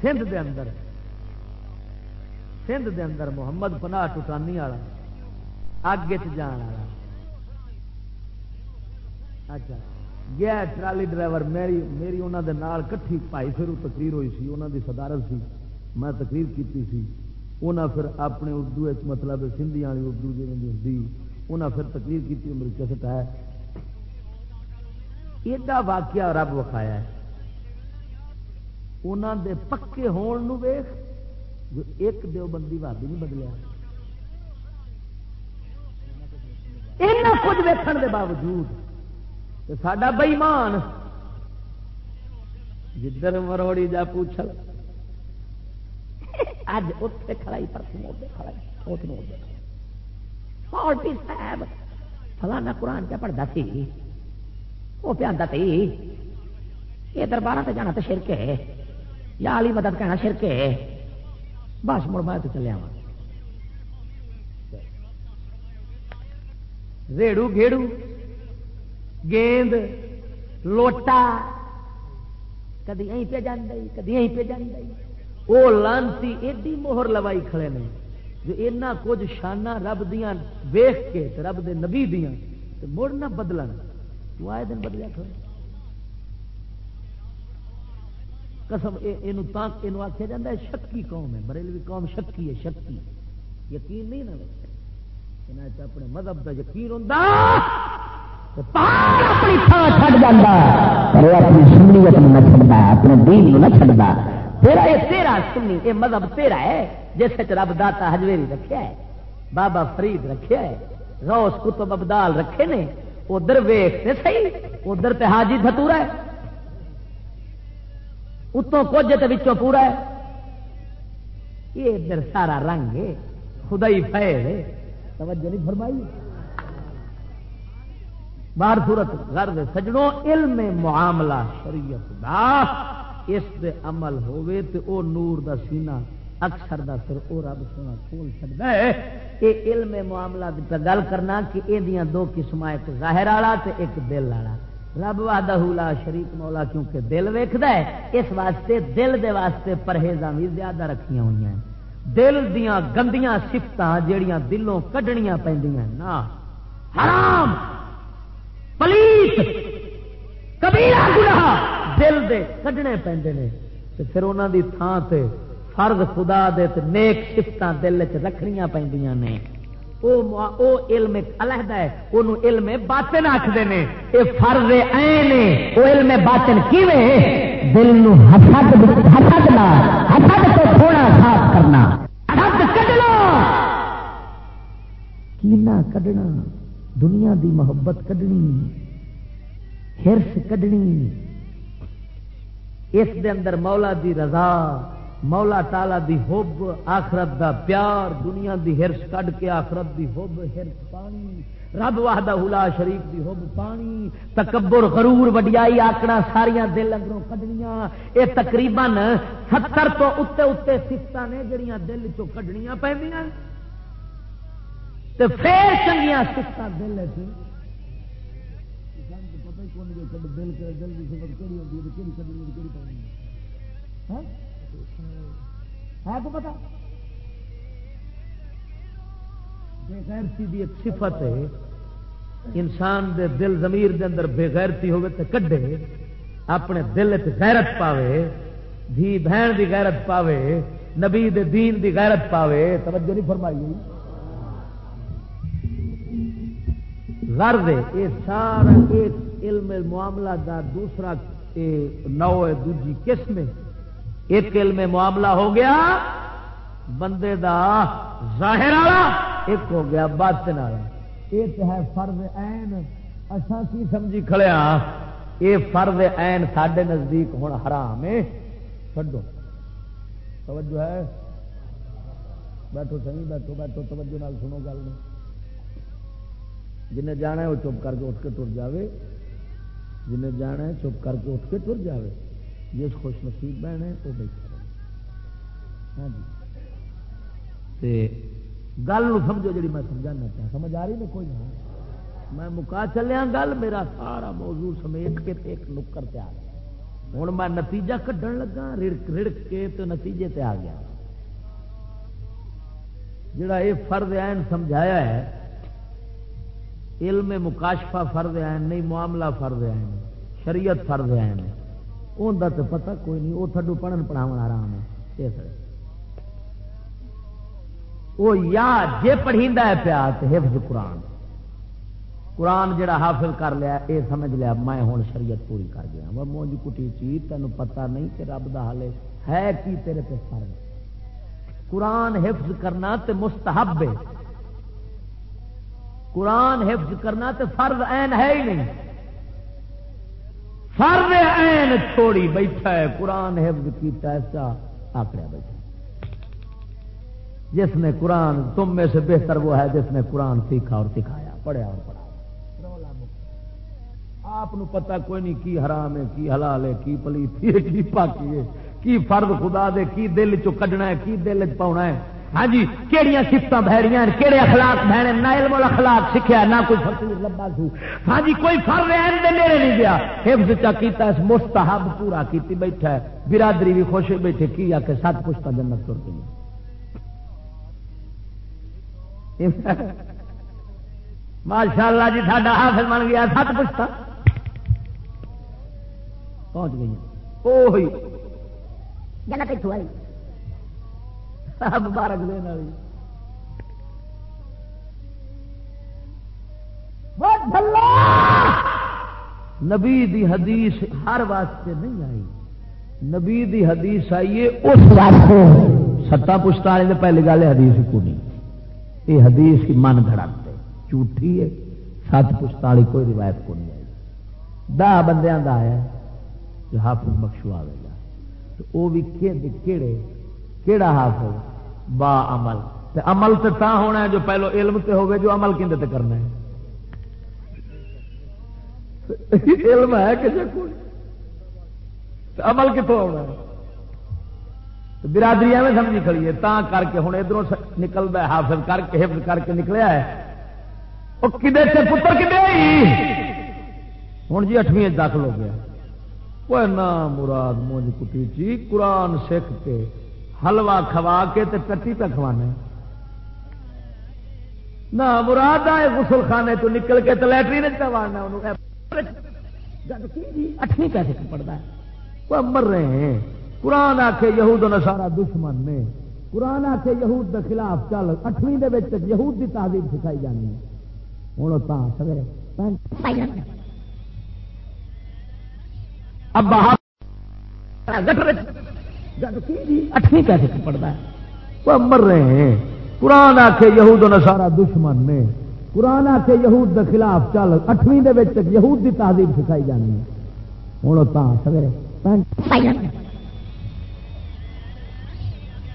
سندھ دے اندر۔ سندھ دے اندر محمد پناہ ٹوٹانی والا اگے جان والا۔ اچھا گیا ٹرالی ڈرائیور میری میری انہوں دے نال کٹھی پائی پھر تقریر ہوئی سی انہوں دی صدارت سی۔ میں تقریر کیتی سی۔ انہاں پھر اپنے اردو مطلب سندھی والی اردو جی ہوتی انہاں پھر تقریر کی میری کسٹ ہے۔ ایڈا واقعہ رب وکھایا ہے۔ انہوں دے پکے ہون نو ویخ ایک دیو بندی بھابی نہیں بدلیا۔ کچھ ویکن دے باوجود ساڈا بئیمان جدھر مروڑی جا پوچھ اج اتے کھڑائی پر پالٹی صاحب، فلانا قرآن کیا پڑھتا سی؟ وہ پیا سی، یہ دربار سے جانا تو شرک ہے، یا علی مدد کہنا شرک ہے۔ بس مڑ میں تو چلیا وا ریڑو گھیڑو، گیند، لوٹا۔ کدی اہ پہ جانا کدی اہ پہ جانا وہ لانتی، ایڈی موہر لوائی کھڑے نے۔ جو اینا کچھ شانہ رب دیا ویخ کے رب دے نبی دیا مڑ نہ بدلن۔ تو آئے دن بدلیا کھڑے قسم یہ آخیا جا شکی قوم ہے، بریلوی قوم شکی ہے شکی یقین نہیں نا اپنے مذہب کا یقین ہوں اپنی تھان چڑ جا اپنی سنیت نہ چڑھتا اپنے دین نہ چڑھتا تیرا یہ تیرا سنی یہ مذہب تیرا ہے، جس رب داتا ہجویری رکھا ہے، بابا فرید رکھا ہے، روس کتب ابدال رکھے نے، ادھر ویخ صحیح، ادھر تے حاجی دھتورا ہے۔ اتوں کچھ پورا ہے۔ یہ ادھر سارا رنگ ہے خدا ہی فیل توجہ نہیں فرمائی۔ بار صورت گھر سجڑوں علم معاملہ شریعت دا۔ اس دے عمل ہوئے تے او نور دا سینہ، اکثر دا سر او رب سونا کھول سکتا ہے۔ یہ علم معاملہ پہ گل کرنا کہ یہ دو قسم ایک ظاہر والا تے ایک دل والا۔ رب وحدہ لا شریک مولا کیونکہ دل ویکد ہے، اس واسطے دل دے واسطے پرہیزاں بھی زیادہ رکھیاں ہوئی ہیں۔ دل دیاں گندیاں سفت جہیا دلوں کڈنیاں پہ نا حرام! پلیت کبیرہ گناہ! دل دے کڈنے پہ پھر انہوں دی تھان تے فرض خدا دے تے نیک سفت دل چ رکھنیاں پہ او علم علیحدہ ہے وہ علم باطن آخر نے۔ یہ فرض این وہ علم باطن کیویں دل حسد حسدنا حسد کو تھوڑا صاف کرنا۔ حسد کڈنا۔ کینا کڈنا؟ دنیا دی محبت کڈنی، ہرس کڈنی۔ اس دے اندر مولا دی رضا۔ مولا تالا دی ہوب آخرت دا پیار، دنیا دی ہرس کڈ کے آخرت دی ہوب ہرس پانی۔ رب واہدہ حلا شریف دی ہوب پانی۔ تکبر، غرور، وڈیائی آکڑا ساریا دل اندروں کڈنیاں۔ اے تقریباً ستر تو اتنے اتنے سفت نے جڑیاں دل چو کڈنیاں پہ پھر چنگیا سفت دل دل دل کی سفت کہڑی ہوتی ہے کہڑی کڈنی کہڑی پانی ہے تو پتا۔ بےغیرتی دی ایک صفت ہے، انسان دے دل زمیر دے اندر بےغیرتی ہوگی تو کڈے، اپنے دل غیرت پاوے، دھی بہن دی غیرت پاوے، نبی دے دین دی غیرت پاوے، توجہ نہیں فرمائی غرض یہ سارا ایک علم معاملہ دا دوسرا نو دوجی قسم ہے۔ ایک علم معاملہ ہو گیا، بندے دا ظاہر والا، ایک ہو گیا باطن والا ایک ہے فرض این اچھا کی سمجھی کھڑے ہاں؟ یہ فرض این سڈے نزدیک ہوں حرام ہے۔ چڈو توجہ ہے۔ بیٹھو سنی، بیٹھو بیٹھو، توجہ نال سنو گل نہیں جنہیں جانا ہے وہ چپ کر کے اٹھ کے تر جاوے۔ جنہیں جانا ہے چپ کر کے اٹھ کے تر جاوے۔ جس خوش نصیب بہن ہے، وہ بیٹھا ہاں جی۔ گل سمجھو جی میں سمجھانا چاہتا سمجھ آ رہی نا کوئی نہ؟ میں مکا چلیا، گل میرا سارا موضوع سمیٹ کے ایک نکر پہ آ گیا۔ ہوں میں نتیجہ کھڈن لگا، رڑک رڑک کے تو نتیجے تے آ گیا۔ جڑا یہ فرد عین سمجھایا ہے، علم مکاشفہ فرد عین نہیں، معاملہ فرد عین، شریعت فرد عین ہے۔ ان کا تو پتہ کوئی نہیں وہ تھڈو پڑھن پڑھاو آرام ہے۔ اس وہ یا جے پڑھی ہے پیا تو حفظ قرآن۔ قرآن جڑا حافظ کر لیا، اے سمجھ لیا، میں ہوں شریعت پوری کر گیا۔ وہ مونج کٹی چیز تینوں پتہ نہیں کہ رب دا حال ہے کی تیرے پہ فرض قرآن حفظ کرنا تے مستحب ہے۔ قرآن حفظ کرنا تے فرض عین ہے ہی نہیں۔ فرض عین چھوڑی بیٹھا ہے، قرآن حفظ کیتا ایسا آکڑیا بیٹھا جس نے قرآن، تم میں سے بہتر وہ ہے جس نے قرآن سیکھا اور سکھایا، پڑھیا اور پڑھا۔ آپ پتا کوئی نہیں کی حرام ہے، کی حلال ہے، کی پلیتی ہے، کی پاکی ہے، کی فرد خدا دے، کی دل چ کڈنا ہے، کی دل چ پاؤنا ہے۔ ہاں جی کہڑی سفت بہڑیاں کہڑے اخلاق بہنے؟ نہ علم اخلاق سیکھا نہ کوئی فصول لبا سو۔ ہاں جی کوئی فرد این دے نیڑے نہیں گیا۔ حفظ چا کیتا، اس مستحب پورا کیتی بیٹھا ہے۔ برادری بھی خوش بیٹھے، کی آ کے سات پشتا جنت تر گئی ماشاء اللہ جی ساڈا حاصل بن گیا سات پشتا پہنچ گئی۔ جنت والی مبارک دین والی نبی۔ دی حدیث ہر واسطے نہیں آئی۔ نبی دی حدیث آئیے اس واسطے۔ ستا پشتا والے پہلی گل حدیث کو نہیں۔ یہ حدیث کی من گھڑاتے جھوٹھی ہے۔ سات پشتا والی کوئی روایت کو نہیں آئی۔ دہ بندیاں دا آیا جو حافظ بخشو آئے گا تو وہ بھی کہڑے کہڑا حافظ با عمل۔ تے عمل تے تا ہونا ہے جو پہلو علم تے ہوگے جو عمل کھندے تے کرنا ہے۔ علم ہے کہ کوئی عمل کتوں ہونا ہے؟ برادری میں سمجھی کھڑی ہے تا کر کے ہوں ادھر نکلتا ہے، حافظ کر کے، حفظ کر کے نکلیا ہے۔ وہ کدے سے پتر کدے ہوں جی اٹھویں داخل ہو گیا۔ وہ نہ مراد مونج کٹی چی، قرآن سکھ کے حلوا کھوا کے تے کٹی پہ کھوانا نہ مراد آئے غسل خانے تو نکل کے تو لٹرین چوانا اٹھویں پیسے پڑتا ہے۔ وہ مر رہے ہیں۔ قرآن آ کے یہود و نسارا دشمن نے۔ قرآن آ کے یہود کے خلاف چل اٹھویں یہود کی تعلیم سکھائی جانی ہے۔ ہوں سویرے اب جی اٹھویں کیسے پڑتا ہے؟ وہ مر رہے ہیں۔ قرآن آ کے یہود و نسارا دشمن نے۔ قرآن آ کے یہود کے خلاف چل۔ اٹھویں یہود کی تہذیب سکھائی جانی ہے۔ ہوں سویرے۔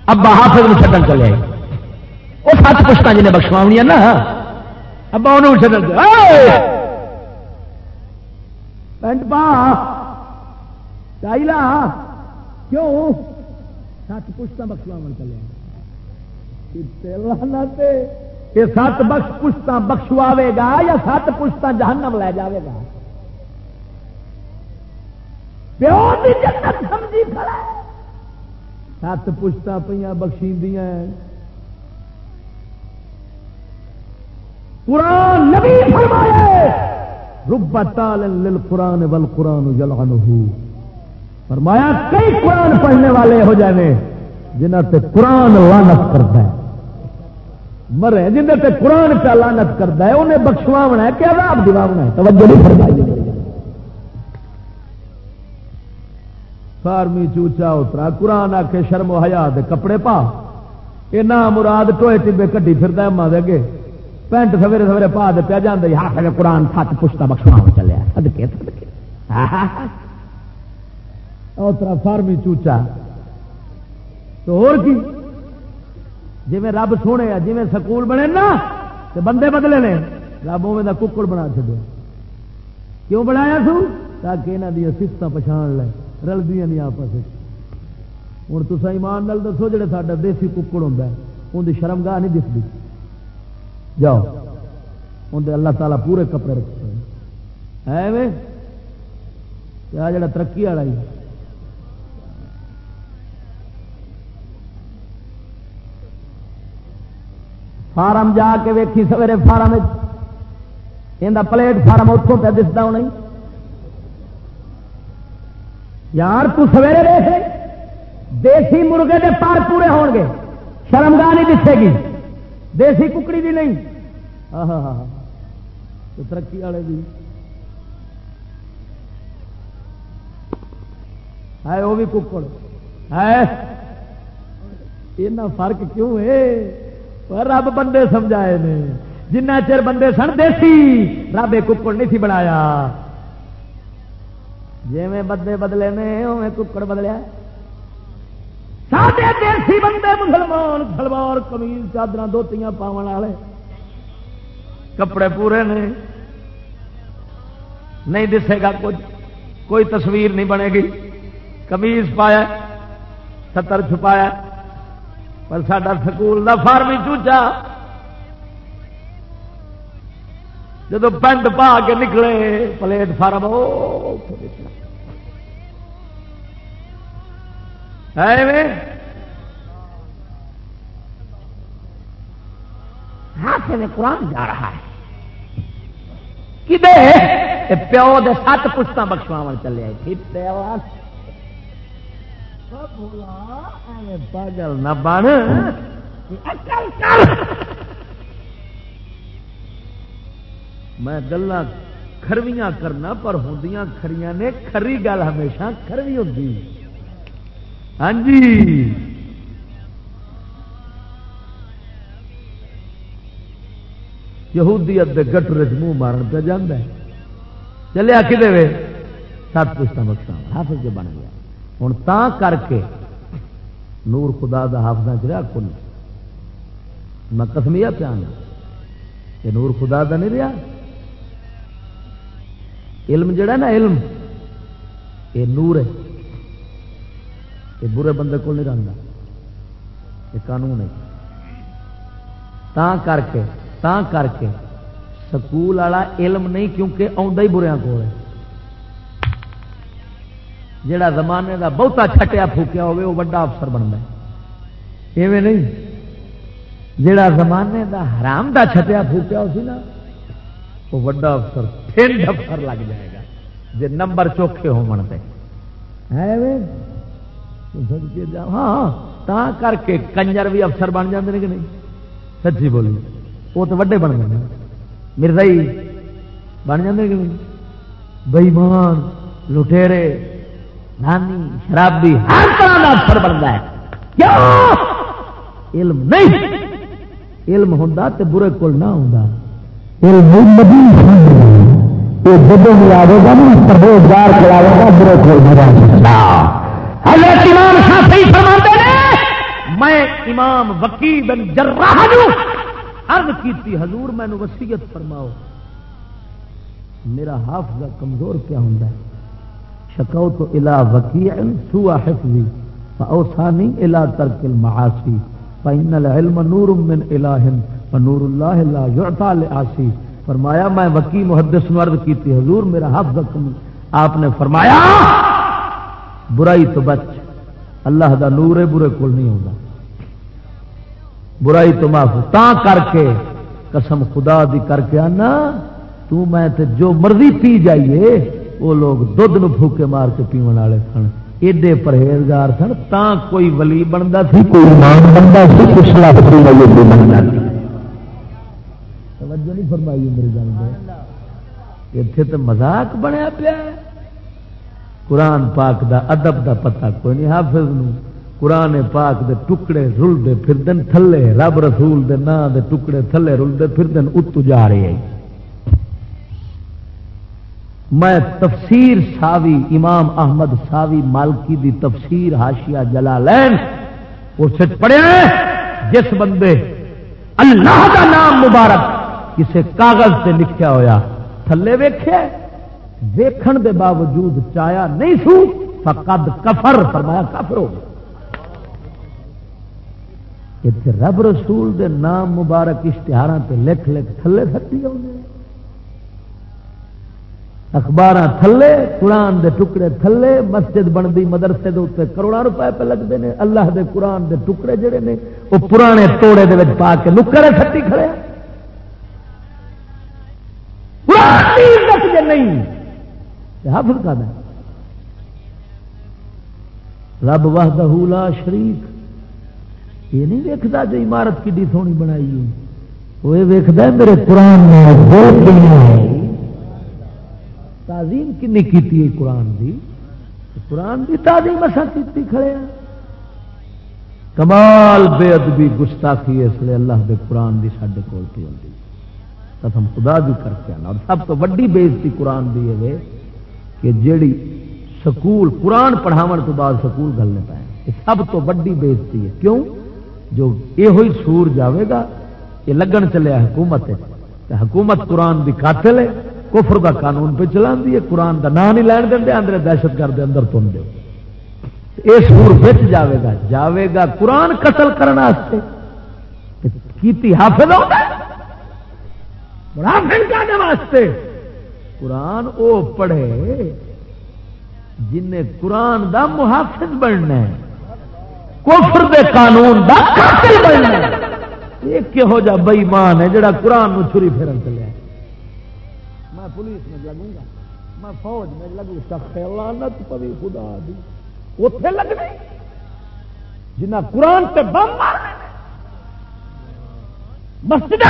ابا حافظ میں چڈن چلے۔ وہ سات پشتا جنہیں بخشوا نا۔ ابا انہوں چڈن پینٹ پا۔ چاہیے کیوں؟ سات پشتا بخشوا چلے۔ یہ سات بخش پشتا بخشواوے گا یا سات پشتا جہنم لے جاوے گا؟ پیو جنت سمجھی کھڑا سات پشتا پہ بخشی قرآن نبی فرمائے رب تال قرآن ول قرآن جلان فرمایا، کئی قرآن پڑھنے والے ہو جائے جنہ تے قرآن لانت کرتا ہے۔ مرے جنہ تے قرآن کا لانت کرتا ہے، انہیں بخشواونا ہے کیا آپ دلاونا ہے۔ توجہ نہیں فرمائی سارمی چوچا اترا، قرآن آ کے شرم و حیا دے کپڑے پا۔ یہ نہ مراد ٹوئے ٹبے کٹی پھر اما دے گے پینٹ سویرے سویرے پا دے پیا جانا ہاتھ قرآن سات پشتا بخشوا چلے۔ سدکے سدکے اترا فارمی چوچا۔ تو اور کی؟ جی رب سونے جی سکول بنے نا تو بندے بدلے نے۔ رب اوے ککڑ بنا چلے کیوں بنایا سو تاکہ یہاں دیا سفت پچھان لے رلدی نہیں آپس ہوں تو ایمان نال دسو، جڑے ساڈا دیسی ککڑ ہوں ان کی شرم گاہ نہیں دستی جاؤ اندر اللہ تعالیٰ پورے کپڑے رکھتے ہیں۔ جڑا ترقی والا فارم جا کے ویکھی سویرے فارم یہ پلیٹ فارم اتوں پہ دستا ہونا یار تو سویرے دیکھ دیسی مرغے دے پار پورے ہون گے۔ شرمگاہ نہیں دسے گی۔ دیسی ککڑی بھی نہیں۔ ترقی والے بھی۔ ہے، وہ بھی ککڑ۔ ہے فرق کیوں ہے؟ رب بندے سمجھائے نے۔ جنہ چر بندے سن دیسی، رب ایک ککڑ نہیں سی بنایا۔ جی میں بدلے نے اوے ککڑ بدلیا۔ سارے دیسی بندے مسلمان، سلوار کمیز چادر دوتیاں پاون والے۔ کپڑے پورے نے۔ نہیں دسے گا کچھ۔ کوئی تصویر نہیں بنے گی۔ کمیز پایا، ستر چھپایا۔ پر سڈا سکول کا فارمی چوچا جب پینٹ پا کے نکلے، پلیٹ فارم ہاتھ میں قرآن جا رہا ہے۔ کدے؟ پیو دے سات پشتہ بخشوا چلے۔ پاگل نہ بن۔ میں گلا کھرویاں کرنا پر ہوں کھڑیاں نے کھری گل ہمیشہ کھروی ہوتی ہاں جی۔ یہودیت دے گٹر منہ مارن پہ جانا چلے کدے سات پوچھتا بخشا حافظ جو بن گیا ہوں تا کر کے نور خدا دا حافظ چ رہا کل میں کسمیا پیا یہ نور خدا دا نہیں رہا علم جڑا نا علم، یہ نور ہے۔ یہ برے بندے کو نہیں رہتا یہ قانون ہے۔ تا کر کے تا کر کے سکول والا علم نہیں کیونکہ آ بریا کو ہے۔ جڑا زمانے دا بہتا چھٹیا پھوکیا ہوگی وہ بڑا افسر بنتا ہے۔ ایویں نہیں۔ جڑا زمانے دا حرام دا چھٹیا پھوکیا ہو نا، وہ بڑا افسر پھر افسر لگ جائے گا۔ جی نمبر چوکھے ہو منتے۔ ہاں, ہاں، تا کر کے کنجر بھی افسر بن جاتے کہ نہیں؟ سچی بولی۔ وہ تو وڈے بن گئے۔ مرزائی جی، بن جاتے کہ نہیں؟ بئیمان لٹےرے نانی شرابی ہر طرح کا افسر بنتا ہے۔ کیوں علم نہیں۔ علم ہوں تو برے کول نہ ہوں ملاوے گا نا برے کول نہیں رہ سکتا حضرت امام شافعی فرماتے ہیں میں امام وکیل بن جراح عرض کیتی حضور میں وسیعت فرماؤ۔ میرا حافظہ کمزور کیا ہوں شکو تو الا وکیع سوا حفظی فاوسانی الا ترک المعاصی، فإن العلم نور من الہ، فنور اللہ لا یعطا لعاصی۔ فرمایا، میں وکی محدث نرد کی تھی حضور میرا حفظ کم آپ نے فرمایا، برائی تو بچ، اللہ دا نور ہے، برے کول نہیں ہوگا برائی تو معاف تا کر کے قسم خدا دی کر کے آنا، تو میں تے جو مرضی پی جائیے وہ لوگ دھد پھوکے مار کے پیو والے سن۔ ایڈے پرہیزگار سن تا کوئی ولی بنتا سی؟ کوئی بنتا توجہ نہیں فرمائی میرے جان اتنے تو مزاق بنیا پیا قرآن پاک دا ادب دا پتہ کوئی نہیں حافظ نو۔ قرآن پاک دے ٹکڑے رلتے پھر تھلے رب رسول دے نا دے ٹکڑے تھلے رلتے پھر اتو جا رہے ہیں۔ میں تفسیر ساوی امام احمد ساوی مالکی دی تفسیر ہاشیا جلا لین اس پڑھیا جس بندے اللہ کا نام مبارک کسے کاغذ سے لکھیا ہویا، تھلے ویخیا ویکھن دے باوجود چایا نہیں سو، فقد کفر، فرمایا کفر ہو رب رسول دے نام مبارک اشتہار لکھ لکھ تھلے سٹی آؤ اخبار تھلے، قرآن دے ٹکڑے تھلے، مسجد بنتی مدرسے دے اتنے کروڑا روپئے پہ لگتے ہیں اللہ دے قرآن دے ٹکڑے جڑے نے، وہ پرانے توڑے دے وچ پا کے نکرے سٹی کھڑے عزت جے نہیں حافظ کا دیں رب وحدہ لا شریک۔ یہ نہیں ویکتا جو عمارت کی سونی بنائی ہے وہ یہ ویکد میرے قرآن میں تعظیم کنی کی قرآن دی؟ قرآن دی تعظیم اصا کی کھڑے ہیں کمال بے ادبی گستاخی اس لیے اللہ دے قرآن دی سڈے کول پی ہوتی قسم خدا بھی کر کے آنا اور سب تو ویڈی بےزتی قرآن دی ہے کہ جیڑی سکول، قرآن پڑھاو تو بعد سکول گلنے پائے یہ سب تو ویڈی بےزتی ہے۔ کیوں؟ جو یہ ہوئی سور جاوے گا، یہ لگن چلے حکومت ہے۔ حکومت قرآن دی قاتل ہے۔ کفر دا قانون پہ چلا ہے، قرآن دا نام نہیں لین دیں اندر دہشت گرد اندر تم دے۔ یہ سور بچ جاوے گا جاوے گا قرآن قتل کرنے کیتی حافظ ہوگا واسطے۔ قرآن او پڑھے جن قرآن دا محافظ بننا ہے، کفر دے قانون دا قاتل بننا ہے۔ ایک کہو جا بئیمان ہے، جڑا قرآن چھری پھرن چلے۔ پولیس میں لگوں گا۔ میں فوج میں لگوں سخت لانت پوی خدا دی۔ اتے لگنے۔ جنہ قرآن تے بم مارنے مسجد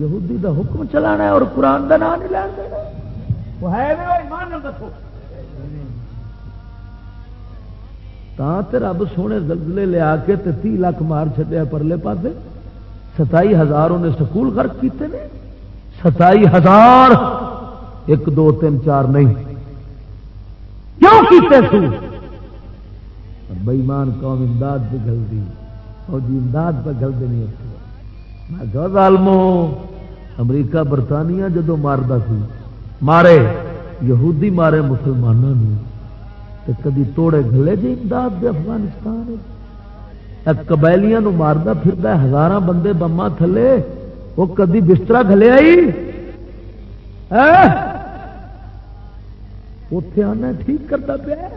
یہودی دا حکم چلانا ہے اور قرآن دا نام نہیں لین دینا وہ ہے ایمان دسو۔ تے رب سونے زلزلے لیا کے تی لاکھ مار چڈیا پرلے پاسے۔ ستائی ہزار انہیں سکول خرچ کیتے ہیں ستائی ہزار، ایک، دو، تین، چار، نہیں۔ کیوں کیتے سو؟ بئیمان قوم امداد پہ گل دی فوجی امداد پہ گل دینی میں کہ ظالمو، امریکہ، برطانیہ جدو ماردا سی، مارے، یہودی مارے مسلمانوں کدی توڑے گلے جی امداد دے افغانستان۔ قبیلیاں ماردا پھر ہزار بندے بما تھلے۔ وہ کدی بستر گلے آئی؟ اتے آنا ٹھیک کرتا پیا۔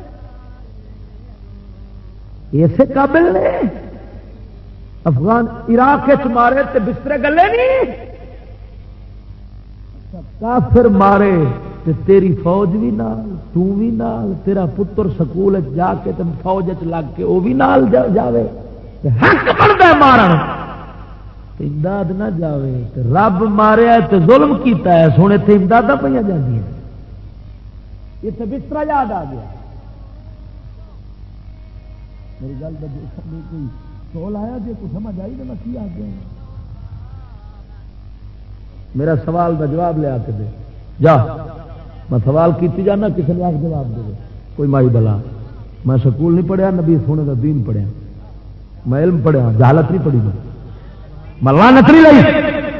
اسے قابل نے؟ افغان عراق مارے تے بسترے گلے نہیں؟ کافر مارے تے تیری فوج بھی نال، تو بھی نال، تیرا پتر سکول جا کے تم فوج لگ کے وہ بھی نال جاوے۔ حق بنتا مارن۔ امداد نہ جاوے رب ماریا تو ظلم کیتا ہے، سونے تھے امداد پہ جی یہ بستر یاد آ گیا۔ میری گل کوئی سول آیا جی کچھ سمجھ آئی تو میں کی آ گیا؟ میرا سوال کا جواب لیا کے دے۔ جا، میں سوال کیتی جانا کسی نے آگ جواب دے کوئی مائی بلا۔ میں سکول نہیں پڑھیا، نبی سونے کا دین پڑھیا۔ میں علم پڑھیا، جہالت نہیں پڑھی میں۔ میں لانت نہیں لائی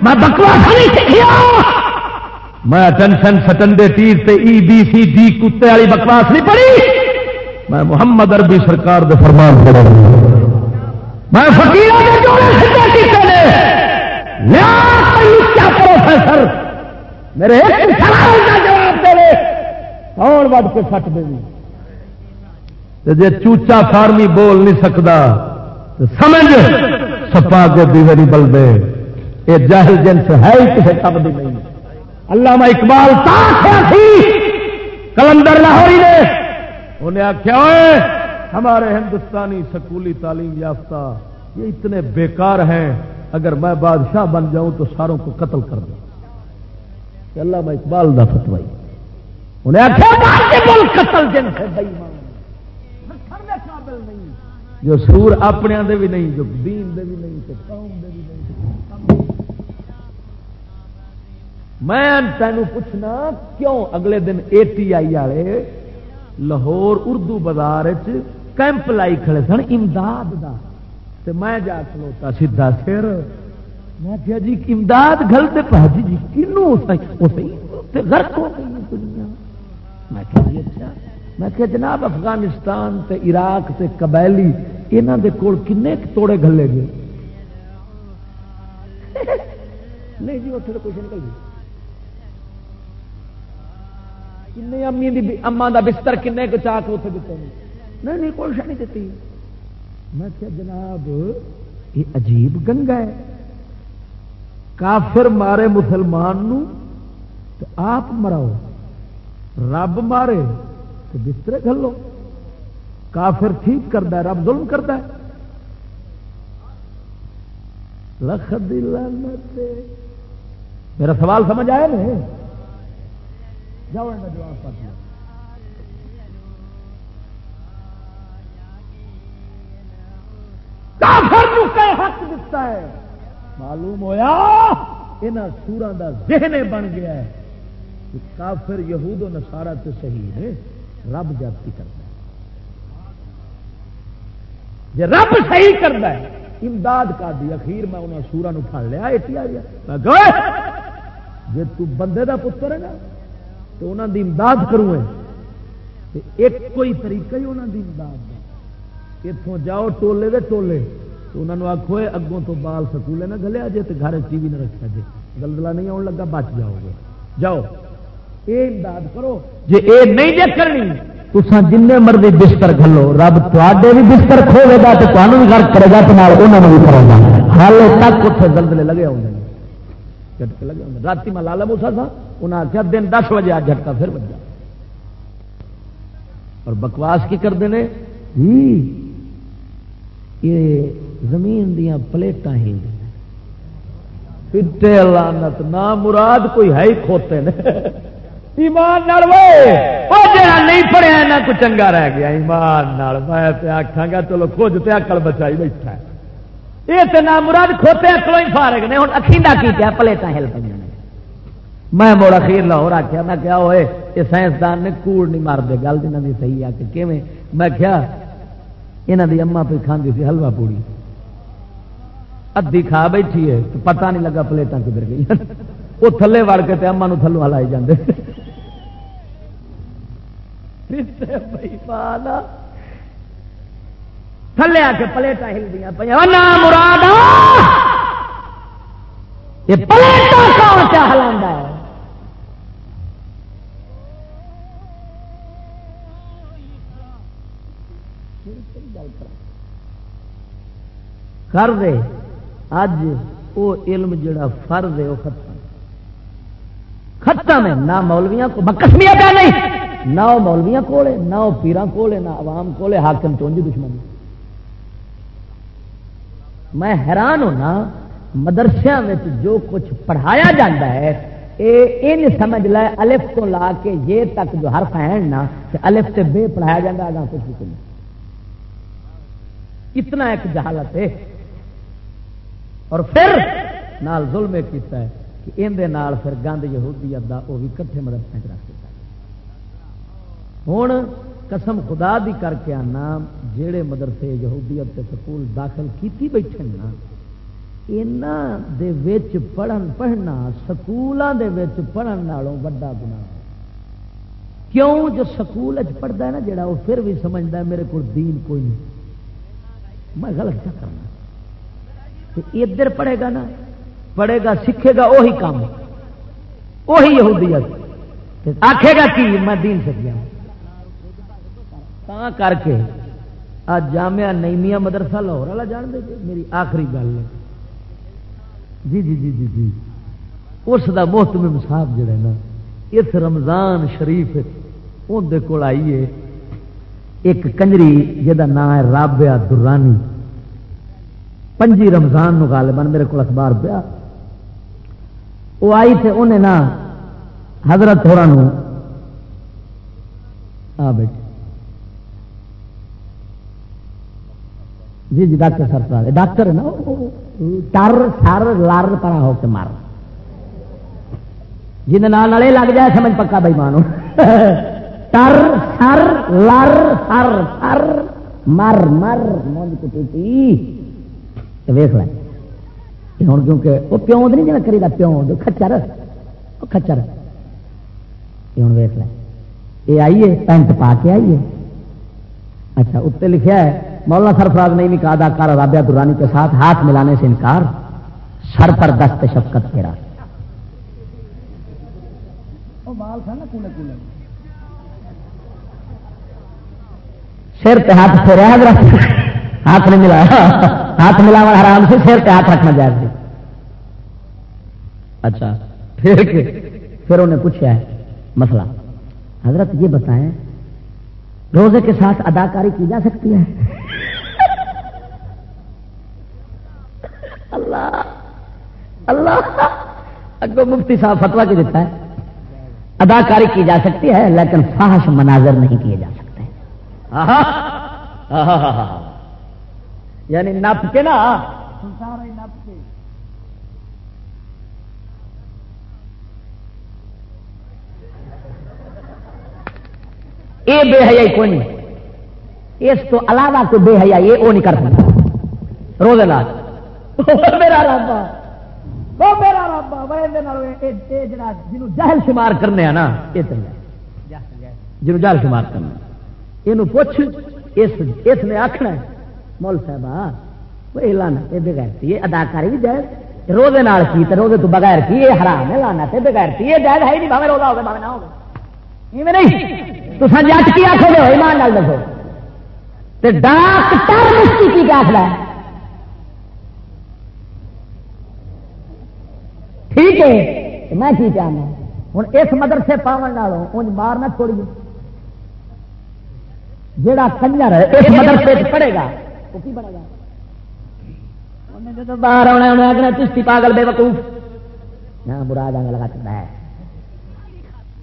میں بکواس نہیں سیکھیا میں ٹینشن سٹنڈے ٹیز سے ای بی سی ڈی کتے والی بکواس نہیں پڑھی میں محمد عربی سرکار دے فرمان پڑھا۔ میں فقیر پروفیسر میرے ایک سوال کا جواب دے کون وڈ کے سٹ دے جی چوچا فارمی بول نہیں سکتا سمجھ سپا کے دیوے نہیں بلدے۔ یہ جاہل جنس ہے ہی کسی کب دی نہیں۔ اللہ اقبال کلندر لاہوری نے۔ انہیں آخیا ہمارے ہندوستانی سکولی تعلیم یافتہ یہ اتنے بیکار ہیں، اگر میں بادشاہ بن جاؤں تو ساروں کو قتل کر دوں۔ اللہ میں اقبال دا فتوائی انہیں آخیا قتل جن سے بئی جو سور اپنے دے بھی نہیں، جو دین دے بھی نہیں تو قوم دے بھی نہیں میں تینوں پوچھنا، کیوں اگلے دن اے ٹی آئی والے لاہور اردو بازار کیمپ لائی کھڑے سن، امداد دا۔ تے میں جا کھلوتا سیدھا سر۔ میں کیا جی امداد گل تے پاجی جی کنوں غرق ہو گئی دنیا میں کیا جی اچھا میں کہ جناب افغانستان تے عراق تے قبیلی یہاں دے کول کنے توڑے گلے گئے نہیں جی اتنے تو کچھ نکل گئی کنے امی دی اما دا بستر کنے کے اتنے دیتے ہیں۔ نہیں نہیں، کوئی نہیں دیتی میں کیا جناب، یہ عجیب گنگا ہے۔ کافر مارے مسلمان نو تو آپ مراؤ۔ رب مارے۔ تو بسترے کھلو کافر ٹھیک کرتا ہے، رب ظلم کرتا ہے۔ لکھ میرا سوال سمجھ آیا نہیں؟ جاؤ جواب پاس حق دتا ہے؟ معلوم ہوا یہاں سورا کا ذہن بن گیا ہے کہ کافر یہود و نسارا تو صحیح نے رب جاتی کرتا ہے۔ جی رب صحیح کرتا ہے، امداد کر دی، اخیر میں انہوں سورا پڑ لیا ایٹی آ گیا جی بندے دا پتر ہے نا، تو انہوں دی امداد کروں ایک کوئی طریقہ ہی انہوں دی امداد دا۔ اتوں جاؤ ٹولے دے ٹولے۔ تو انہوں آخو اگوں تو بال سکولے نہ گلیا جی تو گھر ٹی وی نہ رکھا جی گلدلا نہیں آن لگا، بچ جاؤ گے۔ جاؤ۔ یہ امداد کرو۔ جی یہ نہیں جی کرنی تصا جن مرضی بستر کھلو، رب تے بھی بستر کھوے گا تو تمہیں بھی گھر کرے گا تو انہوں بھی کرے گا۔ ہال تک اتنے دلدلے لگے آؤں جھٹکے لگے ہوں رات میں لالا موسا تھا انہیں آخیا دن دس بجے آ جھٹکا پھر بجا۔ اور بکواس کی کرتے ہیں یہ زمین دیا پلیٹا ہی پٹے لانت نہ مراد کوئی ہے ہی کھوتے نے۔ ایمان جا نہیں پڑھیا نہ کوئی چنگا رہ گیا. ایمان میں آخا گا چلو کچھ تو اکل بچائی بیٹھا یہ تو نہ مراد کھوتے اکلوں ہی فارغ نے۔ ہوں اخیلا کی کیا؟ پلیٹا ہل پہ میں موڑ اخیر لاہور آخیا میں کیا ہوئے یہ سائنسدان نے کوڑ نہیں مارتے گل جنہ کی صحیح آ کے کیویں؟ میں کیا یہاں کی اما پہ کھانے سی حلوا پوڑی۔ ادھی کھا بیٹھی ہے تو پتہ نہیں لگا پلیٹا کدھر گئی وہ تھلے وڑ کے اما تھلو ہلائی جاندے۔ تھلے آ کے پلیٹا ہل دیا پہ مراد یہ پلیٹا کون کیا ہلا ہے؟ کر دے۔ اج وہ علم جڑا فرض ہے وہ ختم۔ ختم ہے نہ مولویاں کو بکسمیا پہ نہیں۔ نہ وہ مولویاں کولے، نہ وہ پیران کولے، نہ عوام کولے، حاکم چونجی دشمن میں حیران ہونا مدرسے جو کچھ پڑھایا جاتا ہے یہ سمجھ لے، الف کو لا کے یہ تک جو حرف ہیں نا الف سے بے پڑھایا جاتا ہے کچھ بھی نہیں۔ اتنا ایک جہالت ہے۔ اور پھر نال ظلم کیتا ہے کہ اندے نال پھر گند یہودیت دا وہ بھی کٹھے مدرسے رکھ دیتا ہوں قسم خدا دی کر کے آنا جہے مدرسے یہودیت کے سکول داخل کیتی بیٹھے نا دے وچ پڑھن پڑھنا سکولوں دے وچ پڑھن نالوں وڈا گناہ کیوں جو سکول پڑھتا ہے نا جڑا وہ پھر بھی سمجھتا ہے، میرے کو دین کوئی نہیں۔ میں غلط کیا کرنا؟ ادھر پڑھے گا نا، پڑھے گا، سیکھے گا وہی کام وہی یہودیت۔ آخے گا کہ میں دین سے گیا کر کے آج جامعہ نئیمیا مدرسہ لاہور والا جان دے میری آخری گل ہے۔ جی جی جی جی جی۔ اس کا محتم صاحب جڑا نا، اس رمضان شریف اندر کول آئیے ایک کنجری جہاں نام ہے رابعہ درانی۔ پنجی رمضان نو غالباً میرے کو اخبار پیا۔ وہ آئی تھے انہیں نا حضرت تھوڑا نو آ بیٹھے۔ جی جی ڈاکٹر سر ڈاکٹر ہے نا؟ ٹر سر لر پڑا ہو کے مار جن لگ جائے، سمجھ پکا بھائی مانو۔ ٹر سر لر سر سر مر مر، مونج کٹی ویخ لیں ہوں کیونکہ وہ پیوں نہیں جا کری پیوں کچر کچر یہ ہوں ویخ لیں یہ آئیے پینٹ پا کے آئیے اچھا اتنے لکھا ہے۔ مولانا سرفراز نہیں کا اداکار رابعہ درانی کے ساتھ ہاتھ ملانے سے انکار سر پر دست شفقت پھیرا سر پہ ہاتھ پھیرا ہاتھ نہیں ملایا۔ ہاتھ ملا ہوا آرام سے سر پہ ہاتھ رکھنا جائز اچھا پھر انہیں پوچھا ہے مسئلہ۔ حضرت یہ بتائیں روزے کے ساتھ اداکاری کی جا سکتی ہے؟ اللہ اگو مفتی صاحب فتوا کی دیتا ہے، اداکاری کی جا سکتی ہے، لیکن فاحش مناظر نہیں کیے جا سکتے۔ یعنی نپ کے نا۔ یہ بے حیا کوئی نہیں۔ اس تو علاوہ کوئی بے حیا یہ وہ نہیں کر سکتا۔ روزے لال میرا رابا میرا رابا جنوب جہل شمار کرنے نا یہ جنوب جہل شمار کرنا یہ پوچھ، اس اس نے آخنا مول صاحب یہ لانا یہ بغیر یہ اداکاری بھی جائز۔ روزے نال کی تو روزے تو بغیر کی یہ حرام ہے، لانا تے بغیر کی یہ جائز ہے نہیں، بھاوے روزہ ہوگا، بھاوے نہ ہوگا۔ ایویں نہیں۔ تو جٹ کی آخو گے ایمان نال دسو۔ ڈاکٹر مفتی کی کیا آخر ہے ٹھیک ہے؟ میں کی چاہنا ہوں اس مدرسے پاون ان مار نہ چھوڑیے۔ جڑا کنجر اس مدرسے پڑھے گا۔ وہ کی بنے گا؟ جب باہر آنا انہیں آگنا چشتی پاگل بے وقوف۔ نہ برا جانا لگا چکا ہے۔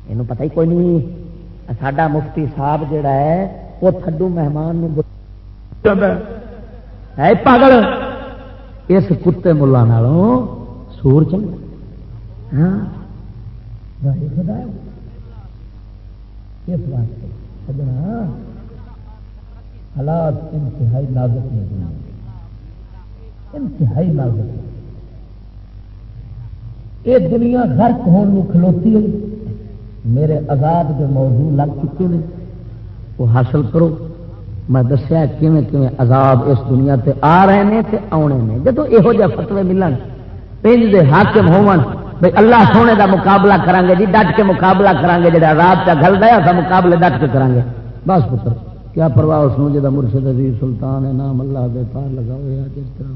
یہ پتہ ہی کوئی نہیں۔ ساڈا مفتی صاحب جڑا ہے وہ تھڈو مہمان ہے پاگل۔ اس کتے ملا سور چنگا۔ ہاں؟ حالات انتہائی نازک نہیں انتہائی نازک یہ دنیا غرق ہونے کھلوتی ہے۔ میرے آزاد کے موضوع لگ چکے ہیں وہ حاصل کرو۔ میں دسیا کیویں کیویں عذاب اس دنیا تے آ رہے ہیں تے آنے نے۔ جدو یہو جہ فتوے ملن، پنج دے حاکم ہون بھائی اللہ سونے دا مقابلہ کریں گے جی ڈٹ کے مقابلہ کریں گے جا رات کا گل دیا تھا مقابلے ڈٹ کے کریں گے بس پتر، کیا پرواہ اس میں جا مرشد عزیز سلطان ہے، نام اللہ دے پار لگا ہوئے جس طرح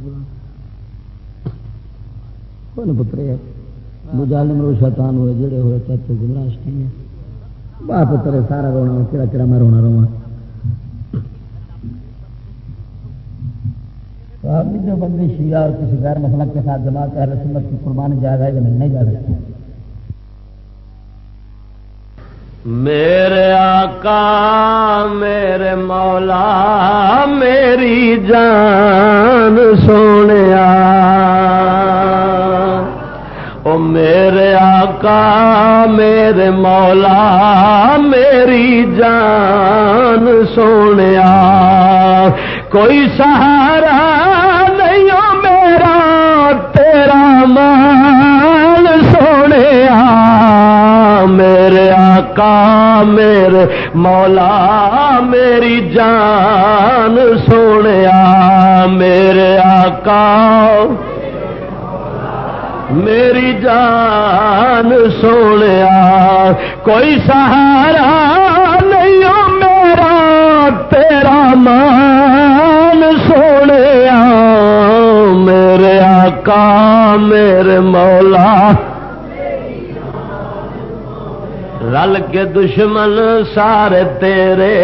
کوئی پتر ہے مجالم رو شیطان ہوئے، جڑے ہوئے چاچے گمراہ ہیں پتر سارا رونا کہڑا کہڑا میں رونا رواں۔ ابھی جو بندی شیعہ اور کسی غیر مسلک کے ساتھ جماعت اہل سنت کی قربانی جا رہا ہے کہ نہیں جا سکتی میرے آقا، میرے مولا، میری جان سونے او میرے آقا، میرے مولا، میری جان سونے کوئی سہارا میرے آقا، میرے مولا، میری جان، سونے میرے آقا، میری جان، سونے کوئی سہارا نہیں ہو میرا، تیرا مان، سونے میرے آقا، میرے مولا۔ رل کے دشمن سارے تیرے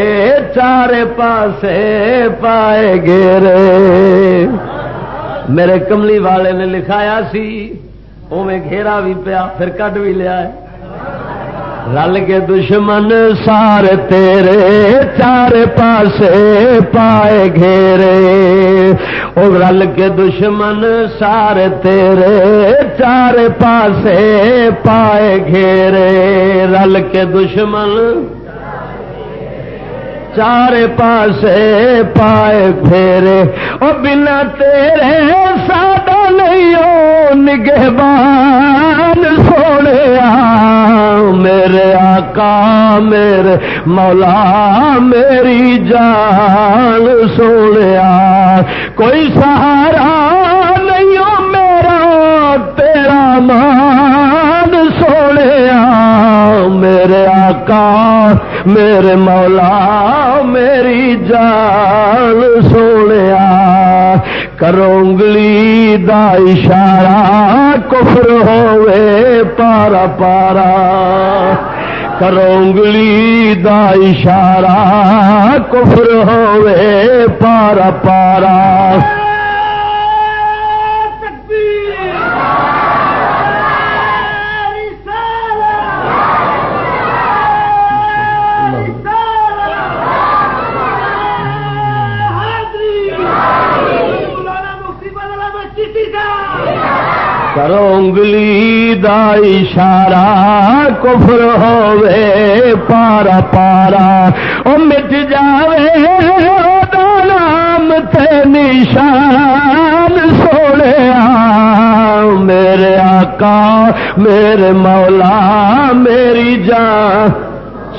چارے پاسے پائے گیرے۔ میرے کملی والے نے لکھایا سی اوے گھیرا بھی پیا، پھر کٹ بھی لیا ہے۔ رل کے دشمن سارے تیرے چار پاسے پائے گھیرے۔ او رل کے دشمن سارے تیرے چار پاسے پائے گھیرے۔ رل کے دشمن چار پاسے پائے پھیرے۔ او بنا تیرے سادہ نہیں ہو نگہبان سونے میرے آقا، میرے مولا، میری جان سونے کوئی سہارا نہیں ہو میرا، تیرا مان سونے میرے میرے آقا میرے مولا میری جان سونے کرونگلی دا اشارہ کفر ہوئے پارا پارا کرونگلی دا اشارہ کفر ہوئے پارا پارا کرونگلی دا اشارہ کفر ہوے پارا پارا۔ او مٹ جاوے نام تے نشان سوڑے میرے آقا، میرے مولا، میری جان۔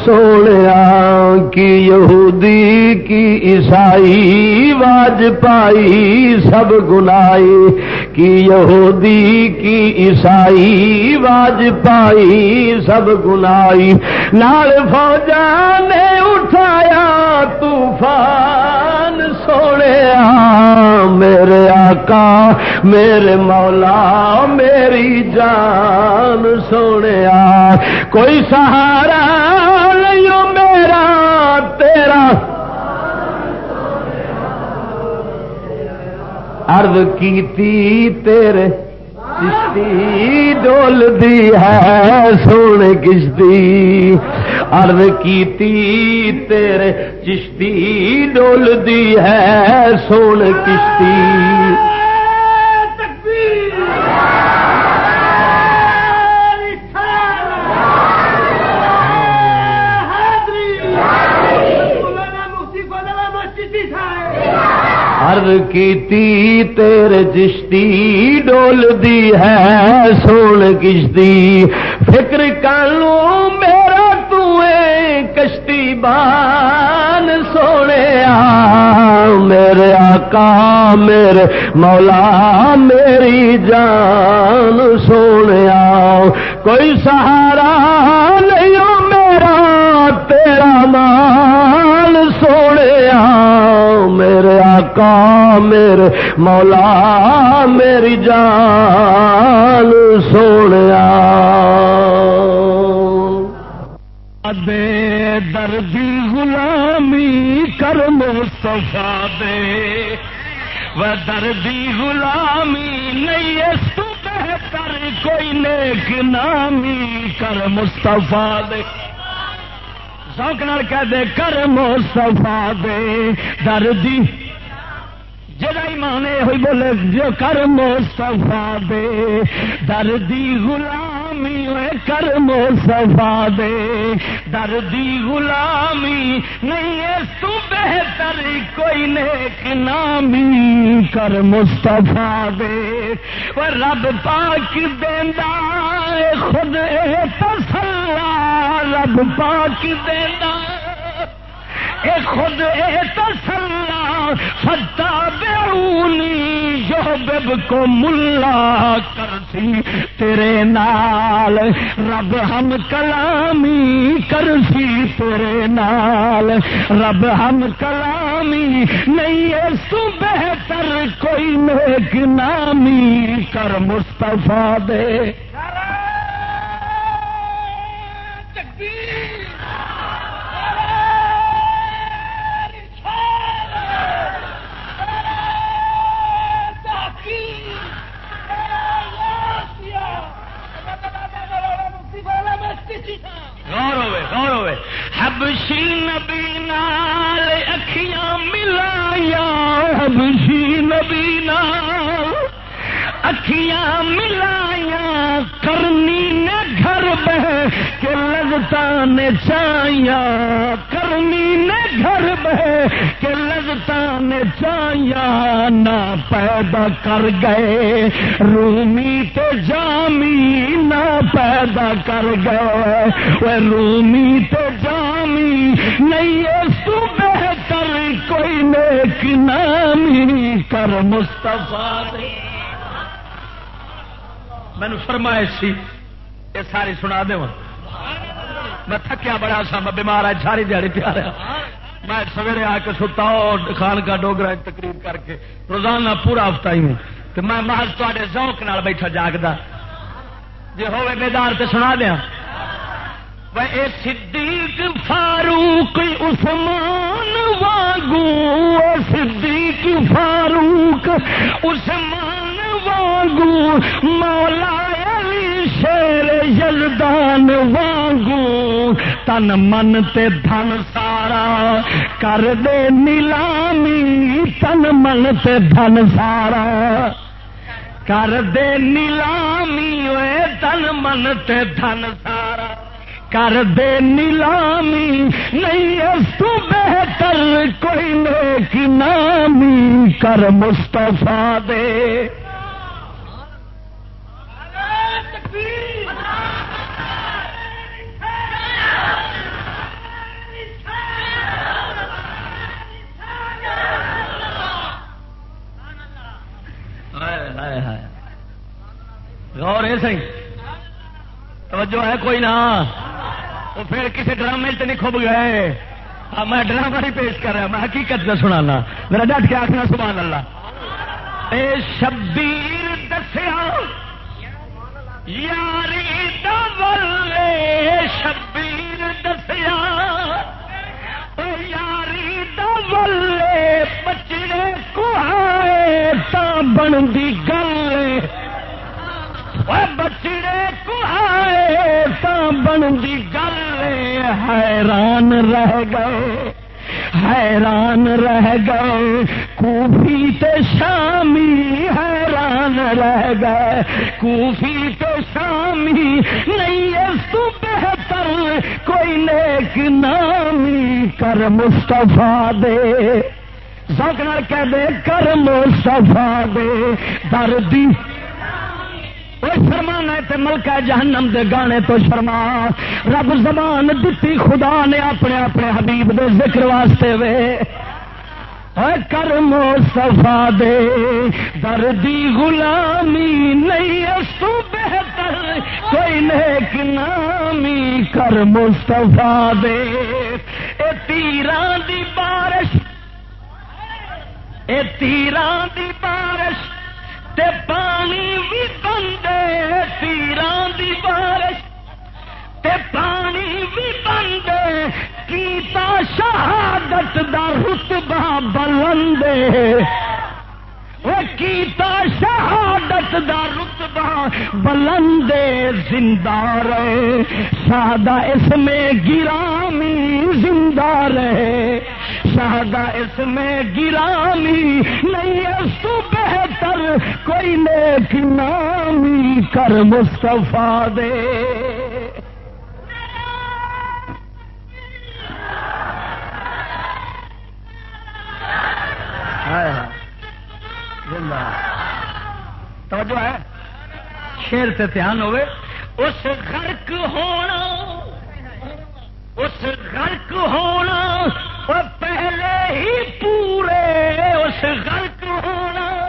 سونے کی یہودی کی عیسائی واج پائی سب گنائی کی یہودی کی عیسائی واج پائی سب گنائی۔ نال فوجا نے اٹھایا، طوفان سونے میرے آقا، میرے مولا، میری جان سونے کوئی سہارا لو میرا، تیرا۔ ارد کی تیرے چشتی ڈول دی ہے، سونے کشتی۔ ارد کی تیرے چشتی ڈول دی ہے، سونے کشتی۔ کی تیرے جشتی ڈول دی ہے سون کشتی۔ فکر کالو میرا تویں کشتی بان سونے میرے آقا، میرے مولا، میری جان سونے کوئی سہارا نہیں میرا، تیرا مال سونے آقا میرے مولا میری جان سونے دے دردی غلامی کر مصطفیٰ دے۔ وہ دردی غلامی نہیں اس تو بہتر کوئی نیک نامی کر مصطفیٰ دے۔ سوک نال کہہ دے کر مصطفیٰ دے۔ دردی جڑا ایمان ہوئی بولے، جو کر مصطفیٰ دے، دردی غلامی ہوئے، کر مصطفیٰ دے۔ دردی غلامی نہیں ہے، تو بہتر کوئی نیک نامی کر مصطفیٰ دے۔ وہ رب پاک دینا خود تسلا رب پاک دینا خود اے تسلا جو بب کو ملا کرسی تیرے نال، رب ہم کلامی کرسی تیرے نال۔ رب ہم کلامی نہیں اس تو بہتر کوئی نیک نامی کر مصطفیٰ دے۔ حبشی نبی نال اکھیاں ملایا حبشی نبی نال اکھیاں ملایا کرنی بہ کے لگتا نے چایا کرنی نے گھر بہ کے لگتا نے چایا نہ پیدا کر گئے، رومی تو جامی نہ پیدا کر گئے۔ وہ رومی تو جامی، نہیں سو بہتر کوئی نیک نامی، کر مستفا مینو فرمائش سی یہ ساری سنا دے میں تھکیا بڑا سا میں بیمار ہے ساری دیہی پیا رہا میں سویرے آ کے ستا خان کا ڈوگرا تقریر کر کے روزانہ پورا ہفتہ ہی ہوں تو میں محض تے ذوق نال بیٹھا جاگتا جی ہوے بیدار تو سنا دیا اے صدیق فاروق عثمان واگو صدیق فاروق عثمان واگو مولا شیر یزدان واگو، تن من تے دھن سارا۔ کر دے نیلامی، تن من تے دھن سارا۔ کر دے نیلامی وے تن من تے دھن سارا۔ کر دے نیلامی، نہیں اس تو بہتر کوئی نیک نامی۔ کر مستفا دے۔ غور ہے صحیح توجہ ہے کوئی نہ۔ وہ پھر کسی ڈرامے سے نہیں کھب گئے۔ میں ڈرامہ نہیں پیش کر رہا، میں حقیقت میں سنانا۔ میرا ڈٹ کے آخنا، سبحان اللہ۔ اے شبیر دسیا، یاری دلے شبیر دسیا۔ یاری دلے بچڑے کو تا دی گل بچڑے کو آئے تا دی گل حیران رہ گئے۔ حیران رہ گئے، کوفی تے شامی حیران رہ گئے۔ کوفی تے شامی نہیں، اس تو بہتر کوئی نیک نامی کر مستفا دے۔ سکنا کہہ دے، کر مستفا دے۔ دردی شرمانا تے ملکہ جہنم دے گانے تو شرما رب زبان دتی خدا نے اپنے اپنے حبیب دے ذکر واسطے وے کر مصطفا دے دردی غلامی نہیں اس تو بہتر کوئی نیک نامی کر مصطفا دے اے تیران دی بارش اے تیران دی بارش تے پانی بھی بندے تیران دی بارش تے پانی بھی بندے کیتا شہادت دا رتبہ بلندے وہ کیتا شہادت دا رتبہ بلندے زندہ رہے۔ شہادہ اس میں گرامی زندہ رہے۔ شہادہ اس میں گرامی نہیں اس تو بہتر کوئی نیک نامی کر مصطفیٰ دے۔ توجہ ہے۔ شیر سے دھیان ہوئے۔ اس غرق ہونا۔ اس غرق ہونا اور پہلے ہی پورے، اس غرق ہونا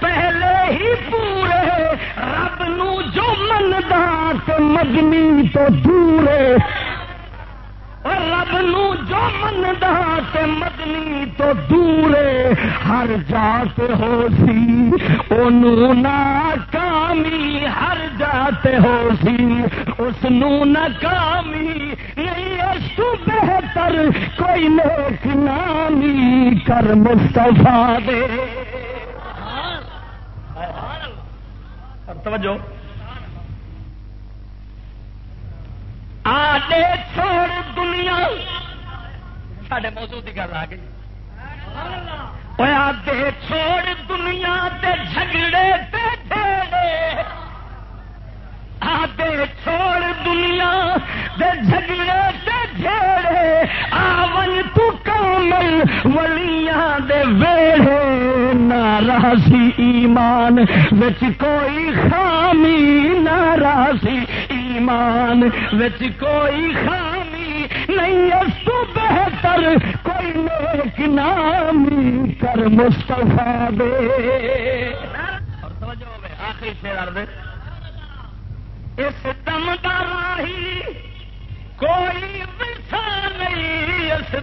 پہلے ہی پورے۔ رب نو جو مندا تو مدنی تو دورے رب نو جو مندا تے مدنی تو دورے ہر جات ہو سی او ناکامی ہر جات ہو سی۔ اس ناکامی نہیں اس تو بہتر کوئی نیک نامی کر مستفا دے۔ توجہ۔ آدے چھوڑ دنیا۔ ساڈے موضوع کی گل آ گئی۔ آدے چھوڑ دنیا تے جھگڑے تے ڈھیڑے آدے چھوڑ دنیا دے جھگڑے تے جھیڑے، آون تو کامل ولیاں دے ویڑے، نہ راسی ایمان وچ کوئی خامی، نہ راسی ایمان وچ کوئی خامی نہیں اس تو بہتر کوئی نیک نامی کر مستفا دے۔ اور توجہ ہوئے، آخری شیر دے اس دم کا راہی کوئی نہیں اس